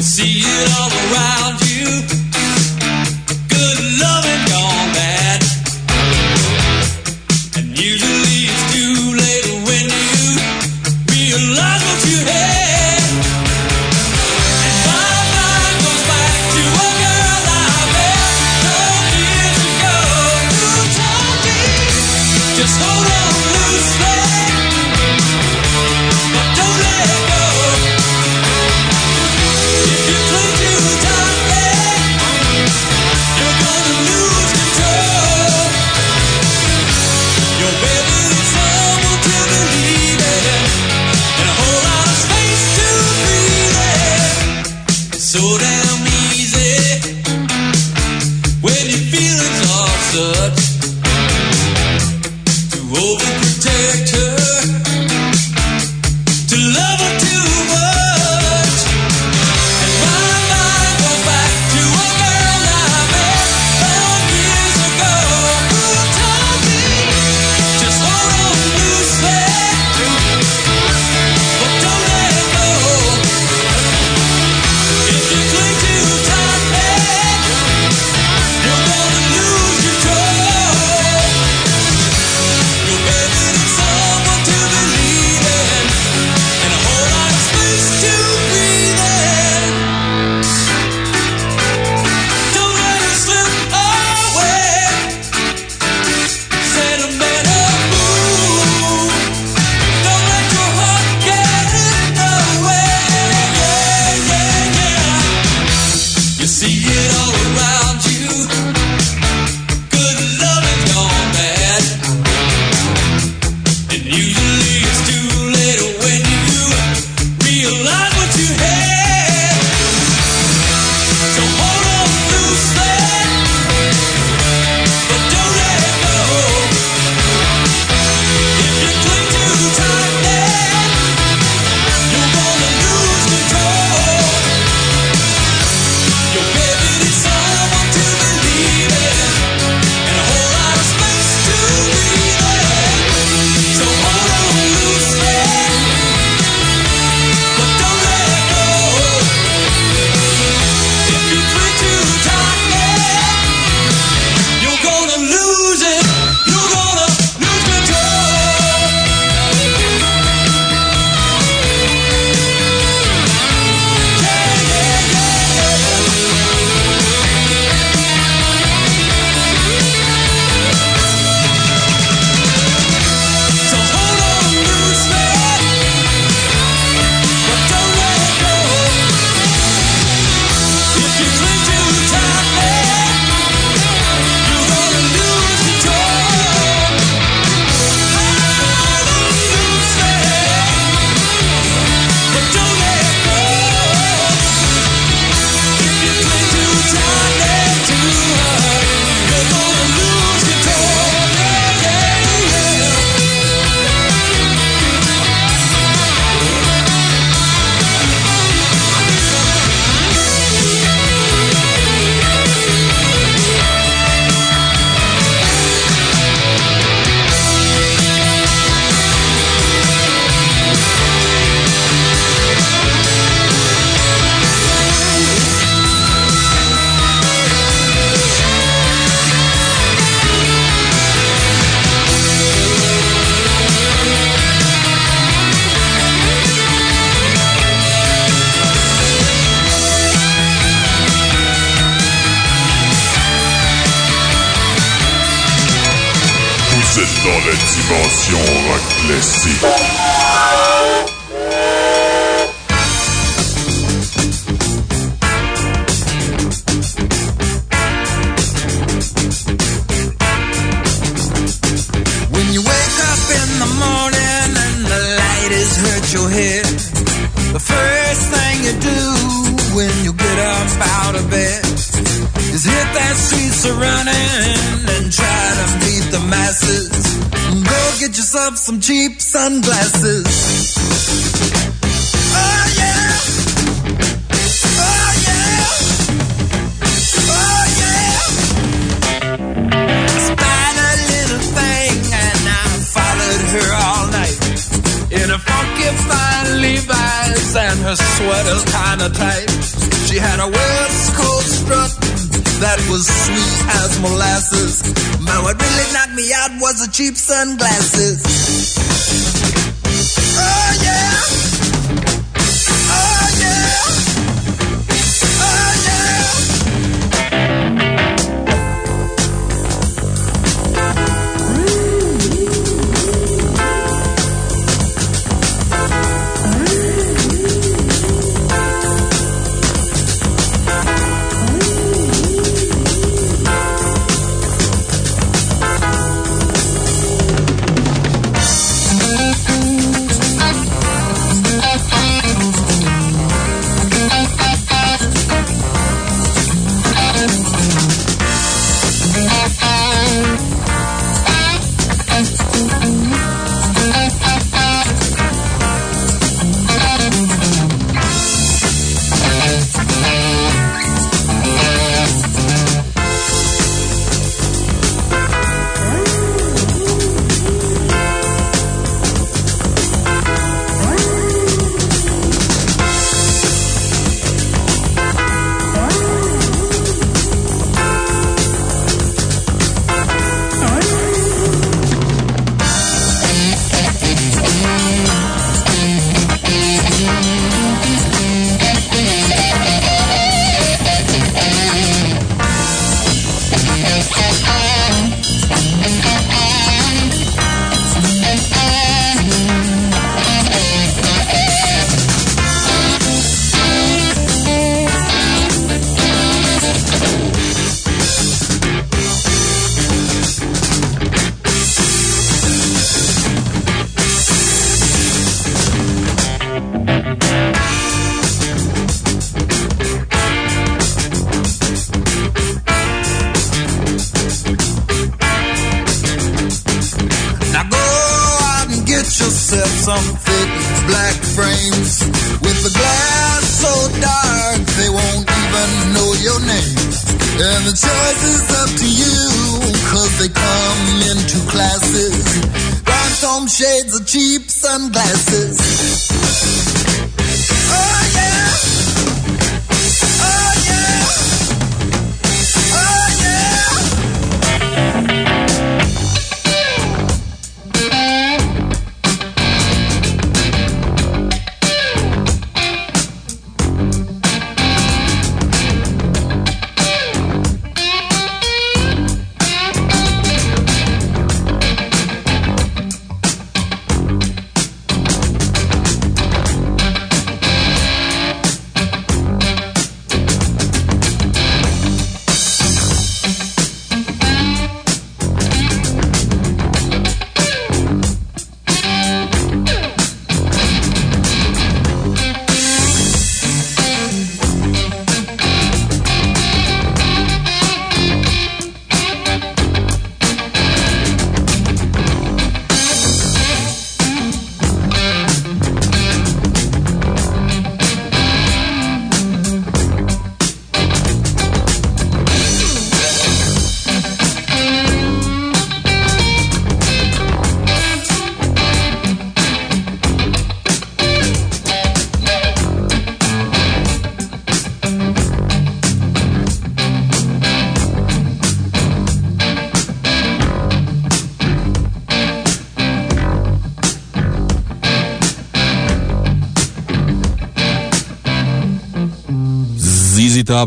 Speaker 26: See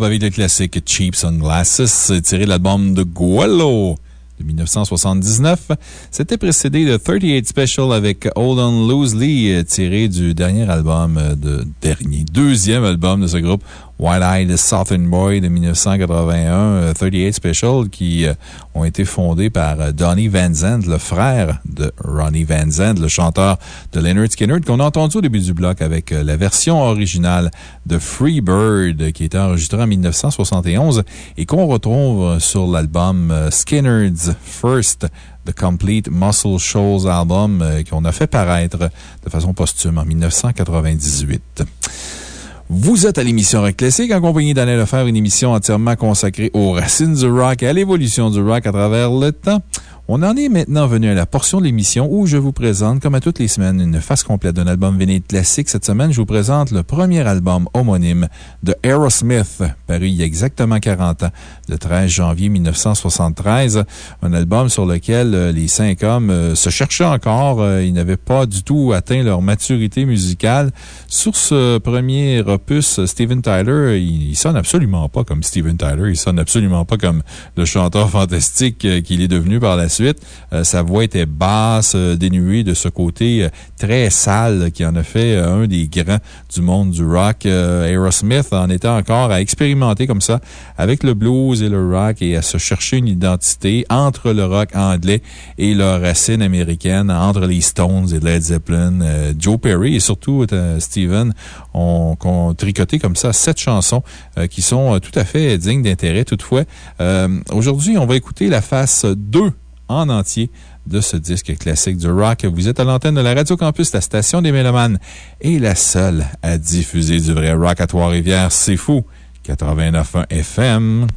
Speaker 2: avec le classique Cheap Sunglasses, tiré de l'album de Guello de 1979. C'était précédé de 38 Special avec Hold On Loosely, tiré du dernier album de dernier, deuxième album de ce groupe, Wild-Eyed Southern Boy de 1981, 38 Special, qui ont été fondés par Donnie Van Zandt, le frère de Ronnie Van Zandt, le chanteur de Leonard Skinner, qu'on a entendu au début du bloc avec la version originale de Free Bird, qui était enregistrée en 1971 et qu'on retrouve sur l'album Skinner's First The Complete Muscle Shoals album qu'on a fait paraître de façon posthume en 1998. Vous êtes à l'émission Rock Classique en compagnie d'Alain Lefebvre, une émission entièrement consacrée aux racines du rock et à l'évolution du rock à travers le temps. On en est maintenant venu à la portion de l'émission où je vous présente, comme à toutes les semaines, une face complète d'un album vinyle classique. Cette semaine, je vous présente le premier album homonyme de Aerosmith, paru il y a exactement 40 ans, le 13 janvier 1973. Un album sur lequel euh, les cinq hommes euh, se cherchaient encore. Euh, ils n'avaient pas du tout atteint leur maturité musicale. Sur ce premier opus, Steven Tyler, il, sonne absolument pas comme Steven Tyler. Il sonne absolument pas comme le chanteur fantastique qu'il est devenu par la suite. Sa voix était basse, dénuée de ce côté très sale qui en a fait un des grands du monde du rock. Aerosmith en était encore à expérimenter comme ça avec le blues et le rock et à se chercher une identité entre le rock anglais et leur racine américaine, entre les Stones et Led Zeppelin. Joe Perry et surtout Steven ont, ont, tricoté comme ça sept chansons qui sont tout à fait dignes d'intérêt. Toutefois, aujourd'hui, on va écouter la face 2 en entier de ce disque classique du rock. Vous êtes à l'antenne de la Radio Campus, la station des Mélomanes, et la seule à diffuser du vrai rock à Trois-Rivières. C'est fou! 89.1 FM.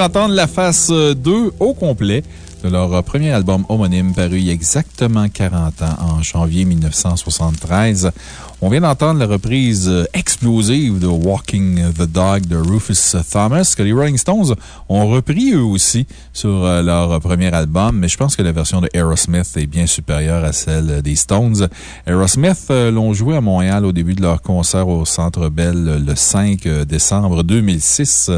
Speaker 2: D'entendre la face 2 au complet de leur premier album homonyme paru il y a exactement 40 ans, en janvier 1973. On vient d'entendre la reprise euh, explosive de Walking the Dog de Rufus Thomas, que les Rolling Stones ont repris eux aussi sur euh, leur premier album, mais je pense que la version de Aerosmith est bien supérieure à celle des Stones. Aerosmith euh, l'ont joué à Montréal au début de leur concert au Centre Bell le 5 décembre 2006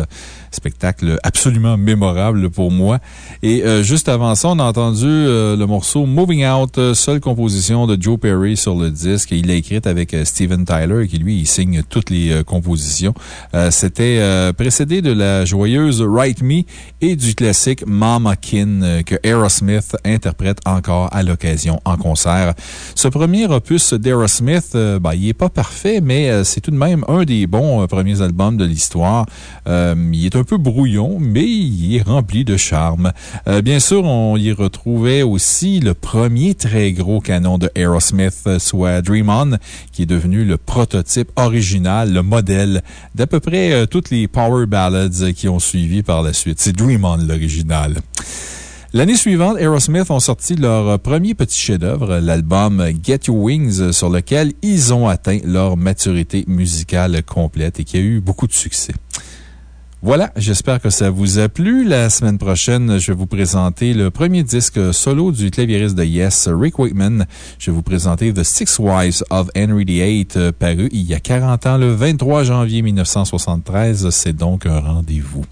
Speaker 2: spectacle absolument mémorable pour moi. Et juste avant ça, on a entendu le morceau Moving Out, seule composition de Joe Perry sur le disque. Il l'a écrite avec Steven Tyler, qui lui, il signe toutes les euh, compositions. Euh, c'était euh, précédé de la joyeuse Write Me et du classique Mama Kin que Aerosmith interprète encore à l'occasion en concert. Ce premier opus d'Aerosmith, ben, il n'est pas parfait, mais c'est tout de même un des bons premiers albums de l'histoire. il est un peu brouillon, mais il est rempli de charme. Bien sûr, on y retrouvait aussi le premier très gros canon de Aerosmith, soit Dream On, qui est devenu le prototype original, le modèle d'à peu près euh, toutes les power ballads qui ont suivi par la suite. C'est Dream On, l'original. L'année suivante, Aerosmith ont sorti leur premier petit chef-d'œuvre, l'album Get Your Wings, sur lequel ils ont atteint leur maturité musicale complète et qui a eu beaucoup de succès. Voilà, j'espère que ça vous a plu. La semaine prochaine, je vais vous présenter le premier disque solo du claviériste de Yes, Rick Wakeman. Je vais vous présenter The Six Wives of Henry VIII, euh, paru il y a 40 ans, le 23 janvier 1973. C'est donc un rendez-vous.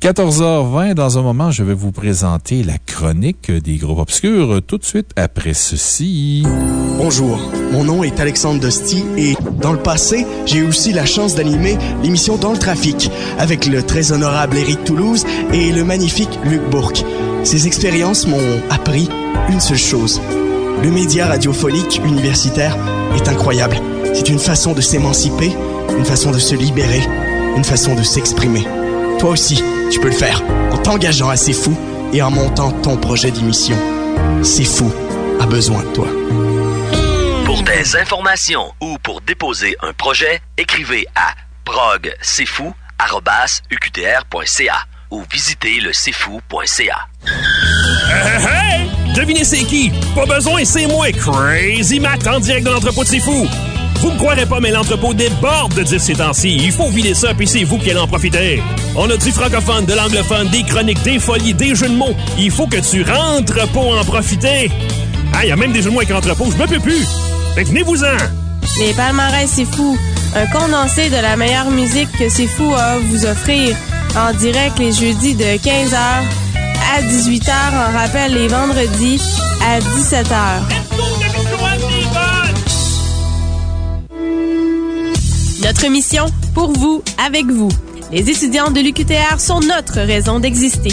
Speaker 2: 14h20, dans un moment, je vais vous présenter la chronique des groupes obscurs tout de suite après ceci.
Speaker 27: Bonjour, mon nom est Alexandre Dosti et dans le passé, j'ai aussi la chance d'animer l'émission Dans le trafic avec le très honorable Éric Toulouse et le magnifique Luc Bourque. Ces expériences m'ont appris une seule chose. Le média radiophonique universitaire est incroyable. C'est une façon de s'émanciper, une façon de se libérer, une façon de s'exprimer. Toi aussi, tu peux le faire en t'engageant à C'est Fou et en montant ton projet d'émission. C'est Fou a besoin de toi.
Speaker 28: Pour des informations ou pour déposer un projet, écrivez à progcfou.ca ou visitez le cfou.ca.
Speaker 12: Hey, hey! Devinez c'est qui? Pas besoin, c'est moi, Crazy Matt, en direct de l'entrepôt de C'est Fou. Vous me croirez pas, mais l'entrepôt déborde de dire ces temps-ci. Il faut vider ça, puis c'est vous qui allez en profiter. On a du francophone, de l'anglophone, des chroniques, des folies, des jeux de mots. Il faut que tu rentres pour en profiter. Ah, il y a même des jeux de mots avec entrepôt, je me peux plus. Fait venez-vous-en.
Speaker 7: Les palmarès, c'est fou. Un condensé de la meilleure musique que c'est fou à vous offrir. En direct les jeudis de 15h à 18h, en rappel les vendredis à 17h. Notre mission, pour vous, avec vous. Les étudiants de l'UQTR sont notre raison d'exister.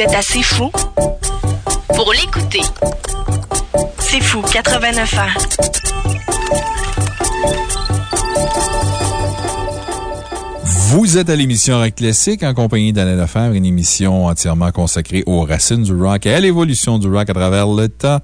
Speaker 25: Êtes assez fou pour l'écouter. C'est fou, 89 ans.
Speaker 2: Vous êtes à l'émission Rock Classique en compagnie d'Alain Lefebvre, une émission entièrement consacrée aux racines du rock et à l'évolution du rock à travers le temps.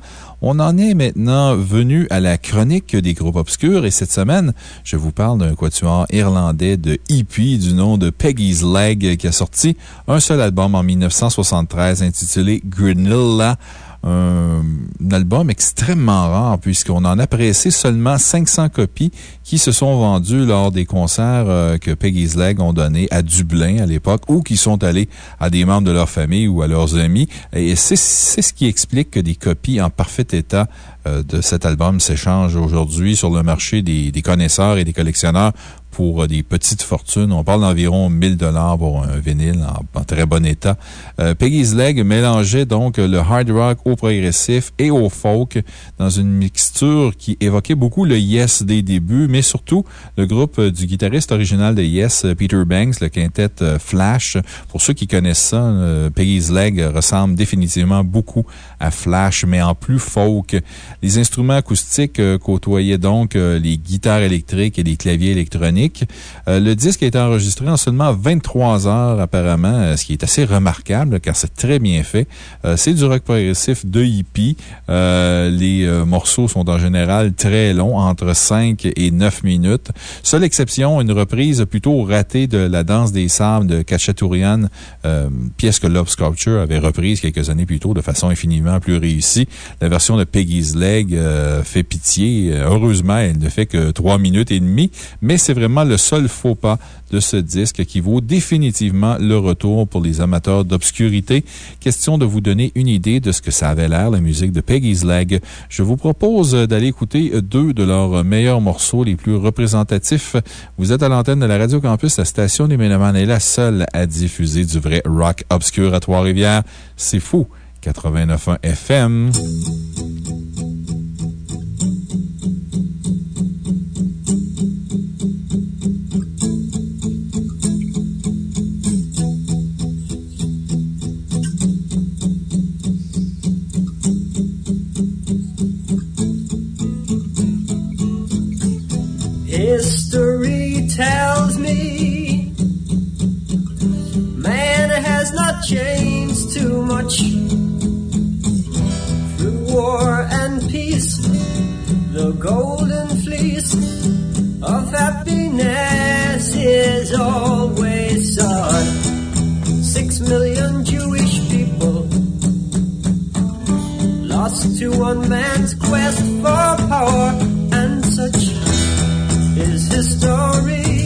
Speaker 2: On en est maintenant venu à la chronique des groupes obscurs et cette semaine, je vous parle d'un quatuor irlandais de hippie du nom de Peggy's Leg qui a sorti un seul album en 1973 intitulé Grenilla un, album extrêmement rare puisqu'on en a pressé seulement 500 copies qui se sont vendues lors des concerts euh, que Peggy's Leg ont donnés à Dublin à l'époque ou qui sont allés à des membres de leur famille ou à leurs amis. Et c'est ce qui explique que des copies en parfait état euh, de cet album s'échangent aujourd'hui sur le marché des, des connaisseurs et des collectionneurs pour des petites fortunes. On parle d'environ 1000 dollars pour un vinyle en, très bon état. Peggy's Leg mélangeait donc le hard rock au progressif et au folk dans une mixture qui évoquait beaucoup le Yes des débuts, mais surtout le groupe du guitariste original de Yes, Peter Banks, le quintet Flash. Pour ceux qui connaissent ça, Peggy's Leg ressemble définitivement beaucoup à Flash, mais en plus folk. Les instruments acoustiques euh, côtoyaient donc euh, les guitares électriques et les claviers électroniques. Euh, le disque a été enregistré en seulement 23 heures, apparemment, ce qui est assez remarquable car c'est très bien fait. C'est du rock progressif de hippie. les morceaux sont en général très longs, entre 5 et 9 minutes. Seule exception, une reprise plutôt ratée de La danse des sables de Kachatourian, pièce que Love Sculpture avait reprise quelques années plus tôt de façon infiniment plus réussie. La version de Peggy's Leg euh, fait pitié. Heureusement, elle ne fait que trois minutes et demie, mais c'est vraiment le seul faux pas de ce disque qui vaut définitivement le retour pour les amateurs d'obscurité. Question de vous donner une idée de ce que ça avait l'air, la musique de Peggy's Leg. Je vous propose d'aller écouter deux de leurs meilleurs morceaux les plus représentatifs. Vous êtes à l'antenne de la Radio Campus, la station des Ménomanes est la seule à diffuser du vrai rock obscur à Trois-Rivières. C'est fou! 89.1 FM.
Speaker 29: History tells me man has not changed too much through war and peace. The golden fleece of happiness is always sought. Six million Jewish people lost to one man's quest for power and such is history.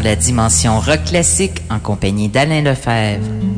Speaker 29: La dimension rock classique en compagnie d'Alain Lefebvre.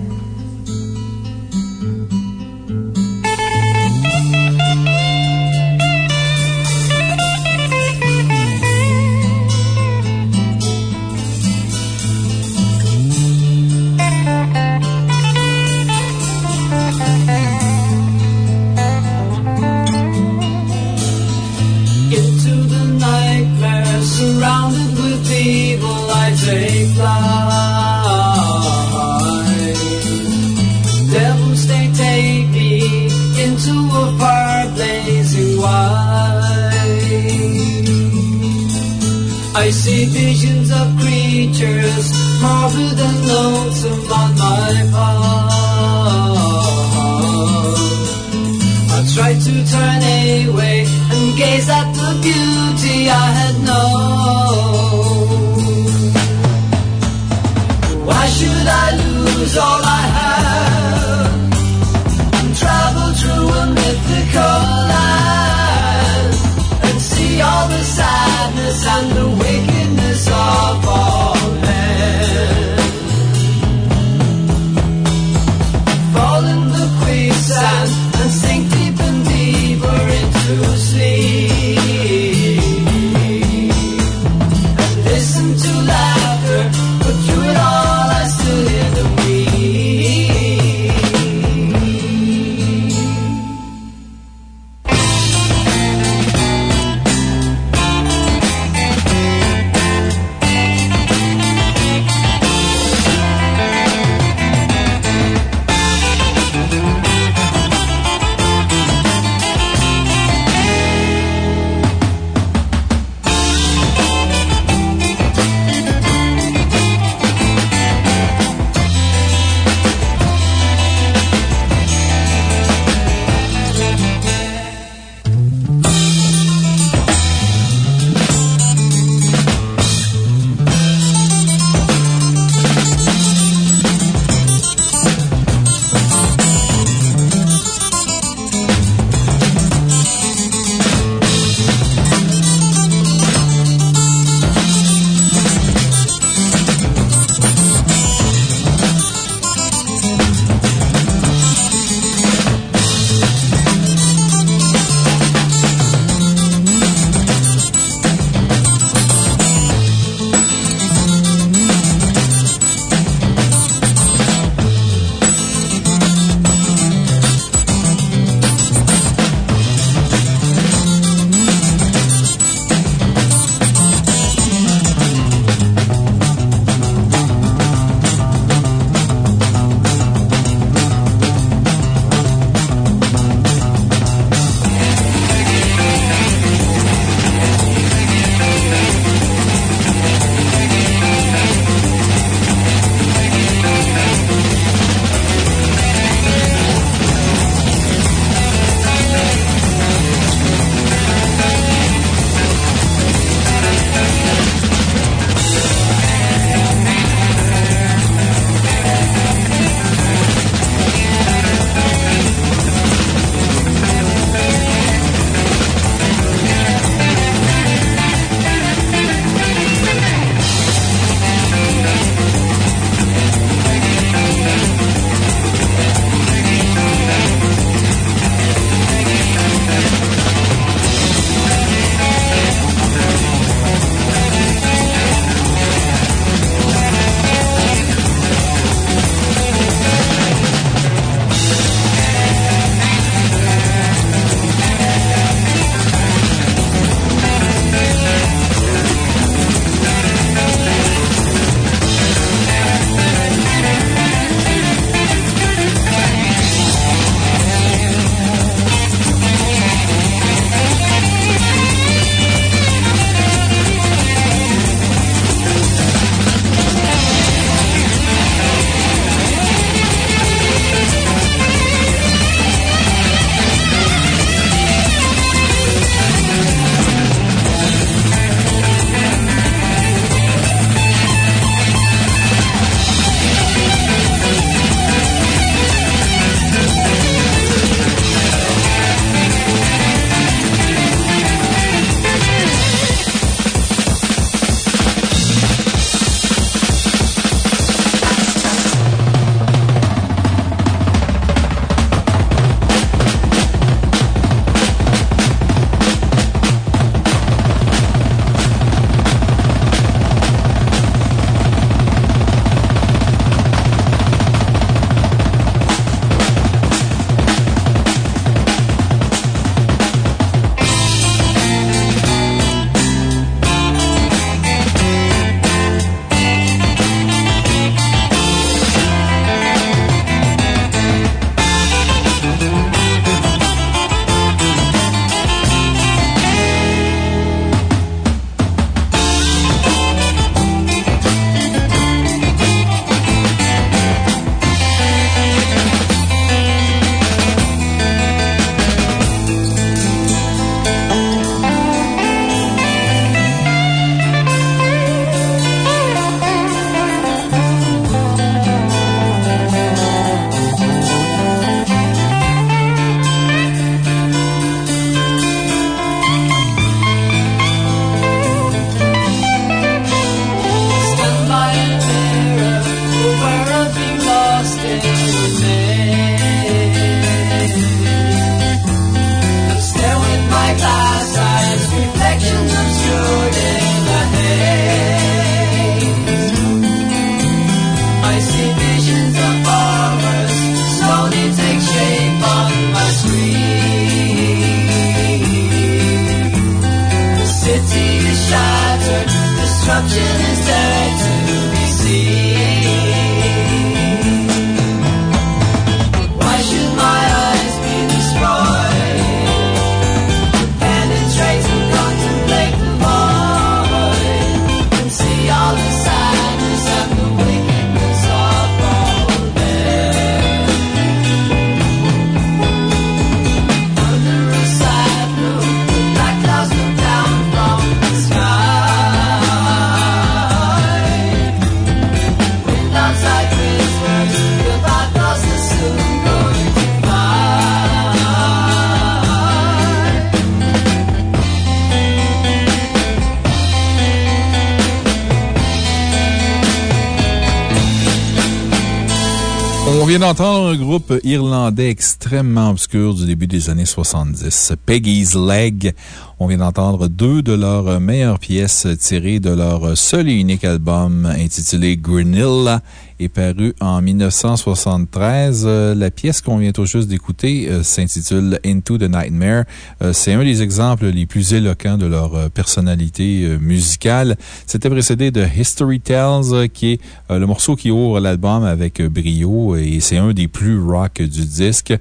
Speaker 2: D'entendre un groupe irlandais extrêmement obscur du début des années 70, Peggy's Leg. On vient d'entendre deux de leurs meilleures pièces tirées de leur seul et unique album intitulé Grenilla est paru en 1973. Euh, La pièce qu'on vient tout juste d'écouter euh, s'intitule Into the Nightmare. Euh, C'est un des exemples les plus éloquents de leur personnalité musicale. C'était précédé de History Tells, qui est le morceau qui ouvre l'album avec brio et c'est un des plus rock du disque.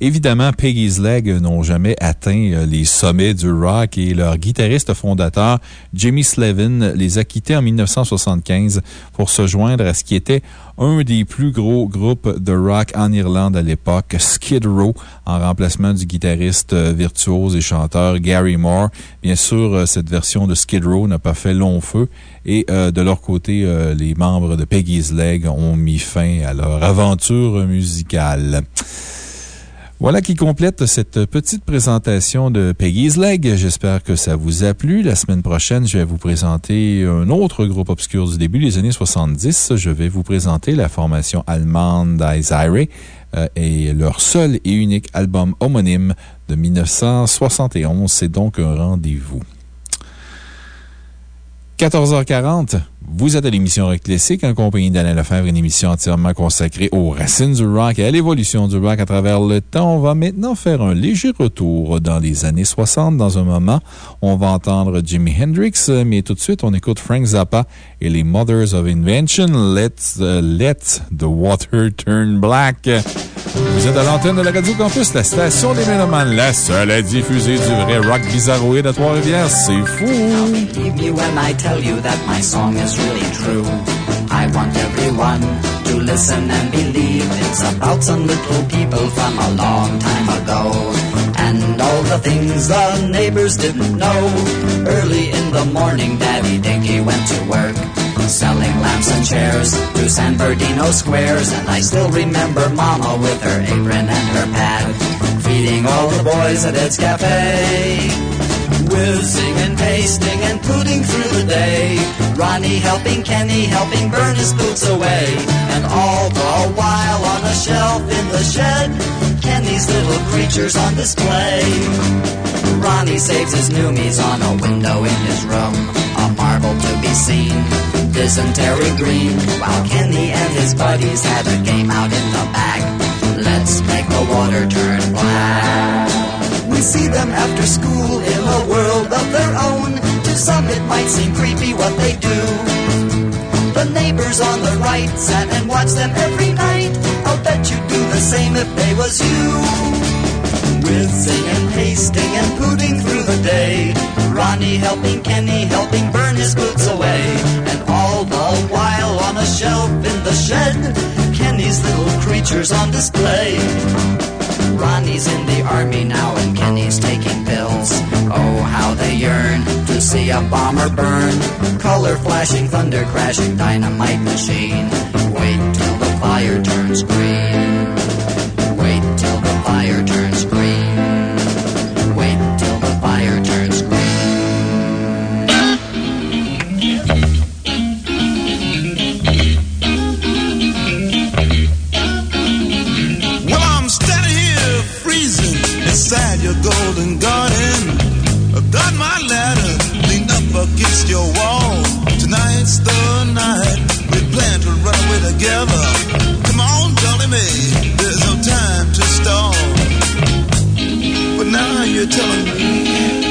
Speaker 2: Évidemment, Peggy's Leg n'ont jamais atteint les sommets du rock et leur guitariste fondateur, Jimmy Slevin, les a quittés en 1975 pour se joindre à ce qui était un des plus gros groupes de rock en Irlande à l'époque, Skid Row, en remplacement du guitariste euh, virtuose et chanteur Gary Moore. Bien sûr, euh, cette version de Skid Row n'a pas fait long feu et euh, de leur côté, les membres de Peggy's Leg ont mis fin à leur aventure musicale. Voilà qui complète cette petite présentation de Peggy's Leg. J'espère que ça vous a plu. La semaine prochaine, je vais vous présenter un autre groupe obscur du début des années 70. Je vais vous présenter la formation allemande Isire euh, et leur seul et unique album homonyme de 1971. C'est donc un rendez-vous. 14h40, vous êtes à l'émission Rock Classique en compagnie d'Alain Lefebvre, une émission entièrement consacrée aux racines du rock et à l'évolution du rock à travers le temps. On va maintenant faire un léger retour dans les années 60. Dans un moment, on va entendre Jimi Hendrix, mais tout de suite, on écoute Frank Zappa et les Mothers of Invention. Let's, uh, let the water turn black. Vous êtes à l'antenne de la Radio Campus, la station des la seule à diffuser du vrai rock bizarroïde Trois-Rivières. C'est fou!
Speaker 26: Believe when I tell you that my song is really true. I want everyone to listen and believe it's about some little people from a long time ago. And all the things the neighbors didn't know. Early in the morning, Daddy Dinky went to work. Selling lamps and chairs to San Bernardino squares. And I still remember Mama with her apron and her pad. Feeding all the boys at Ed's Cafe. Whizzing and pasting and putting through the day. Ronnie helping Kenny, helping burn his boots away. And all the while on a shelf in the shed, Kenny's little creatures on display. Ronnie saves his noomies on a window in his room. A marvel to be seen, dysentery green. While Kenny and his buddies had a game out in the back. Let's make the water turn black. We see them after school in a world of their own. To some it might seem creepy what they do. The neighbors on the right sat and watched them every night. I'll bet you'd do the same if they was you. Whizzing and pasting and pooting through the day. Ronnie helping Kenny, helping burn his boots away. All the while on a shelf in the shed, Kenny's little creatures on display. Ronnie's in the army now and Kenny's taking pills. Oh, how they yearn to see a bomber burn. Color flashing, thunder crashing, dynamite machine. Wait till the fire turns green.
Speaker 14: Your golden garden. I've got my ladder leaned up against your wall. Tonight's the night we plan to run away together.
Speaker 30: Come on, Dolly Mae, there's no time to stall. But now you're telling me.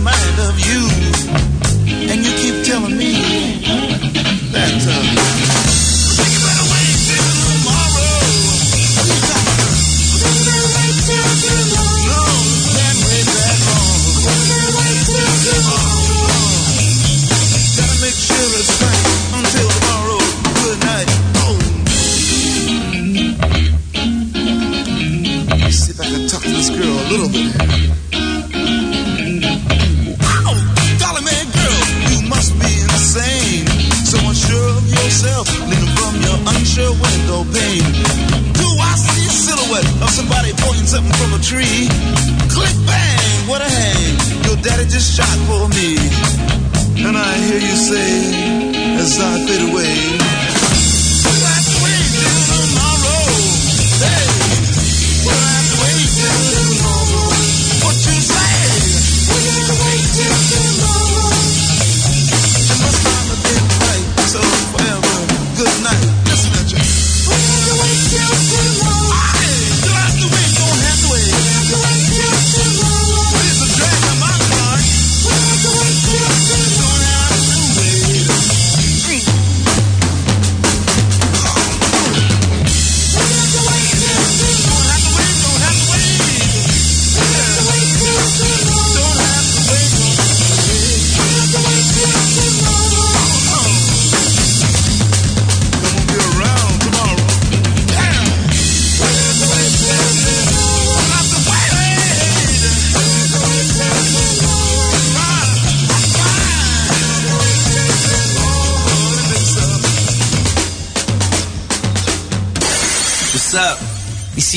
Speaker 30: Mind of you. And you keep telling me that uh, pane. Do I see a silhouette of somebody pointing something from a tree? Click bang, what a hang! Your daddy just shot for me. And I hear you say, as I fade away.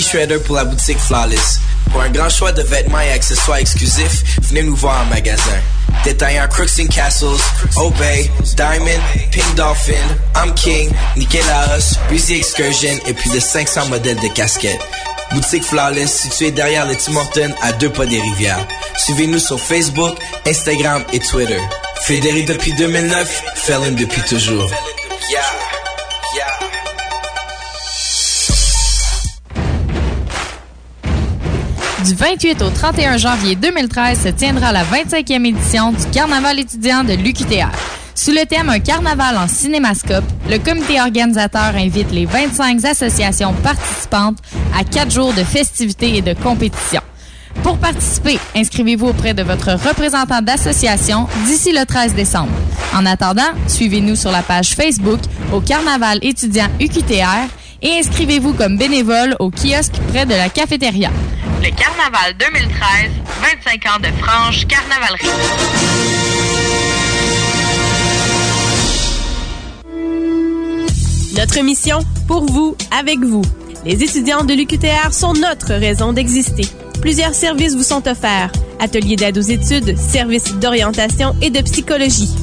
Speaker 8: Shredder pour la boutique Flawless. Pour un grand choix de vêtements et accessoires exclusifs, venez nous voir en magasin. Détaillant Crooks and Castles, Obey, Diamond, Pink Dolphin, I'm King, Nikélaos, Breezy Excursion et plus de 500 modèles de casquettes. Boutique Flawless située derrière le Tim Hortons à deux pas des rivières. Suivez-nous sur Facebook, Instagram et Twitter. Fédéré depuis 2009, Felon depuis toujours.
Speaker 22: Du 28 au 31 janvier 2013 se tiendra la 25e édition du Carnaval étudiant de l'UQTR. Sous le thème Un carnaval en cinémascope, le comité organisateur invite les 25 associations participantes à quatre jours de festivités et de compétitions. Pour participer, inscrivez-vous auprès de votre représentant d'association d'ici le 13 décembre. En attendant, suivez-nous sur la page Facebook au Carnaval étudiant UQTR et inscrivez-vous comme bénévole au kiosque près de la cafétéria.
Speaker 31: Le Carnaval 2013, 25 ans de franche carnavalerie.
Speaker 7: Notre mission, pour vous, avec vous. Les étudiants de l'UQTR sont notre raison d'exister. Plusieurs services vous sont offerts. Ateliers d'aide aux études, services d'orientation et de psychologie.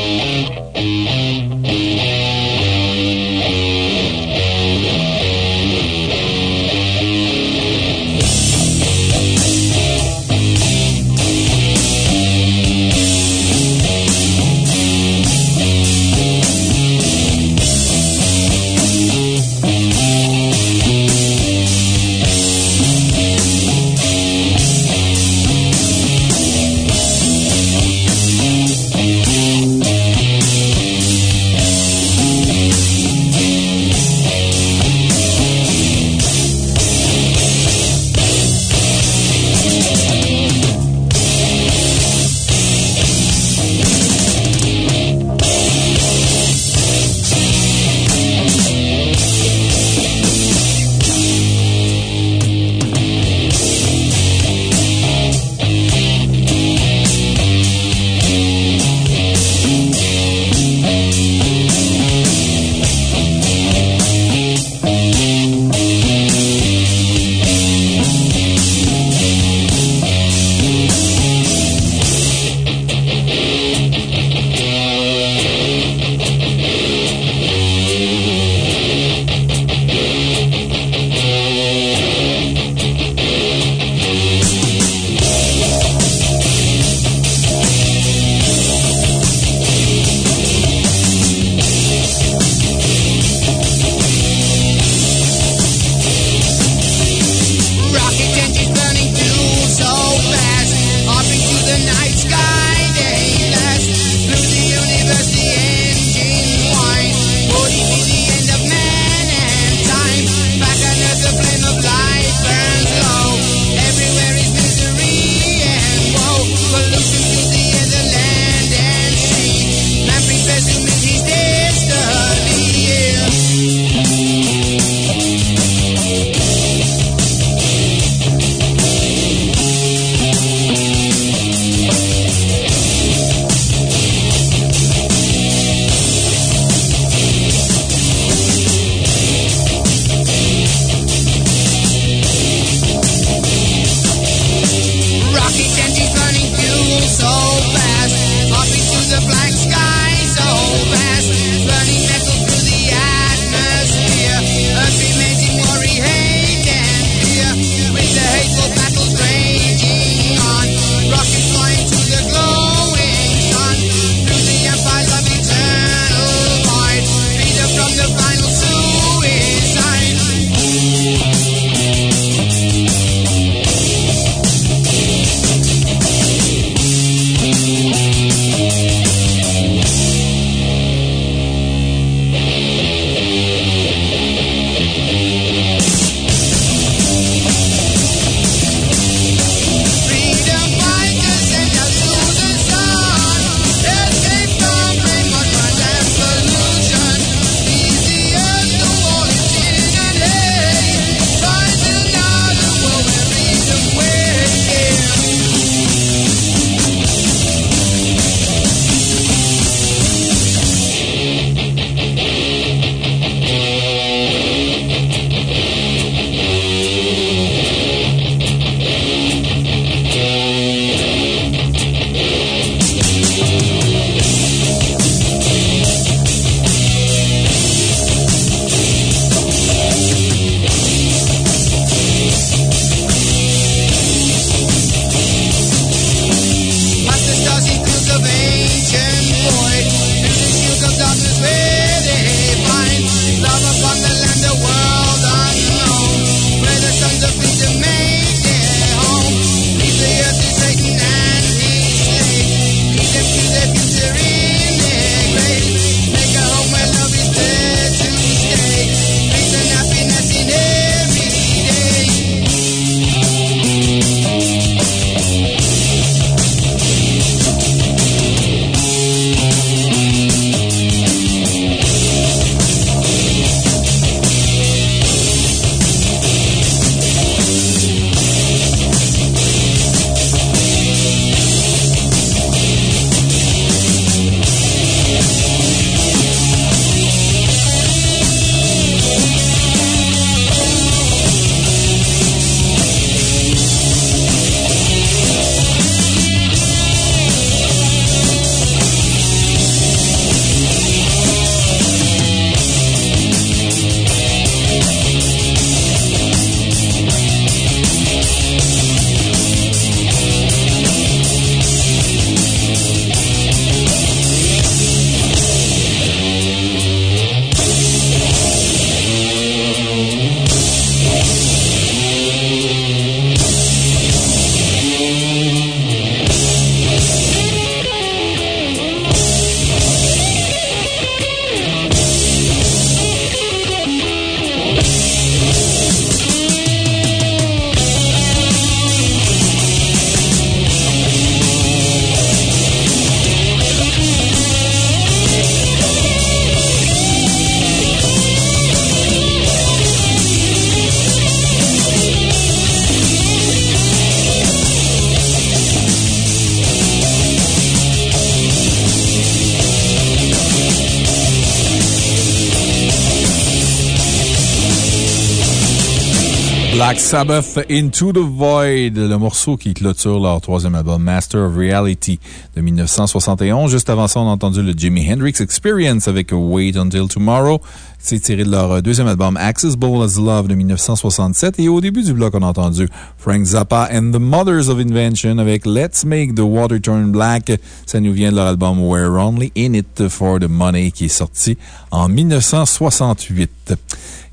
Speaker 2: Sabbath Into the Void, le morceau qui clôture leur troisième album Master of Reality de 1971. Juste avant ça, on a entendu le Jimi Hendrix Experience avec Wait Until Tomorrow. C'est tiré de leur deuxième album Accessible as Love de 1967. Et au début du bloc, on a entendu Frank Zappa and the Mothers of Invention avec Let's Make the Water Turn Black. Ça nous vient de leur album We're Only in It for the Money qui est sorti en 1968.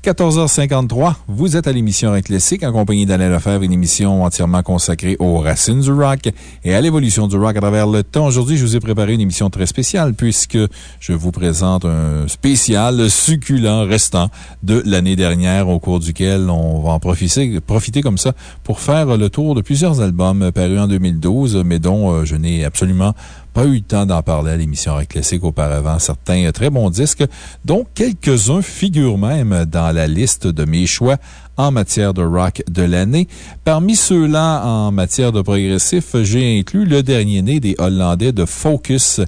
Speaker 2: 14h53, vous êtes à l'émission Rock en compagnie d'Alain Lefebvre, une émission entièrement consacrée aux racines du rock et à l'évolution du rock à travers le temps. Aujourd'hui, je vous ai préparé une émission très spéciale puisque je vous présente un spécial succulent restant de l'année dernière au cours duquel on va en profiter, profiter comme ça pour faire le tour de plusieurs albums parus en 2012, mais dont euh, je n'ai absolument pas eu le temps d'en parler à l'émission Rock Classique auparavant. Certains très bons disques, dont quelques-uns figurent même dans la liste de mes choix en matière de rock de l'année. Parmi ceux-là, en matière de progressif, j'ai inclus le dernier né des Hollandais de Focus,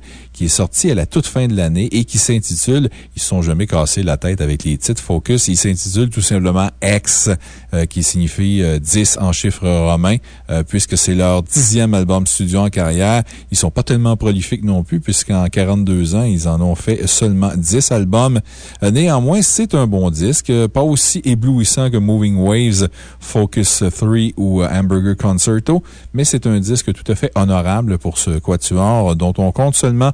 Speaker 2: qui est sorti à la toute fin de l'année et qui s'intitule, ils sont jamais cassés la tête avec les titres Focus, il s'intitule tout simplement X, euh, qui signifie 10 euh, en chiffres romains, euh, puisque c'est leur dixième album studio en carrière. Ils sont pas tellement prolifiques non plus, puisqu'en 42 ans, ils en ont fait seulement 10 albums. néanmoins, c'est un bon disque, pas aussi éblouissant que Moving Waves, Focus 3 ou Hamburger Concerto, mais c'est un disque tout à fait honorable pour ce quatuor dont on compte seulement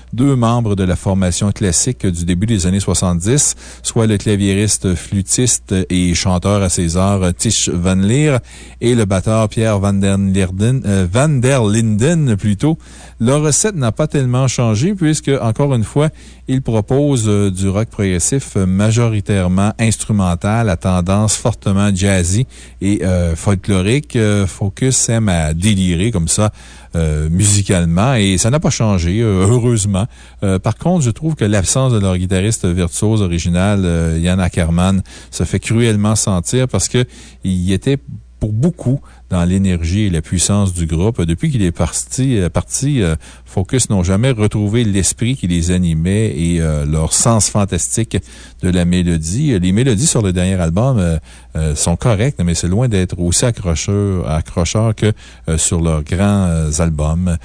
Speaker 2: deux membres de la formation classique du début des années 70, soit le claviériste, flûtiste et chanteur à César Tish Van Leer et le batteur Pierre Van der, Linden, euh, Van plutôt. Leur recette n'a pas tellement changé puisque, encore une fois, ils proposent euh, du rock progressif majoritairement instrumental à tendance fortement jazzy et euh, folklorique. Focus aime à délirer comme ça musicalement et ça n'a pas changé, euh, heureusement. Euh, par contre, je trouve que l'absence de leur guitariste virtuose original, Yann Ackerman, se fait cruellement sentir parce qu'il était pour beaucoup dans l'énergie et la puissance du groupe. Depuis qu'il est parti, parti Focus n'ont jamais retrouvé l'esprit qui les animait et leur sens fantastique de la mélodie. Les mélodies sur le dernier album euh, sont corrects, mais c'est loin d'être aussi accrocheur, accrocheur que euh, sur leurs grands euh, albums.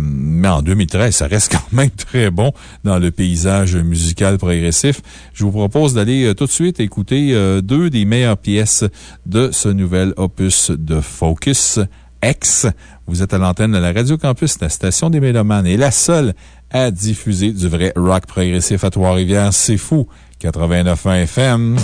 Speaker 2: mais en 2013, ça reste quand même très bon dans le paysage musical progressif. Je vous propose d'aller tout de suite écouter deux des meilleures pièces de ce nouvel opus de Focus X. Vous êtes à l'antenne de la Radio Campus, la station des Mélomanes, et la seule à diffuser du vrai rock progressif à Trois-Rivières. C'est fou. 89 FM.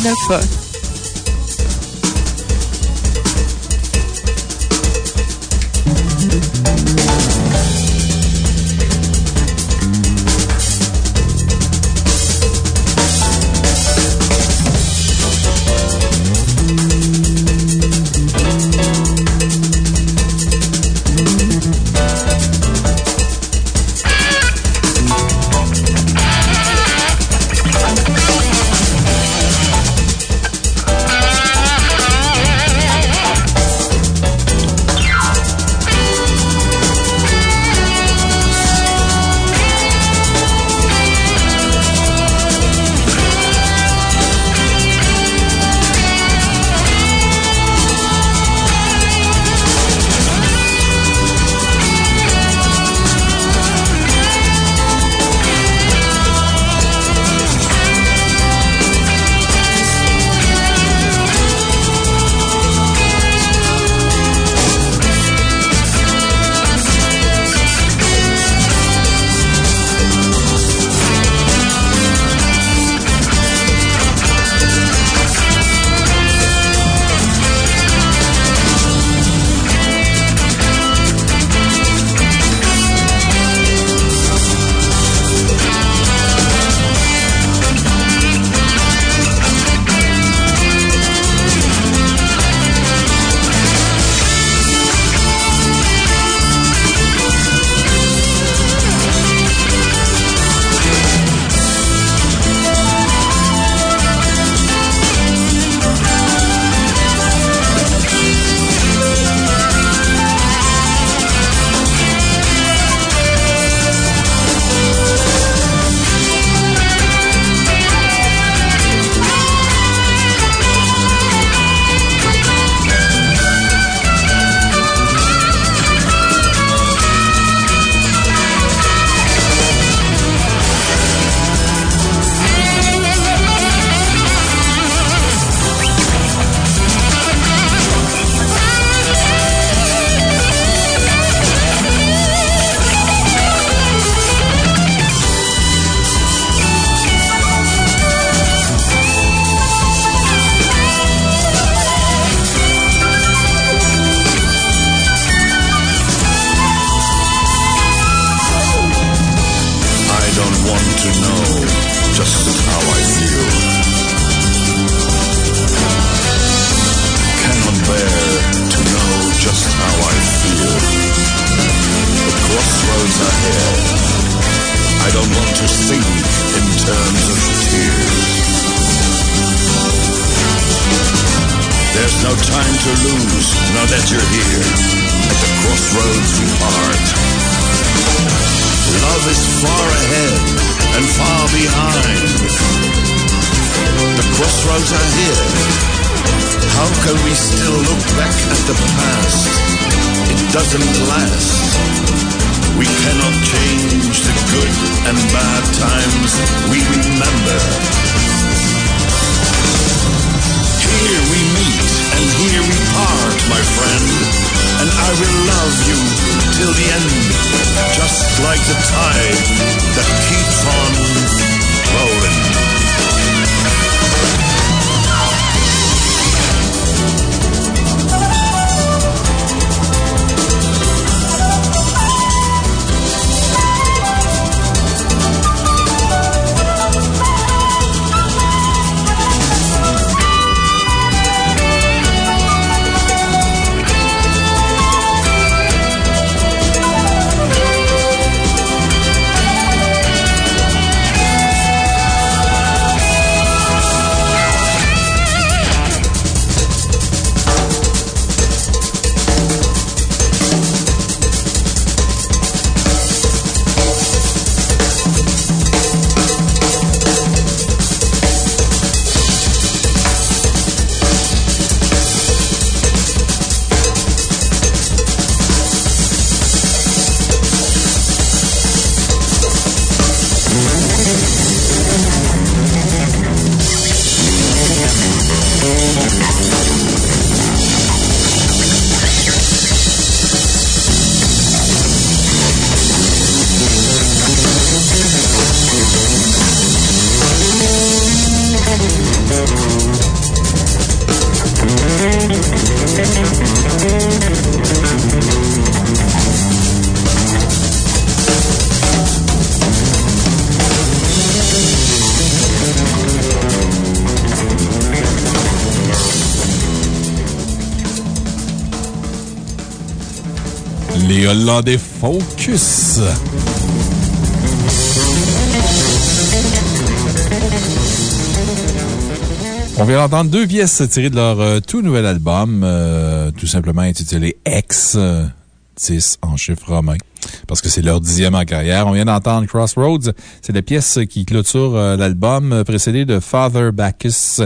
Speaker 32: 89
Speaker 2: Hollandais Focus. On vient d'entendre deux pièces tirées de leur euh, tout nouvel album, euh, tout simplement intitulé X, 10 en chiffre romain parce que c'est leur dixième en carrière. On vient d'entendre Crossroads. C'est la pièce qui clôture euh, l'album, euh, précédé de Father Bacchus,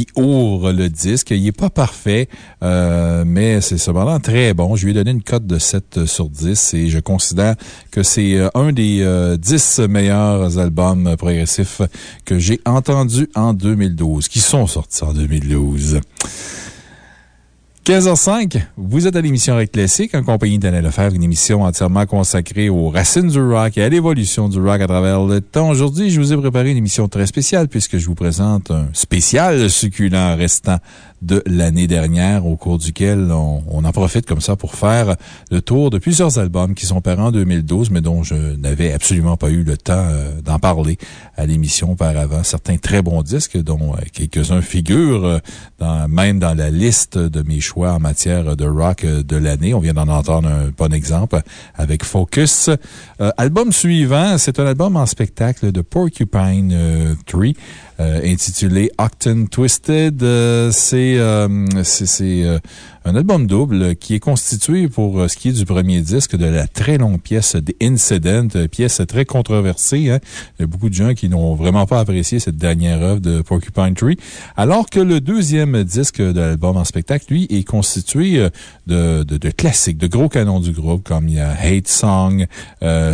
Speaker 2: qui ouvre le disque. Il n'est pas parfait, euh, mais c'est cependant très bon. Je lui ai donné une cote de 7 sur 10 et je considère que c'est un des 10 meilleurs albums progressifs que j'ai entendus en 2012, qui sont sortis en 2012. 15h05, vous êtes à l'émission Rock Classique en compagnie d'Anna Lefebvre, une émission entièrement consacrée aux racines du rock et à l'évolution du rock à travers le temps. Aujourd'hui, je vous ai préparé une émission très spéciale puisque je vous présente un spécial succulent restant de l'année dernière, au cours duquel on, en profite comme ça pour faire le tour de plusieurs albums qui sont parents en 2012, mais dont je n'avais absolument pas eu le temps euh, d'en parler à l'émission auparavant. Certains très bons disques, dont euh, quelques-uns figurent euh, même dans la liste de mes choix en matière de rock de l'année. On vient d'en entendre un bon exemple avec Focus. album suivant, c'est un album en spectacle de Porcupine Tree. Intitulé Octon Twisted. c'est c'est un album double qui est constitué pour euh, ce qui est du premier disque de la très longue pièce The Incident, euh, pièce très controversée. Hein. Il y a beaucoup de gens qui n'ont vraiment pas apprécié cette dernière œuvre de Porcupine Tree. Alors que le deuxième disque de l'album en spectacle, lui, est constitué euh, de, de, de, classiques, de gros canons du groupe, comme il y a Hate Song,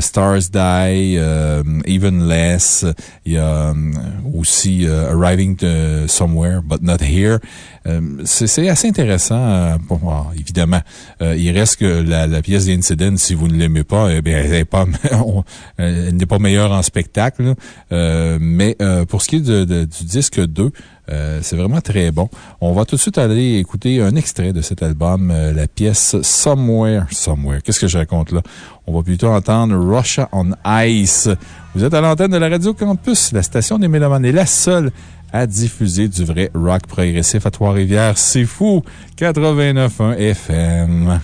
Speaker 2: Stars Die, Even Less, il y a aussi Arriving to Somewhere, But Not Here. C'est assez intéressant évidemment, euh, il reste que la, pièce d'Incident, si vous ne l'aimez pas, eh bien, elle n'est pas, pas meilleure en spectacle. Euh, mais euh, pour ce qui est du disque 2, c'est vraiment très bon. On va tout de suite aller écouter un extrait de cet album, la pièce Somewhere. Somewhere. Qu'est-ce que je raconte là? On va plutôt entendre Russia on Ice. Vous êtes à l'antenne de la Radio Campus, la station des Mélomanes est la seule à diffuser du vrai rock progressif à Trois-Rivières. C'est fou! 89.1 FM.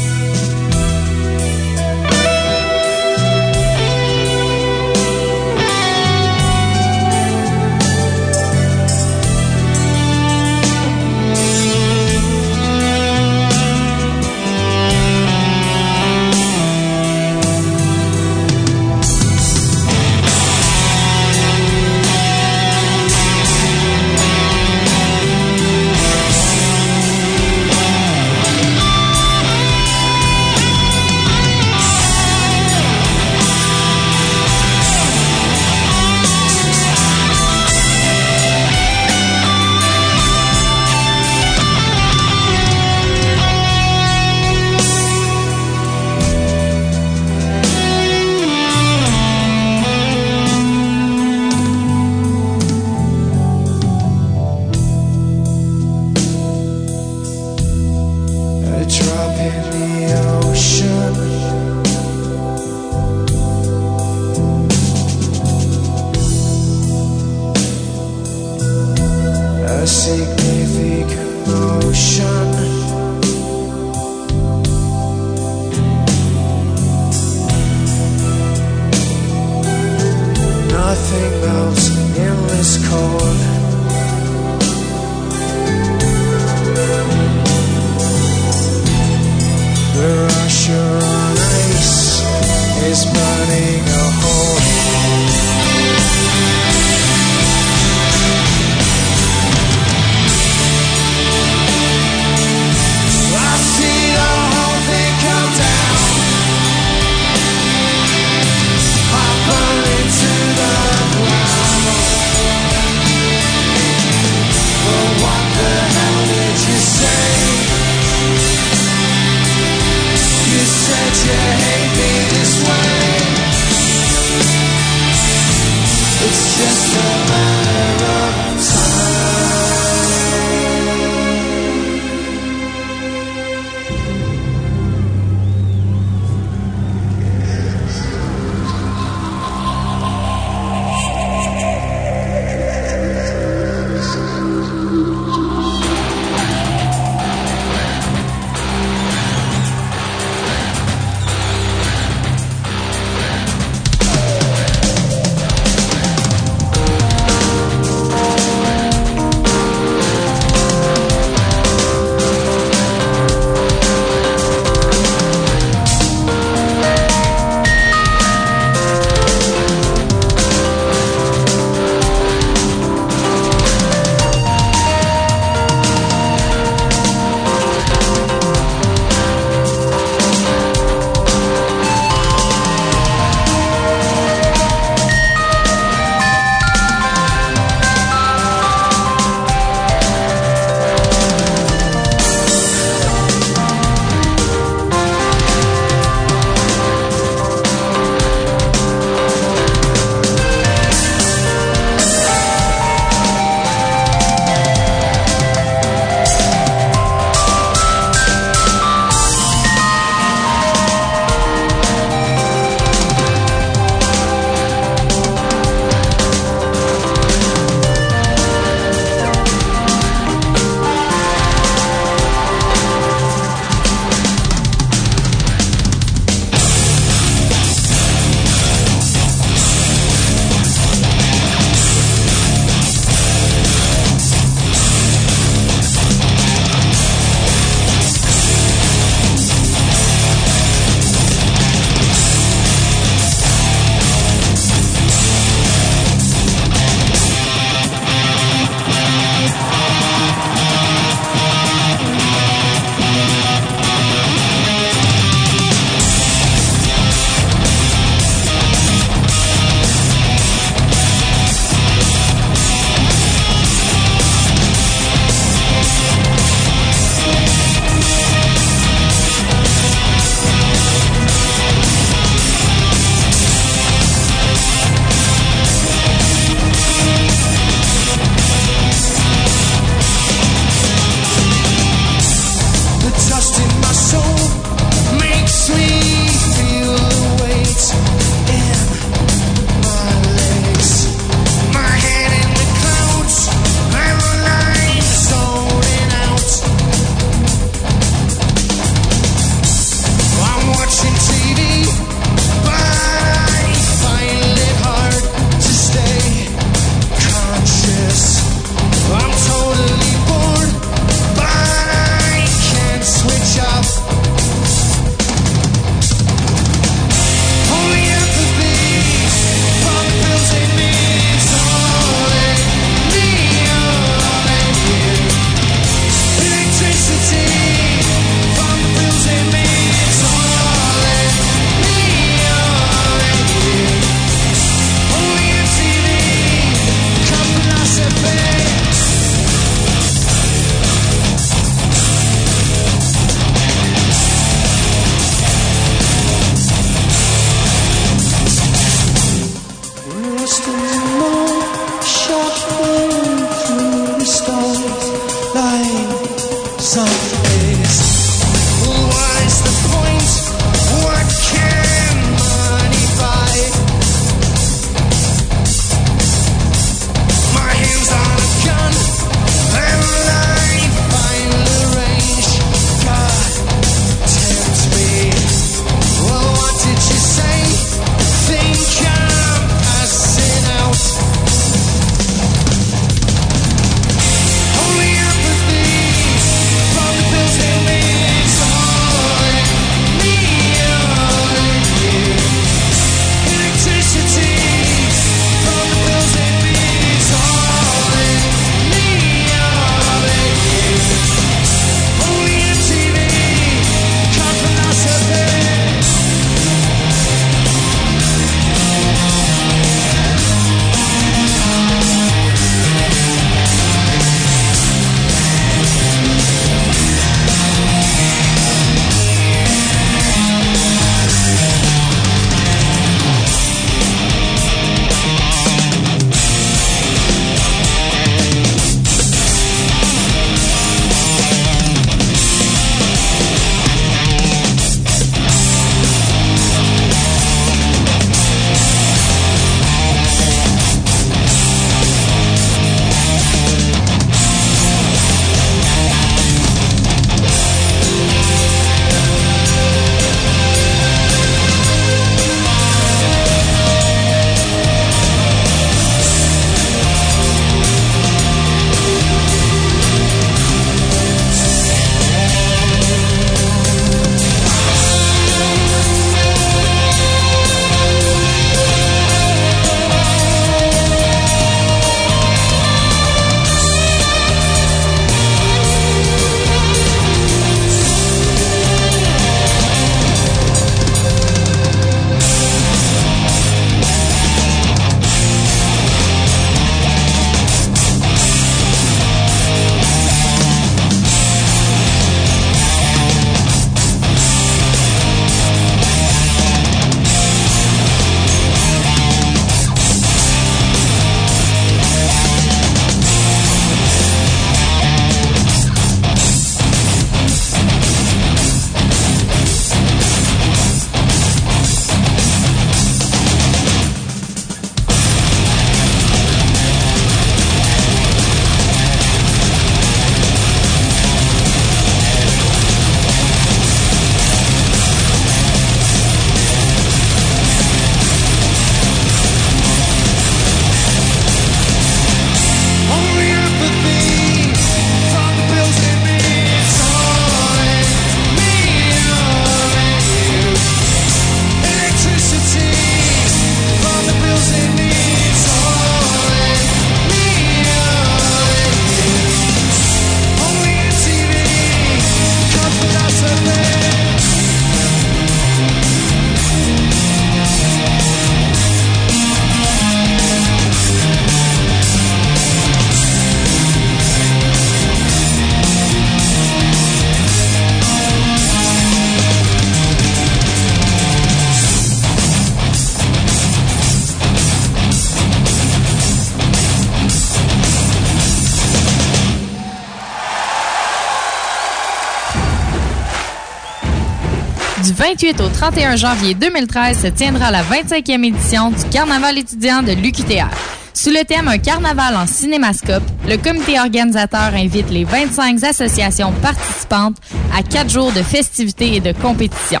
Speaker 22: 28 au 31 janvier 2013 se tiendra la 25e édition du Carnaval étudiant de l'UQTR. Sous le thème Un carnaval en cinémascope, le comité organisateur invite les 25 associations participantes à quatre jours de festivités et de compétitions.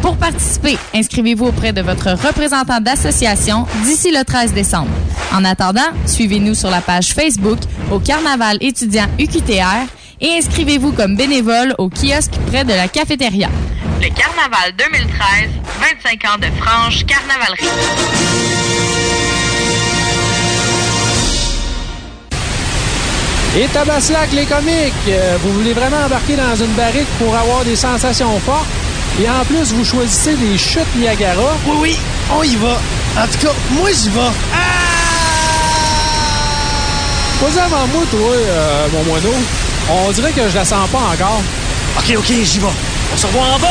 Speaker 22: Pour participer, inscrivez-vous auprès de votre représentant d'association d'ici le 13 décembre. En attendant, suivez-nous sur la page Facebook au Carnaval étudiant UQTR et inscrivez-vous comme bénévole au kiosque près de la cafétéria.
Speaker 31: Le Carnaval 2013, 25 ans de franche carnavalerie.
Speaker 24: Et Tabaslac, les comiques, euh, vous voulez vraiment embarquer dans une barrique pour avoir des sensations fortes? Et en plus, vous choisissez des chutes Niagara?
Speaker 27: Oui, oui, on y va. En tout cas, moi, j'y vais.
Speaker 24: Pas avant moi, toi, euh, mon moineau. On dirait que je la sens pas encore.
Speaker 27: OK, OK, j'y vais. On se revoit en bas!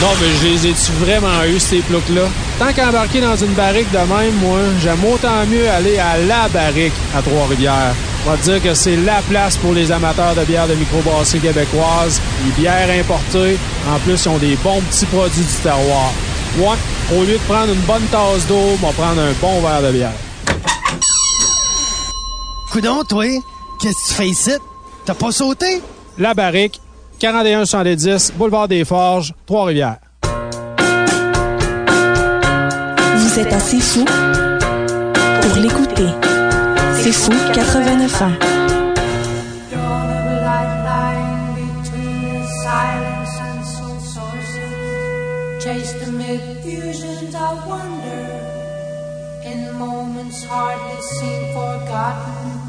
Speaker 24: Non, mais je les ai-tu vraiment eu, ces ploucs-là? Tant qu'embarquer dans une barrique de même, moi, j'aime autant mieux aller à la barrique à Trois-Rivières. On va te dire que c'est la place pour les amateurs de bière de microbrasserie québécoise. Les bières importées. En plus, ils ont des bons petits produits du terroir. Ouais, au lieu de prendre une bonne tasse d'eau, on va prendre un bon verre de bière.
Speaker 33: Coudon, toi, qu'est-ce que tu fais ici? T'as pas sauté?
Speaker 24: La barrique, 41 boulevard des Forges, Trois-Rivières.
Speaker 9: Vous êtes assez fou pour l'écouter. C'est fou 89 ans.
Speaker 34: silence and soul sources. Chased amid fusions of wonder. In moments hardly seen forgotten.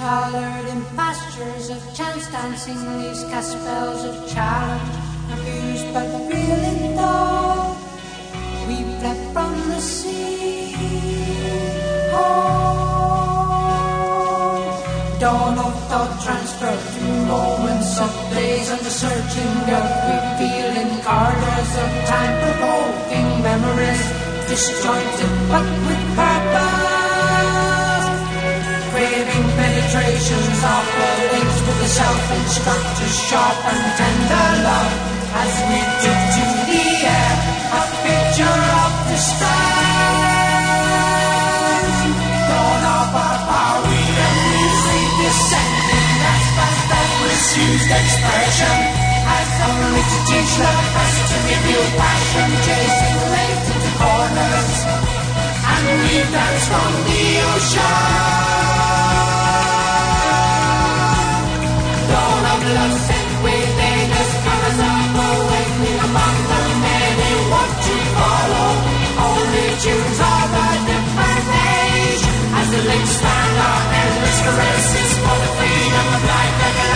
Speaker 34: Colored in pastures of chance dancing, these cast spells of challenge. Confused but really though. We fled from the sea. Home. Dawn of thought transferred to moments of days and under searching of revealing corridors of time provoking memories disjointed but with purpose of the with the self-instructed sharp and tender love as we took to the air a picture of the stars dawn of our power we amusely descending as fast as misused expression as only to teach the best to reveal passion chasing late into corners and we dance from the ocean tunes of a different age. As the links span our endless caresses for the freedom of life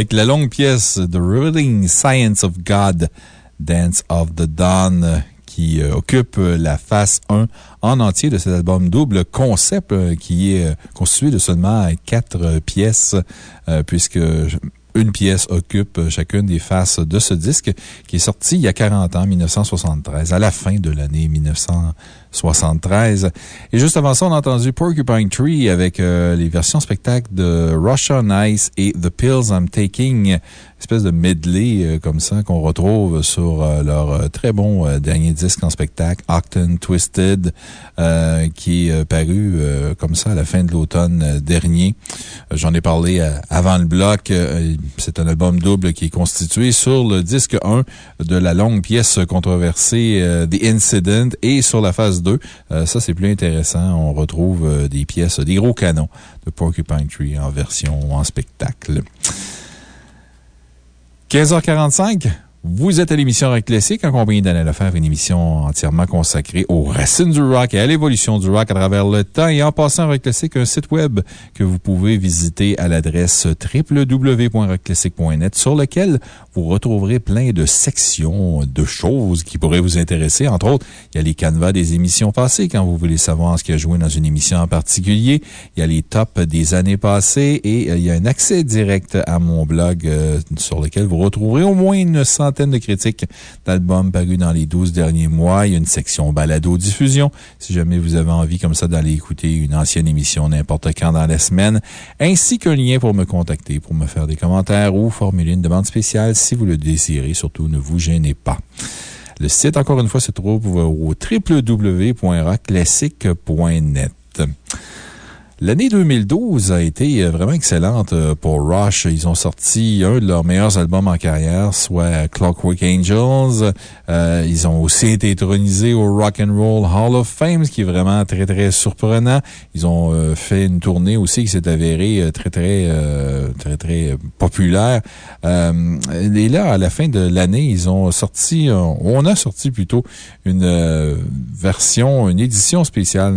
Speaker 2: Avec la longue pièce The Revealing Science of God, Dance of the Dawn, qui euh, occupe la face 1 en entier de cet album double concept euh, qui est euh, constitué de seulement quatre pièces, puisque une pièce occupe chacune des faces de ce disque qui est sorti il y a 40 ans, 1973, à la fin de l'année 1973. Et juste avant ça, on a entendu Porcupine Tree avec euh, les versions spectacles de Russia Nice et The Pills I'm Taking, espèce de medley euh, comme ça qu'on retrouve sur euh, leur très bon dernier disque en spectacle, Octon Twisted, qui est paru comme ça à la fin de l'automne dernier. J'en ai parlé avant le bloc. C'est un album double qui est constitué sur le disque 1 de la longue pièce controversée The Incident et sur la phase 2. Euh, ça, c'est plus intéressant. On retrouve euh, des pièces, des gros canons de Porcupine Tree en version en spectacle. 15h45. Vous êtes à l'émission Rock Classique en compagnie d'Anna Lefebvre, une émission entièrement consacrée aux racines du rock et à l'évolution du rock à travers le temps. Et en passant Rock Classique, un site web que vous pouvez visiter à l'adresse www.rockclassique.net sur lequel vous retrouverez plein de sections de choses qui pourraient vous intéresser. Entre autres, il y a les canevas des émissions passées quand vous voulez savoir ce qui a joué dans une émission en particulier. Il y a les tops des années passées et euh, il y a un accès direct à mon blog euh, sur lequel vous retrouverez au moins une centaine de critiques d'albums parus dans les 12 derniers mois. Il y a une section balado-diffusion si jamais vous avez envie comme ça d'aller écouter une ancienne émission n'importe quand dans la semaine, ainsi qu'un lien pour me contacter, pour me faire des commentaires ou formuler une demande spéciale si vous le désirez. Surtout, ne vous gênez pas. Le site, encore une fois, se trouve au www.rockclassique.net. L'année 2012 a été euh, vraiment excellente euh, pour Rush. Ils ont sorti un de leurs meilleurs albums en carrière, soit Clockwork Angels. Euh, ils ont aussi été intronisés au Rock and Roll Hall of Fame, ce qui est vraiment très, très surprenant. Ils ont fait une tournée aussi qui s'est avérée très, très, très, très populaire. Et là, à la fin de l'année, ils ont sorti, on a sorti plutôt une version, une édition spéciale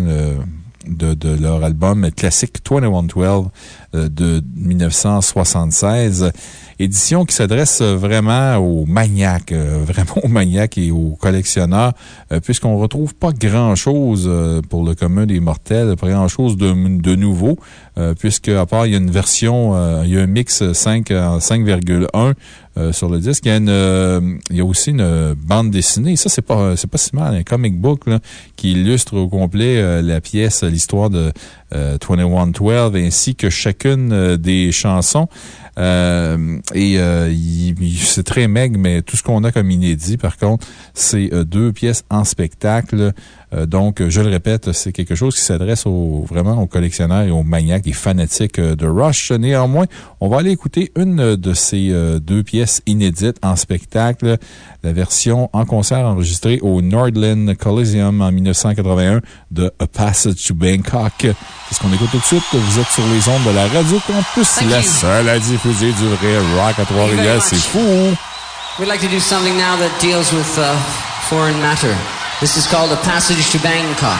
Speaker 2: de, leur album classique 2112 euh, de 1976. Édition qui s'adresse vraiment aux maniaques, euh, vraiment aux maniaques et aux collectionneurs, euh, puisqu'on retrouve pas grand chose euh, pour le commun des mortels, pas grand chose de, de nouveau, puisque à part il y a une version, il y a un mix 5 en 5,1 euh, sur le disque. Il y, a une, euh, il y a aussi une bande dessinée. Ça, c'est pas, pas si mal. Un comic book qui illustre au complet euh, la pièce, l'histoire de euh, 2112 ainsi que chacune des chansons. Et c'est très maigre, mais tout ce qu'on a comme inédit, par contre, c'est deux pièces en spectacle. Euh, donc, je le répète, c'est quelque chose qui s'adresse vraiment aux collectionneurs et aux maniaques et fanatiques euh, de Rush. Néanmoins, on va aller écouter une de ces euh, deux pièces inédites en spectacle, la version en concert enregistrée au Nordland Coliseum en 1981 de A Passage to Bangkok. C'est ce qu'on écoute tout de suite. Vous êtes sur les ondes de la Radio Campus,
Speaker 26: la seule à diffuser du vrai rock à Trois-Rivières. C'est fou!
Speaker 23: We'd like to do something now that deals with uh, foreign matter. This is called A Passage to Bangkok.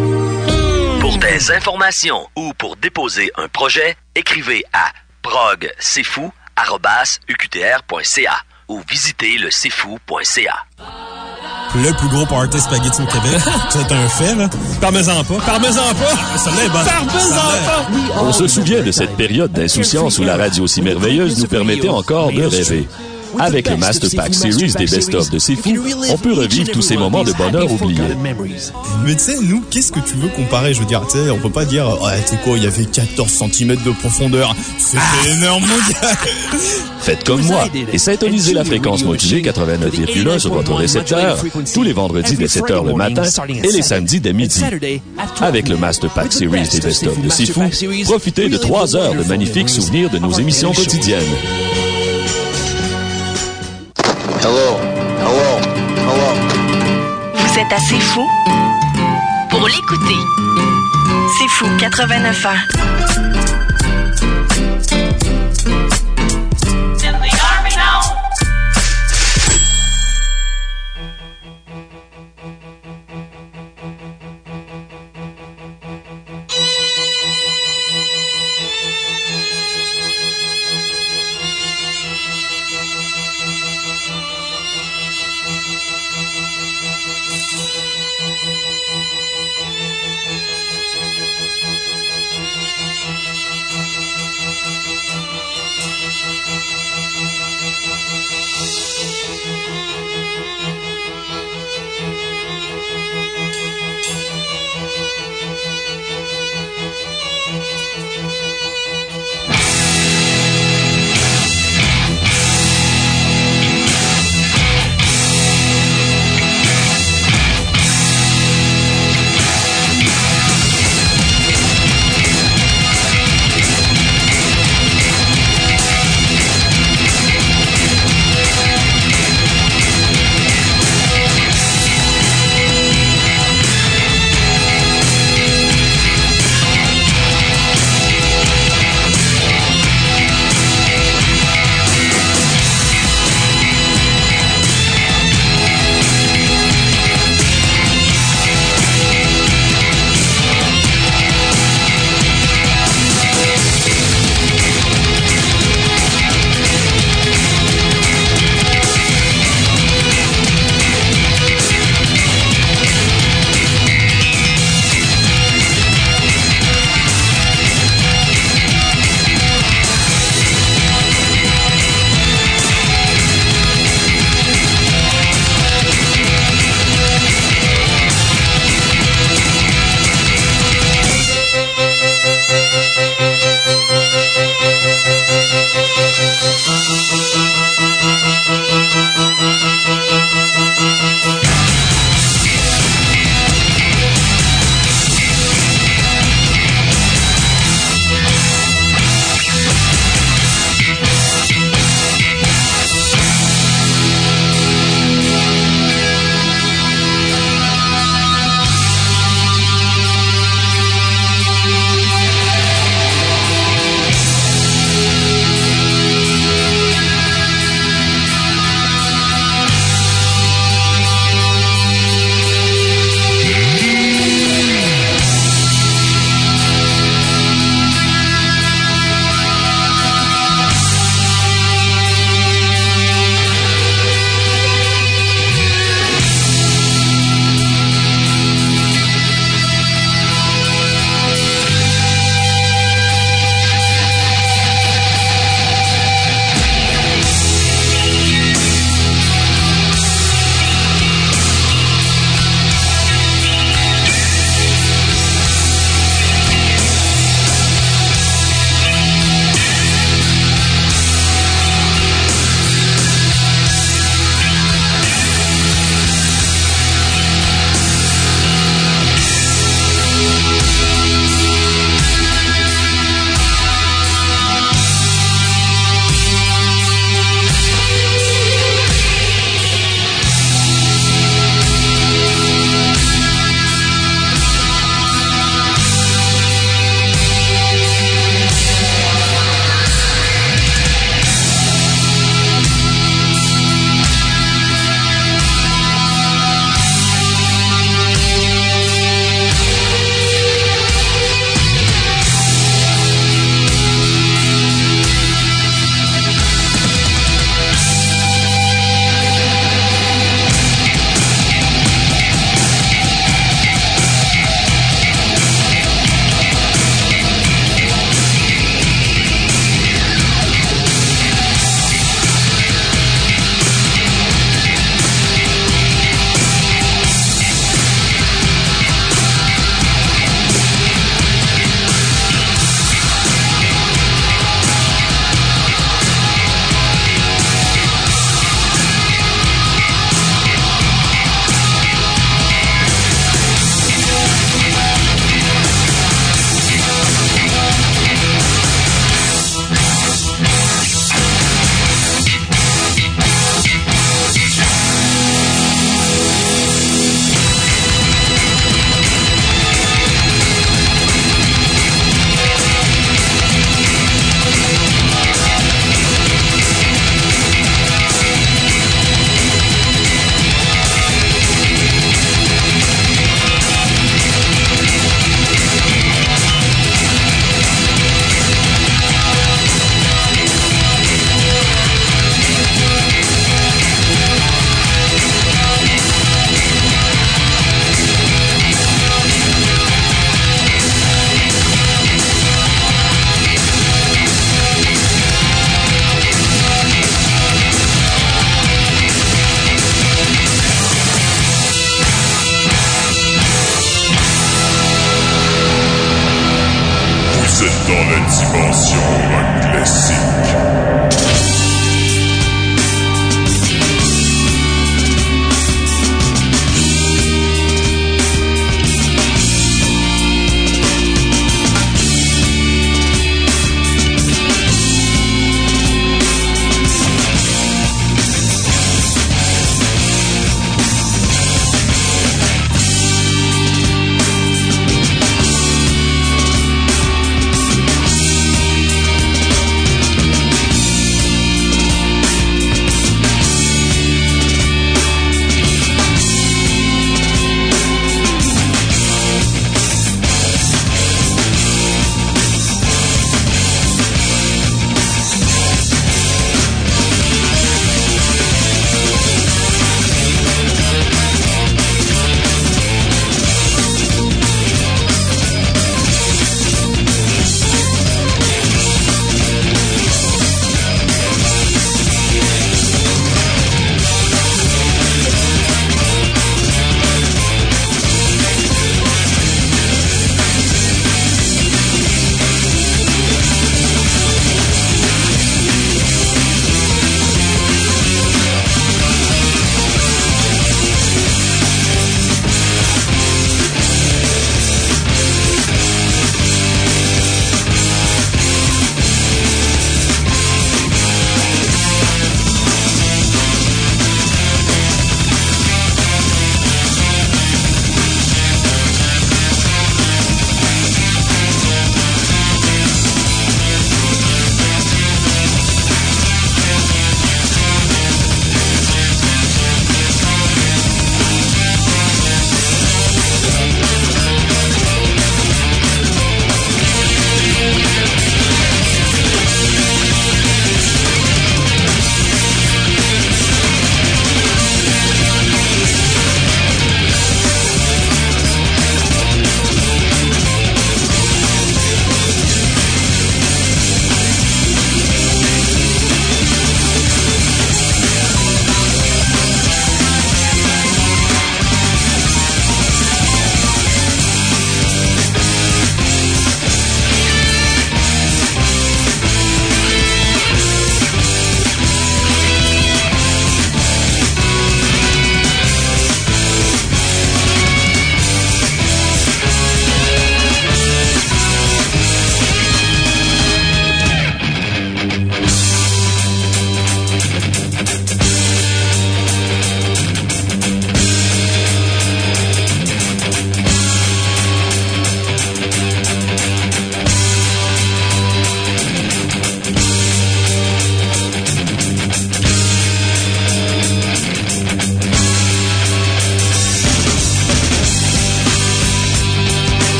Speaker 5: Pour des informations ou pour déposer un projet, écrivez à progcfou.uqtr.ca ou visitez le cfou.ca.
Speaker 35: Le plus gros party spaghetti au Québec. C'est un fait, là. Parmesan pas. Parmesan pas. Ça l'est bon. Parmesan pas.
Speaker 36: On se souvient de cette période d'insouciance où la radio si merveilleuse nous permettait encore de rêver. Avec le Master Pack Series des best-of de C'est Fou, on peut revivre tous ces moments de bonheur oubliés.
Speaker 35: Mais tu sais, nous, qu'est-ce que tu veux comparer? Je veux dire, tu sais, on peut pas dire, ouais, tu sais quoi, il y avait 14 cm de profondeur. C'était énorme, mon gars.
Speaker 36: Faites comme moi et syntonisez la fréquence modulée 89,1 sur votre récepteur tous les vendredis dès 7 h le matin et les samedis dès midi. Avec le Master Pack Series des best-of de C'est Fou, profitez de 3 heures de magnifiques souvenirs de nos émissions quotidiennes.
Speaker 37: Hello, hello, hello.
Speaker 9: Vous êtes assez fou pour l'écouter. C'est fou 89 ans.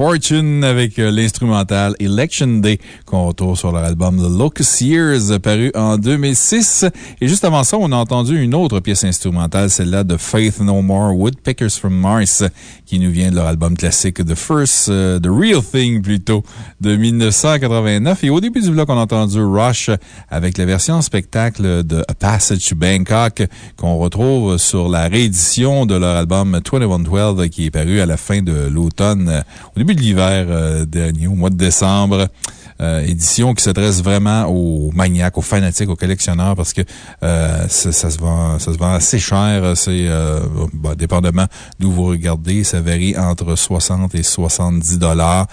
Speaker 2: Misfortune avec euh, l'instrumental Election Day qu'on retrouve sur leur album The Locust Years paru en 2006. Et juste avant ça, on a entendu une autre pièce instrumentale, celle-là de Faith No More, Woodpeckers from Mars, qui nous vient de leur album classique The First, euh, The Real Thing plutôt, de 1989. Et au début du bloc, on a entendu Rush avec la version spectacle de A Passage to Bangkok qu'on retrouve sur la réédition de leur album 2112 qui est paru à la fin de l'automne, au début de l'hiver euh, dernier, au mois de décembre. Euh, édition qui s'adresse vraiment aux maniaques, aux fanatiques, aux collectionneurs parce que ça, se vend, ça se vend assez cher. C'est bah, dépendamment d'où vous regardez, ça varie entre 60 et 70 dollars.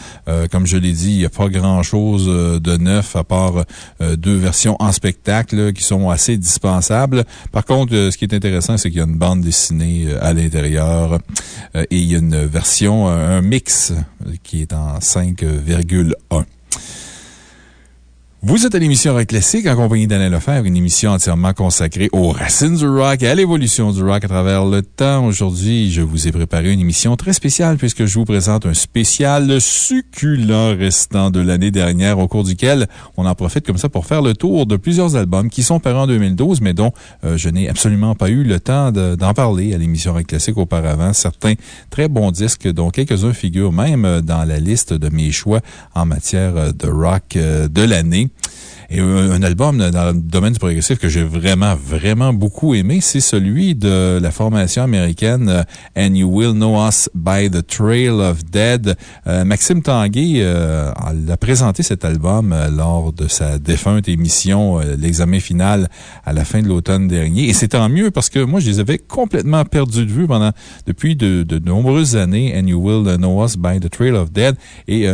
Speaker 2: comme je l'ai dit, il n'y a pas grand-chose de neuf à part deux versions en spectacle qui sont assez dispensables. Par contre, ce qui est intéressant, c'est qu'il y a une bande dessinée à l'intérieur et il y a une version, un mix qui est en 5,1. Vous êtes à l'émission Rock Classique en compagnie d'Alain Lefebvre, une émission entièrement consacrée aux racines du rock et à l'évolution du rock à travers le temps. Aujourd'hui, je vous ai préparé une émission très spéciale puisque je vous présente un spécial succulent restant de l'année dernière au cours duquel on en profite comme ça pour faire le tour de plusieurs albums qui sont parus en 2012 mais dont euh, je n'ai absolument pas eu le temps d'en parler à l'émission Rock Classique auparavant. Certains très bons disques dont quelques-uns figurent même dans la liste de mes choix en matière de rock euh, de l'année. Et un, album dans le domaine du progressif que j'ai vraiment, vraiment beaucoup aimé, c'est celui de la formation américaine euh, And You Will Know Us by the Trail of Dead. Euh, Maxime Tanguay euh, a présenté cet album lors de sa défunte émission, l'examen final à la fin de l'automne dernier. Et c'est tant mieux parce que moi, je les avais complètement perdus de vue pendant, depuis de, de nombreuses années. And You Will Know Us by the Trail of Dead. Et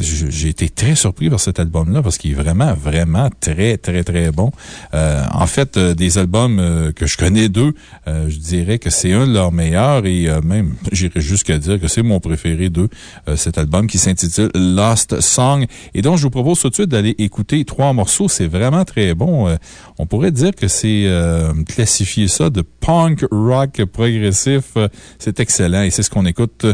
Speaker 2: j'ai été très surpris par cet album-là parce qu'il est vraiment, vraiment très, très, très bon. Euh, en fait, euh, des albums euh, que je connais d'eux, je dirais que c'est un de leurs meilleurs et même, j'irais jusqu'à dire que c'est mon préféré d'eux, cet album qui s'intitule Lost Song et donc je vous propose tout de suite d'aller écouter trois morceaux. C'est vraiment très bon. on pourrait dire que c'est classifier ça de punk rock progressif. C'est excellent et c'est ce qu'on écoute.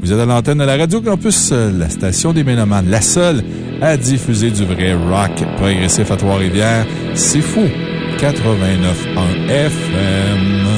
Speaker 2: Vous êtes à l'antenne de la Radio Campus, la station des Mélomanes, la seule à diffuser du vrai rock progressif progressif à Trois-Rivières. C'est fou. 89.1 FM.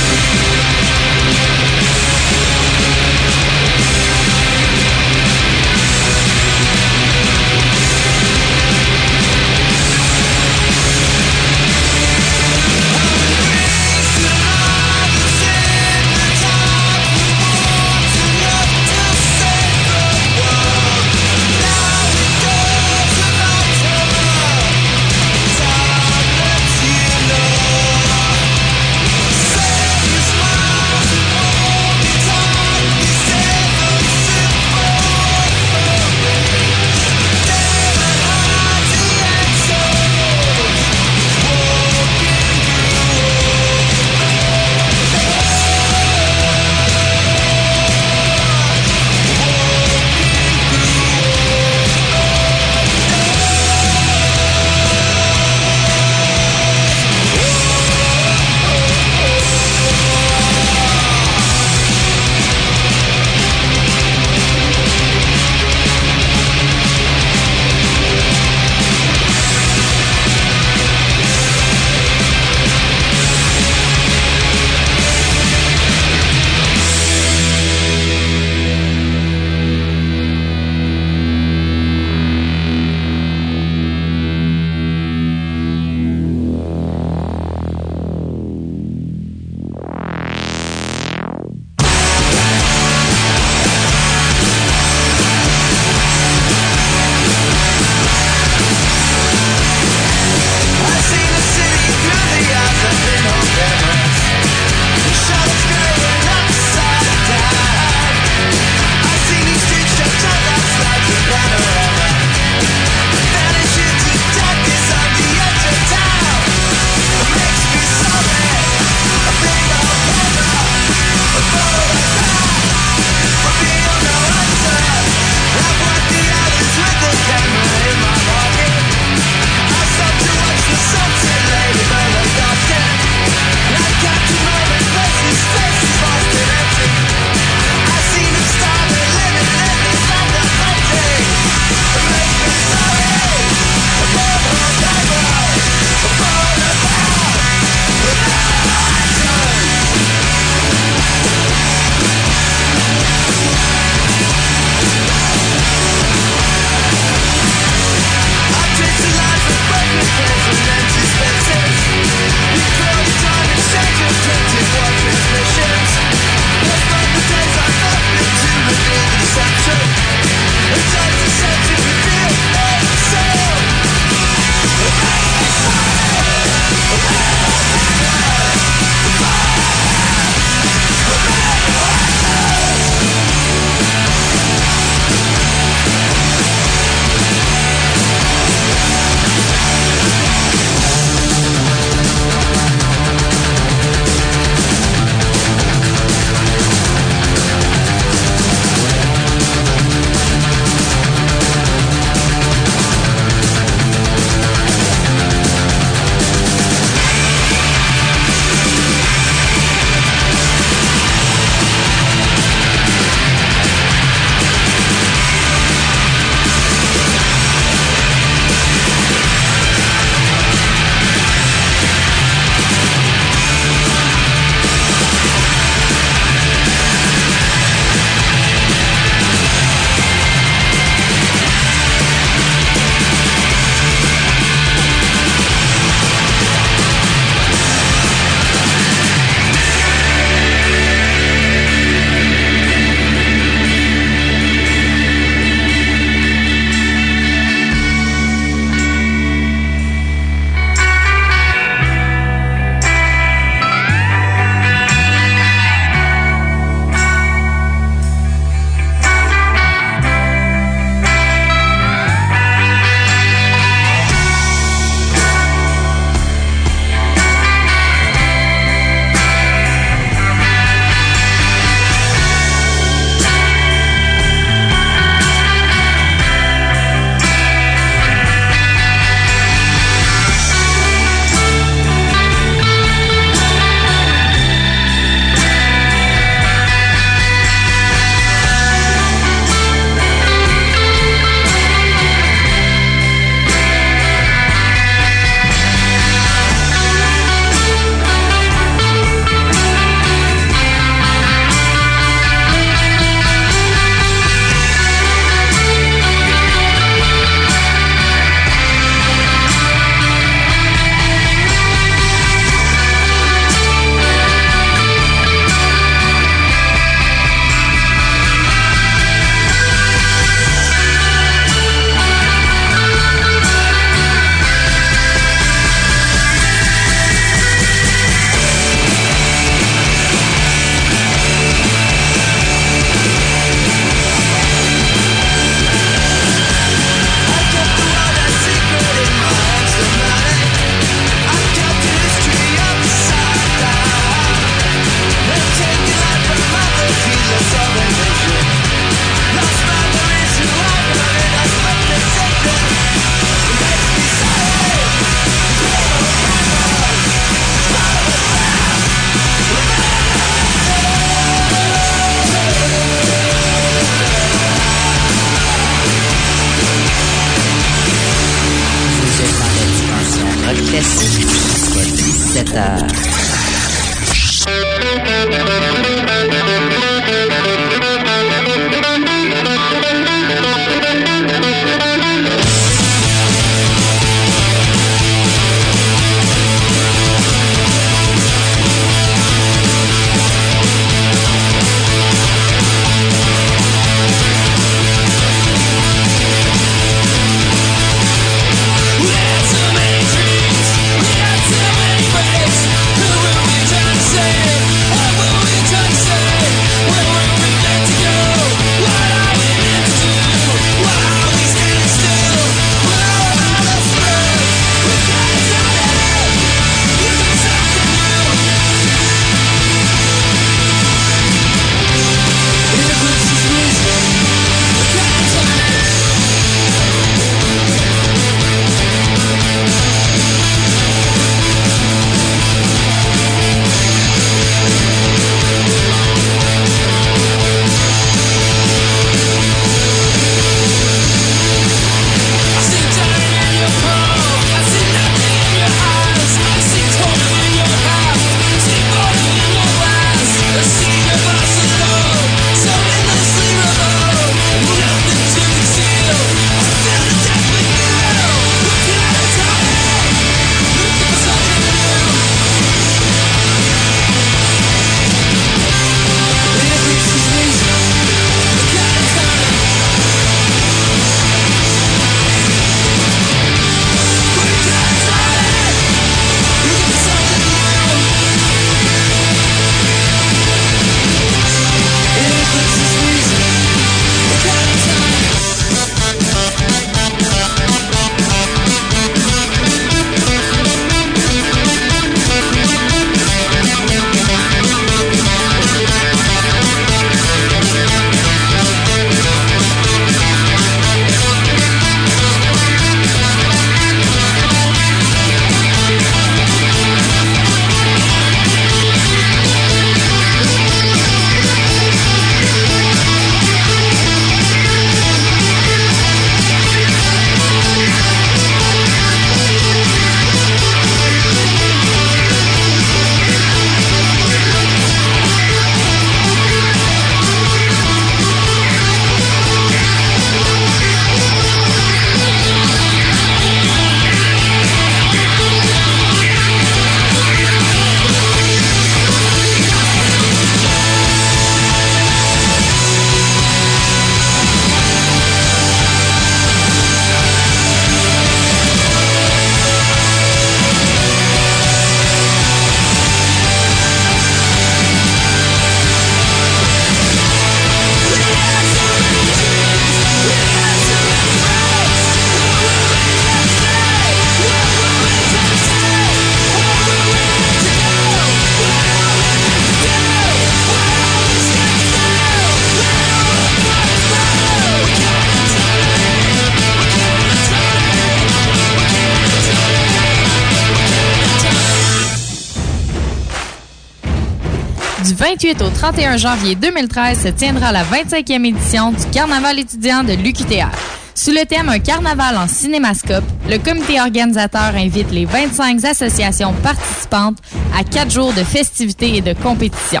Speaker 22: 31 janvier 2013 se tiendra la 25e édition du Carnaval étudiant de l'UQTR. Sous le thème Un carnaval en cinémascope, le comité organisateur invite les 25 associations participantes à quatre jours de festivités et de compétitions.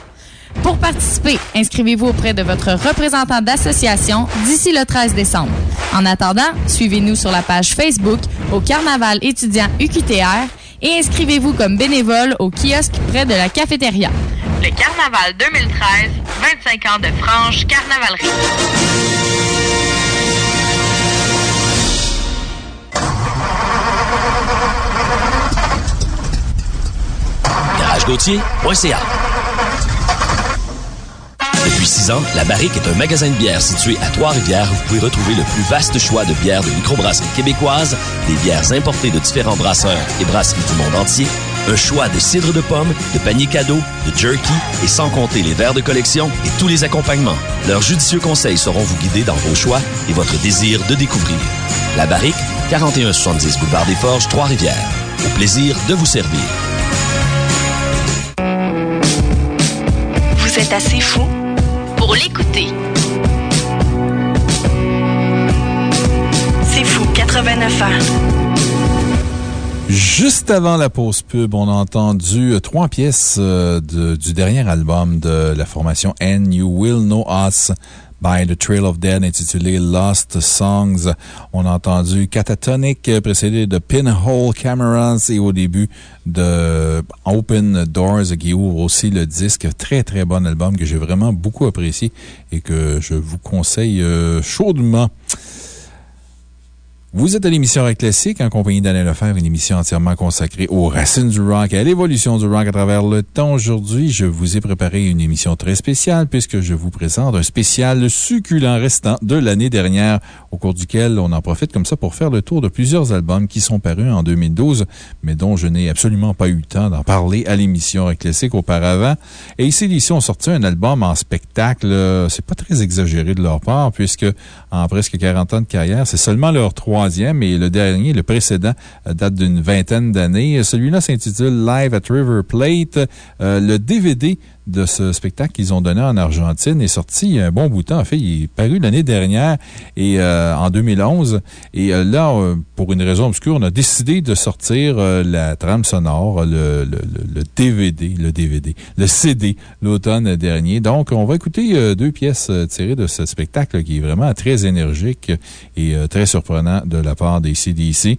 Speaker 22: Pour participer, inscrivez-vous auprès de votre représentant d'association d'ici le 13 décembre. En attendant, suivez-nous sur la page Facebook au Carnaval étudiant UQTR et inscrivez-vous comme bénévole au kiosque près de la cafétéria.
Speaker 38: Le Carnaval 2013, 25 ans de franche carnavalerie.
Speaker 5: GarageGautier.ca Depuis six ans, La Barrique est un magasin de bière situé à Trois-Rivières. Où vous pouvez retrouver le plus vaste choix de bières de microbrasserie québécoise, des bières importées de différents brasseurs et brasseries du monde entier, un choix de cidre de pomme, de paniers cadeaux, de jerky et sans compter les verres de collection et tous les accompagnements. Leurs judicieux conseils sauront vous guider dans vos choix et votre désir de découvrir. La Barrique, 4170 Boulevard des Forges, Trois-Rivières. Au plaisir de vous servir.
Speaker 9: Vous êtes assez fou pour l'écouter. C'est fou, 89 ans.
Speaker 2: Juste avant la pause pub, on a entendu trois pièces euh, du dernier album de la formation And You Will Know Us by The Trail of Dead intitulé Lost Songs. On a entendu Catatonic précédé de Pinhole Cameras et au début de Open Doors qui ouvre aussi le disque. Très très bon album que j'ai vraiment beaucoup apprécié et que je vous conseille euh, chaudement. Vous êtes à l'émission Rock Classique en compagnie d'Alain Lefebvre, une émission entièrement consacrée aux racines du rock et à l'évolution du rock à travers le temps. Aujourd'hui, je vous ai préparé une émission très spéciale puisque je vous présente un spécial succulent restant de l'année dernière au cours duquel on en profite comme ça pour faire le tour de plusieurs albums qui sont parus en 2012, mais dont je n'ai absolument pas eu le temps d'en parler à l'émission Rock Classique auparavant. Et ici, ici, on sorti un album en spectacle. Euh, C'est pas très exagéré de leur part puisque en presque 40 ans de carrière, c'est seulement leur troisième et le dernier, le précédent, euh, date d'une vingtaine d'années. Celui-là s'intitule Live at River Plate. Euh, le DVD de ce spectacle qu'ils ont donné en Argentine est sorti un bon bout de temps. En fait, il est paru l'année dernière et euh, en 2011. Et euh, là, euh, pour une raison obscure, on a décidé de sortir la trame sonore, le, le- le- DVD, le DVD, le CD l'automne dernier. Donc, on va écouter deux pièces tirées de ce spectacle qui est vraiment très énergique et très surprenant de la part des CDC.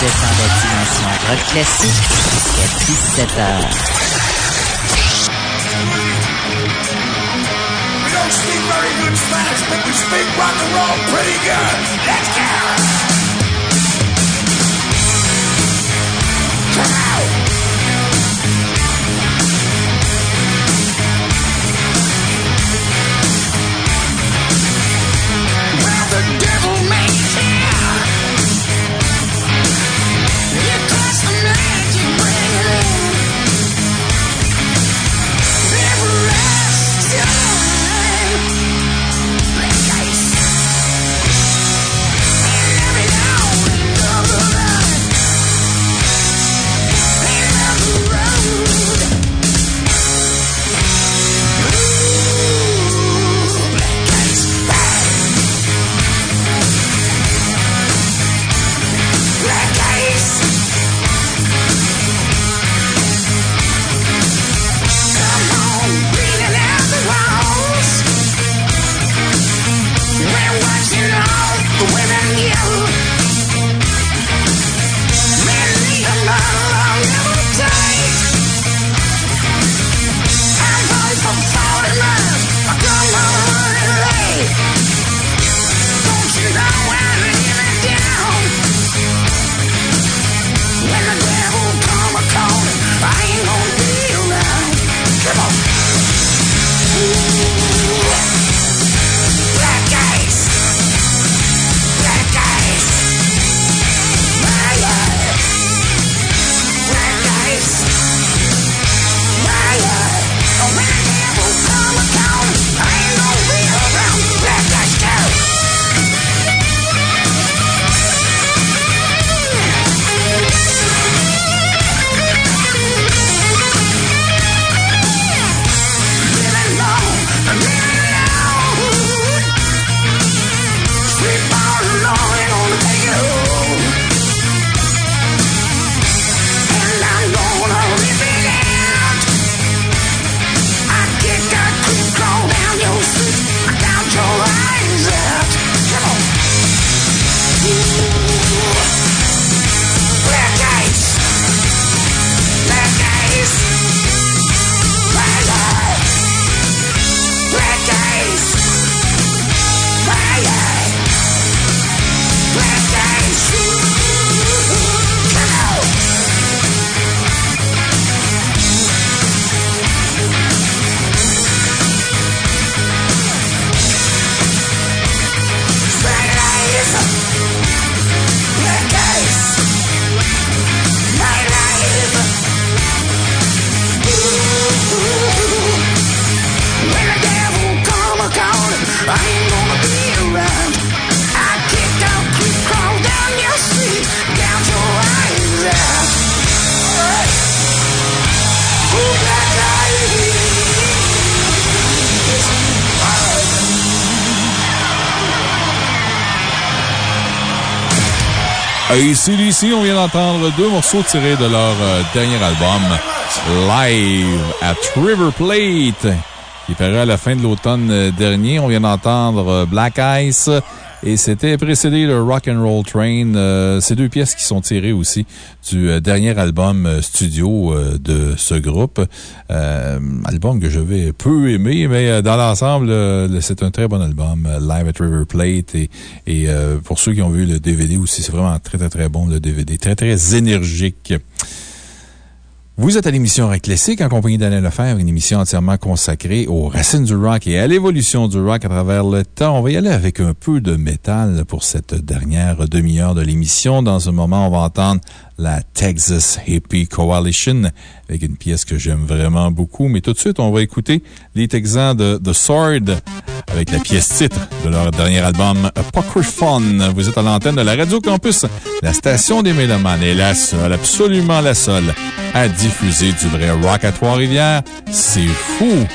Speaker 39: Vous êtes en destination rock classique jusqu'à 17h.
Speaker 40: We don't speak very good Spanish, but we speak rock and roll pretty good.
Speaker 2: ACDC, on vient d'entendre deux morceaux tirés de leur euh, dernier album, Live at River Plate, qui paraît à la fin de l'automne euh, dernier. On vient d'entendre euh, Black Ice et c'était précédé le Rock and Train. Euh, ces deux pièces qui sont tirées aussi du euh, dernier album euh, studio de ce groupe. Album que j'avais peu aimé, mais dans l'ensemble, c'est un très bon album, Live at River Plate. Et, et pour ceux qui ont vu le DVD aussi, c'est vraiment très, très, très bon, le DVD. Très, très énergique. Vous êtes à l'émission Rock Classique en compagnie d'Alain Lefebvre, une émission entièrement consacrée aux racines du rock et à l'évolution du rock à travers le temps. On va y aller avec un peu de métal pour cette dernière demi-heure de l'émission. Dans un moment, on va entendre la Texas Hippie Coalition avec une pièce que j'aime vraiment beaucoup. Mais tout de suite, on va écouter les Texans de The Sword avec la pièce titre de leur dernier album Apocryphon. Vous êtes à l'antenne de la Radio Campus, la station des Mélomanes est la seule, absolument la seule, à diffuser du vrai rock à Trois-Rivières. C'est fou!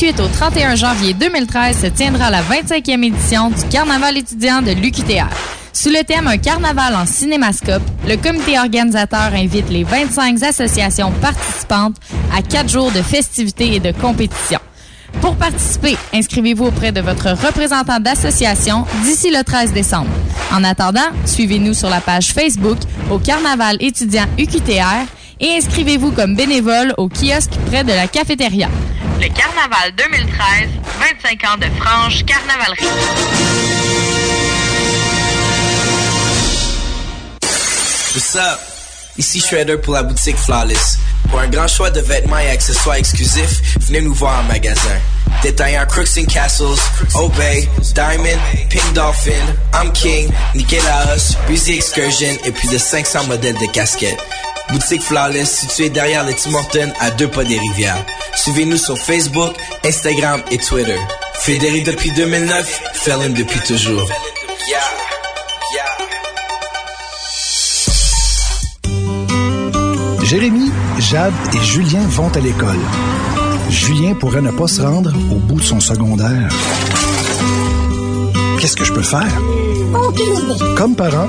Speaker 22: 28 au 31 janvier 2013 se tiendra la 25e édition du Carnaval étudiant de l'UQTR. Sous le thème Un carnaval en cinémascope, le comité organisateur invite les 25 associations participantes à quatre jours de festivités et de compétitions. Pour participer, inscrivez-vous auprès de votre représentant d'association d'ici le 13 décembre. En attendant, suivez-nous sur la page Facebook au Carnaval étudiant UQTR et inscrivez-vous comme bénévole au kiosque près de la cafétéria.
Speaker 41: Le Carnaval 2013, 25 ans de franche carnavalerie.
Speaker 8: What's up? Ici Shredder pour la boutique Flawless. Pour un grand choix de vêtements et accessoires exclusifs, venez nous voir en magasin. Détaillant Crooks Castles, Obey, Diamond, Pink Dolphin, I'm King, Nikélaos, Busy Excursion et plus de 500 modèles de casquettes. Boutique Flawless située derrière les Tim Hortons à deux pas des rivières. Suivez-nous sur Facebook, Instagram et Twitter. Fédéré depuis 2009, Felon depuis toujours.
Speaker 42: Jérémy, Jade et Julien vont à l'école. Julien pourrait ne pas se rendre au bout de son secondaire. Qu'est-ce que je peux faire? Comme parent,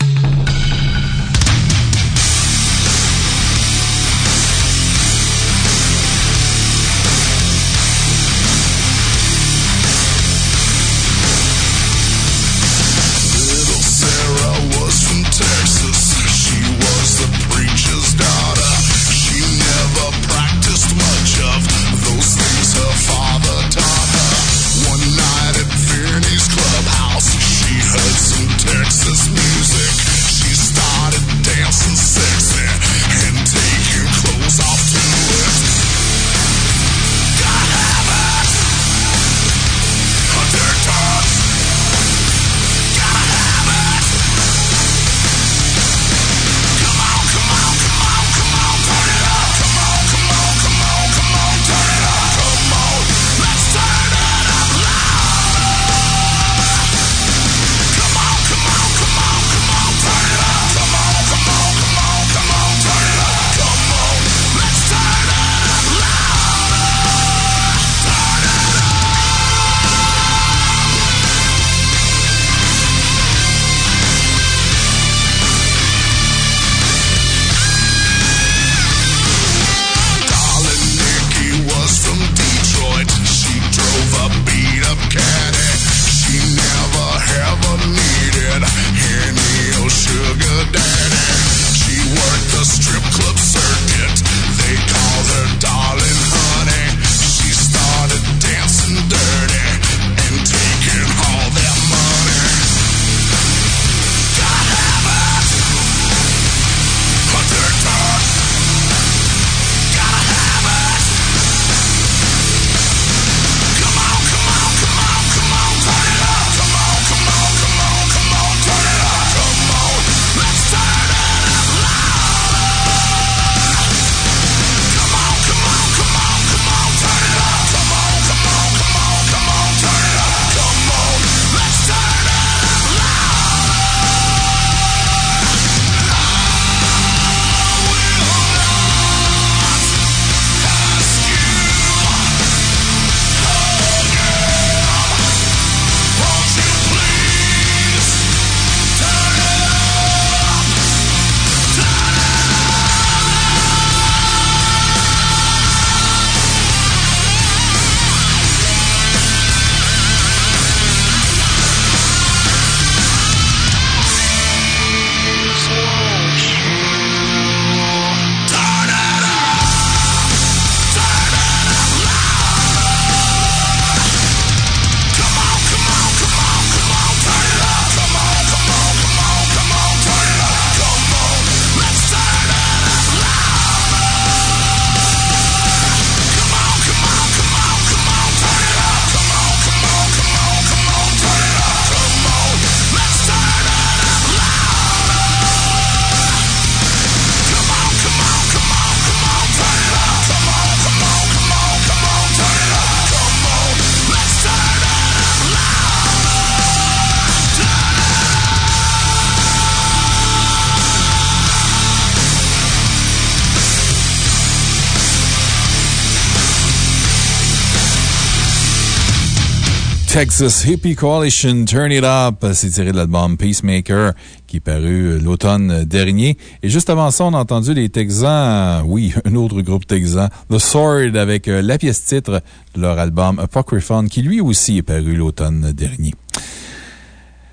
Speaker 43: Texas
Speaker 2: Hippie Coalition, Turn It Up. C'est tiré de l'album Peacemaker qui est paru l'automne dernier. Et juste avant ça, on a entendu les Texans, oui, un autre groupe texan, The Sword, avec euh, la pièce titre de leur album Apocryphon, qui lui aussi est paru l'automne dernier.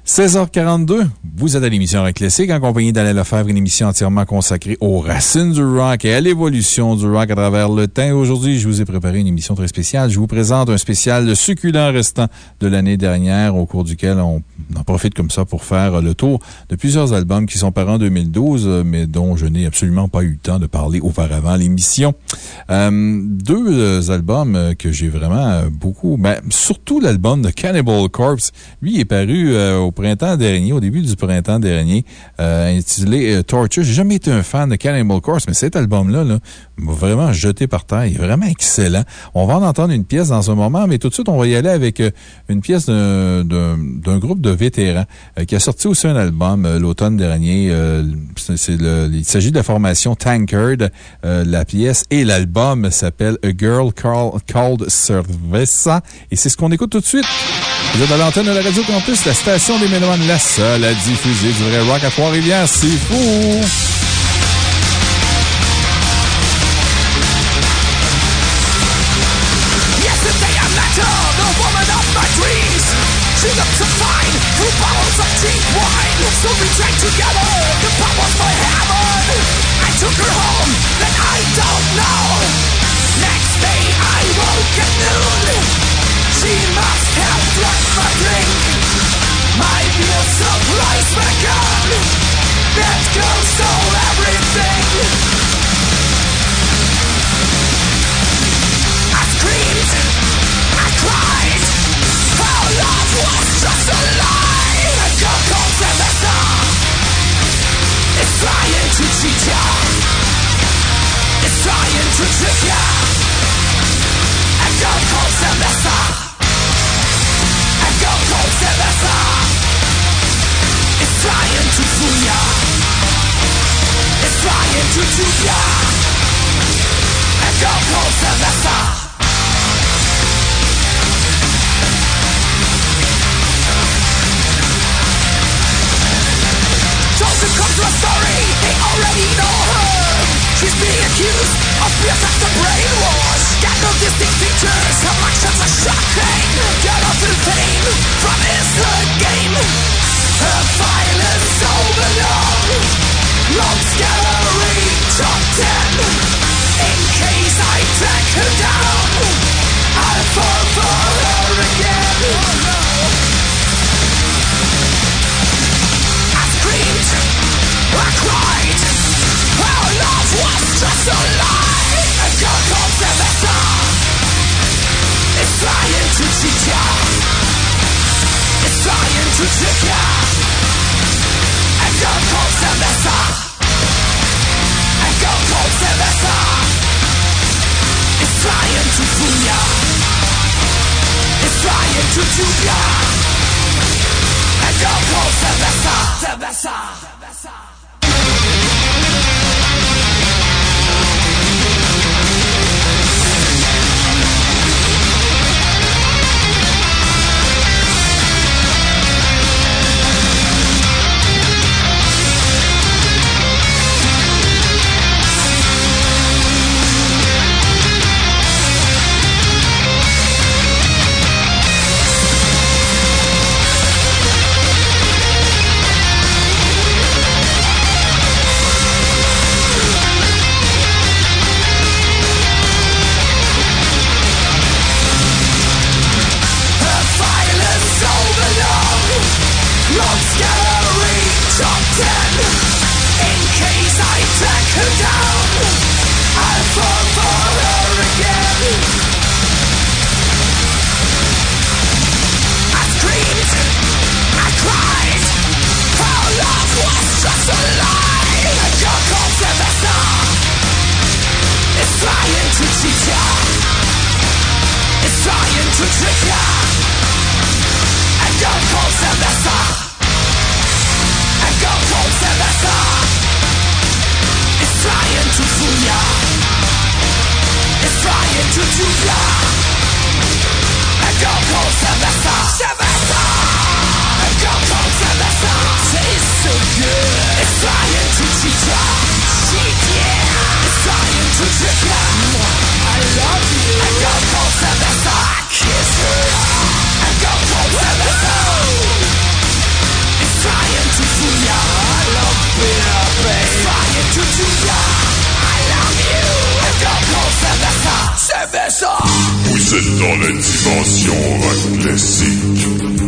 Speaker 2: 16h42, vous êtes à l'émission Rock Classique en compagnie d'Alain Lefebvre, une émission entièrement consacrée aux racines du rock et à l'évolution du rock à travers le temps. Aujourd'hui, je vous ai préparé une émission très spéciale. Je vous présente un spécial succulent restant de l'année dernière au cours duquel on en profite comme ça pour faire le tour de plusieurs albums qui sont parus en 2012, mais dont je n'ai absolument pas eu le temps de parler auparavant l'émission. Euh, deux albums que j'ai vraiment beaucoup, ben, surtout l'album de Cannibal Corpse. Lui est paru euh, au printemps dernier, au début du printemps dernier, euh, intitulé euh, Torture. J'ai jamais été un fan de Cannibal Corpse, mais cet album-là, là, vraiment jeté par terre. Il est vraiment excellent. On va en entendre une pièce dans un moment, mais tout de suite, on va y aller avec euh, une pièce d'un groupe de vétérans qui a sorti aussi un album l'automne dernier. il s'agit de la formation Tankard. la pièce et l'album s'appelle A Girl Called Cerveza. Et c'est ce qu'on écoute tout de suite. Vous êtes à l'antenne de la Radio Campus, la station des Mélomanes, la seule à diffuser du vrai rock à Trois-Rivières. C'est fou!
Speaker 16: My trying to dupe ya. A girl called Vanessa. Those who come to story, they already know her. She's being accused of being at the brainwash. Got no distinct features, her actions are shocking. Get the pain from game. Her. Long dupe ya. C'est dans la dimension classique.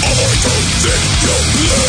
Speaker 44: All I don't think you'll learn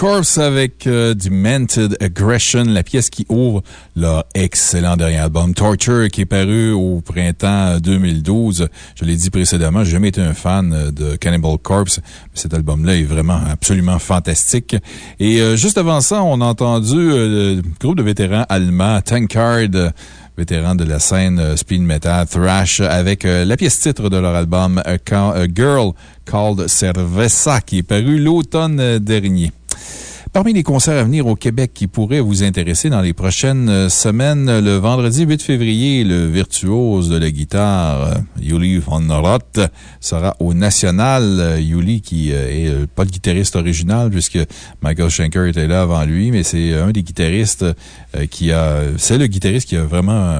Speaker 2: Corpse avec euh, Demented Aggression, la pièce qui ouvre leur excellent dernier album Torture qui est paru au printemps 2012. Je l'ai dit précédemment, j'ai jamais été un fan euh, de Cannibal Corpse, mais cet album-là est vraiment absolument fantastique. Et euh, juste avant ça, on a entendu le groupe de vétérans allemands Tankard vétéran de la scène speed metal thrash, avec la pièce titre de leur album A, Girl Called Cerveza, qui est paru l'automne dernier. Parmi les concerts à venir au Québec qui pourraient vous intéresser dans les prochaines semaines, le vendredi 8 février, le virtuose de la guitare, Yuli von Roth, sera au National. Yuli, qui est pas le guitariste original, puisque Michael Schenker était là avant lui, mais c'est un des guitaristes qui a, c'est le guitariste qui a vraiment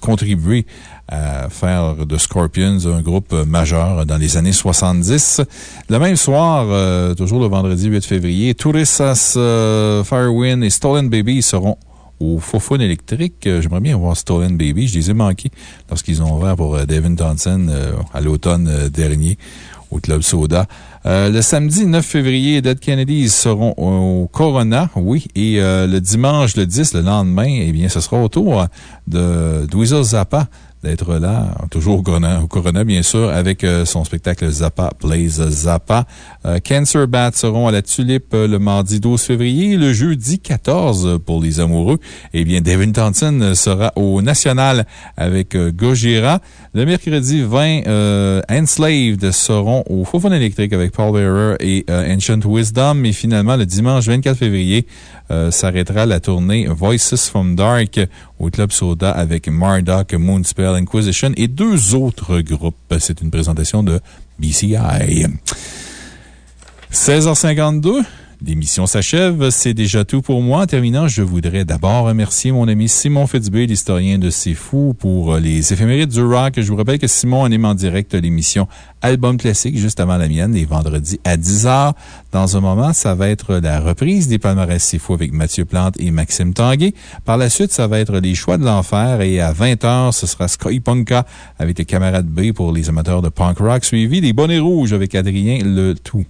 Speaker 2: contribué à faire de Scorpions un groupe majeur dans les années 70. Le même soir, euh, toujours le vendredi 8 février, Touristas, euh, Firewind et Stolen Baby seront au Fofun électrique. J'aimerais bien voir Stolen Baby. Je les ai manqués lorsqu'ils ont ouvert pour Devin Thompson à l'automne dernier au Club Soda. le samedi 9 février, Dead Kennedys seront au Corona, oui, et le dimanche le 10, le lendemain, eh bien, ce sera au tour de Dweezil Zappa d'être là, toujours au Corona, au Corona, bien sûr, avec euh, son spectacle Zappa Plays Zappa. Euh, Cancer Bat seront à la Tulipe euh, le mardi 12 février, le jeudi 14 pour les amoureux. Eh bien, Devin Thompson sera au National avec Gojira. Le mercredi 20, Enslaved seront au Faux électrique avec Paul Bearer et Ancient Wisdom. Et finalement, le dimanche 24 février, s'arrêtera la tournée Voices from Dark au Club Soda avec Marduk, Moonspell, Inquisition et deux autres groupes. C'est une présentation de BCI. 16h52. L'émission s'achève. C'est déjà tout pour moi. En terminant, je voudrais d'abord remercier mon ami Simon Fitzbé, l'historien de C'est Fou, pour les éphémérides du rock. Je vous rappelle que Simon anime en direct l'émission Album Classique juste avant la mienne, les vendredis à 10h. Dans un moment, ça va être la reprise des palmarès C'est Fou avec Mathieu Plante et Maxime Tanguay. Par la suite, ça va être les choix de l'enfer et à 20h, ce sera Sky Punka avec les camarades B pour les amateurs de punk rock, suivi des bonnets rouges avec Adrien Le Tout.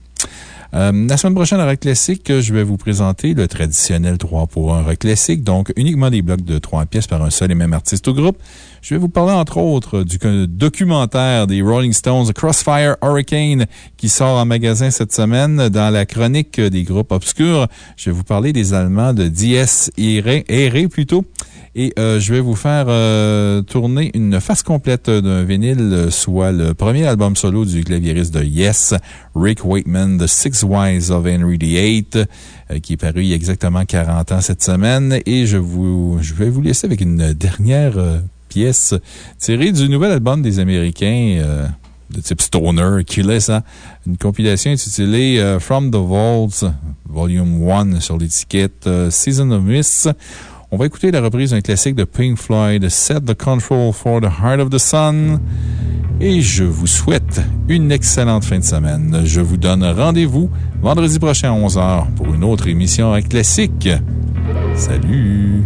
Speaker 2: Euh, la semaine prochaine, à Rock Classique, je vais vous présenter le traditionnel 3 pour 1 Rock Classique, donc uniquement des blocs de 3 pièces par un seul et même artiste ou groupe. Je vais vous parler, entre autres, du documentaire des Rolling Stones Crossfire Hurricane qui sort en magasin cette semaine. Dans la chronique des groupes obscurs, je vais vous parler des Allemands de Dies Irae, plutôt. Et euh, je vais vous faire euh, tourner une face complète d'un vinyle, soit le premier album solo du claviériste de Yes, Rick Wakeman, The Six Wise of Henry VIII, euh, qui est paru il y a exactement 40 ans cette semaine. Et je, vous, je vais vous laisser avec une dernière pièce tirée du nouvel album des Américains de type Stoner, qui laisse hein, une compilation intitulée From the Vaults, Volume 1 sur l'étiquette Season of Mist. On va écouter la reprise d'un classique de Pink Floyd, Set the Control for the Heart of the Sun. Et je vous souhaite une excellente fin de semaine. Je vous donne rendez-vous vendredi prochain à 11h pour une autre émission classique. Salut!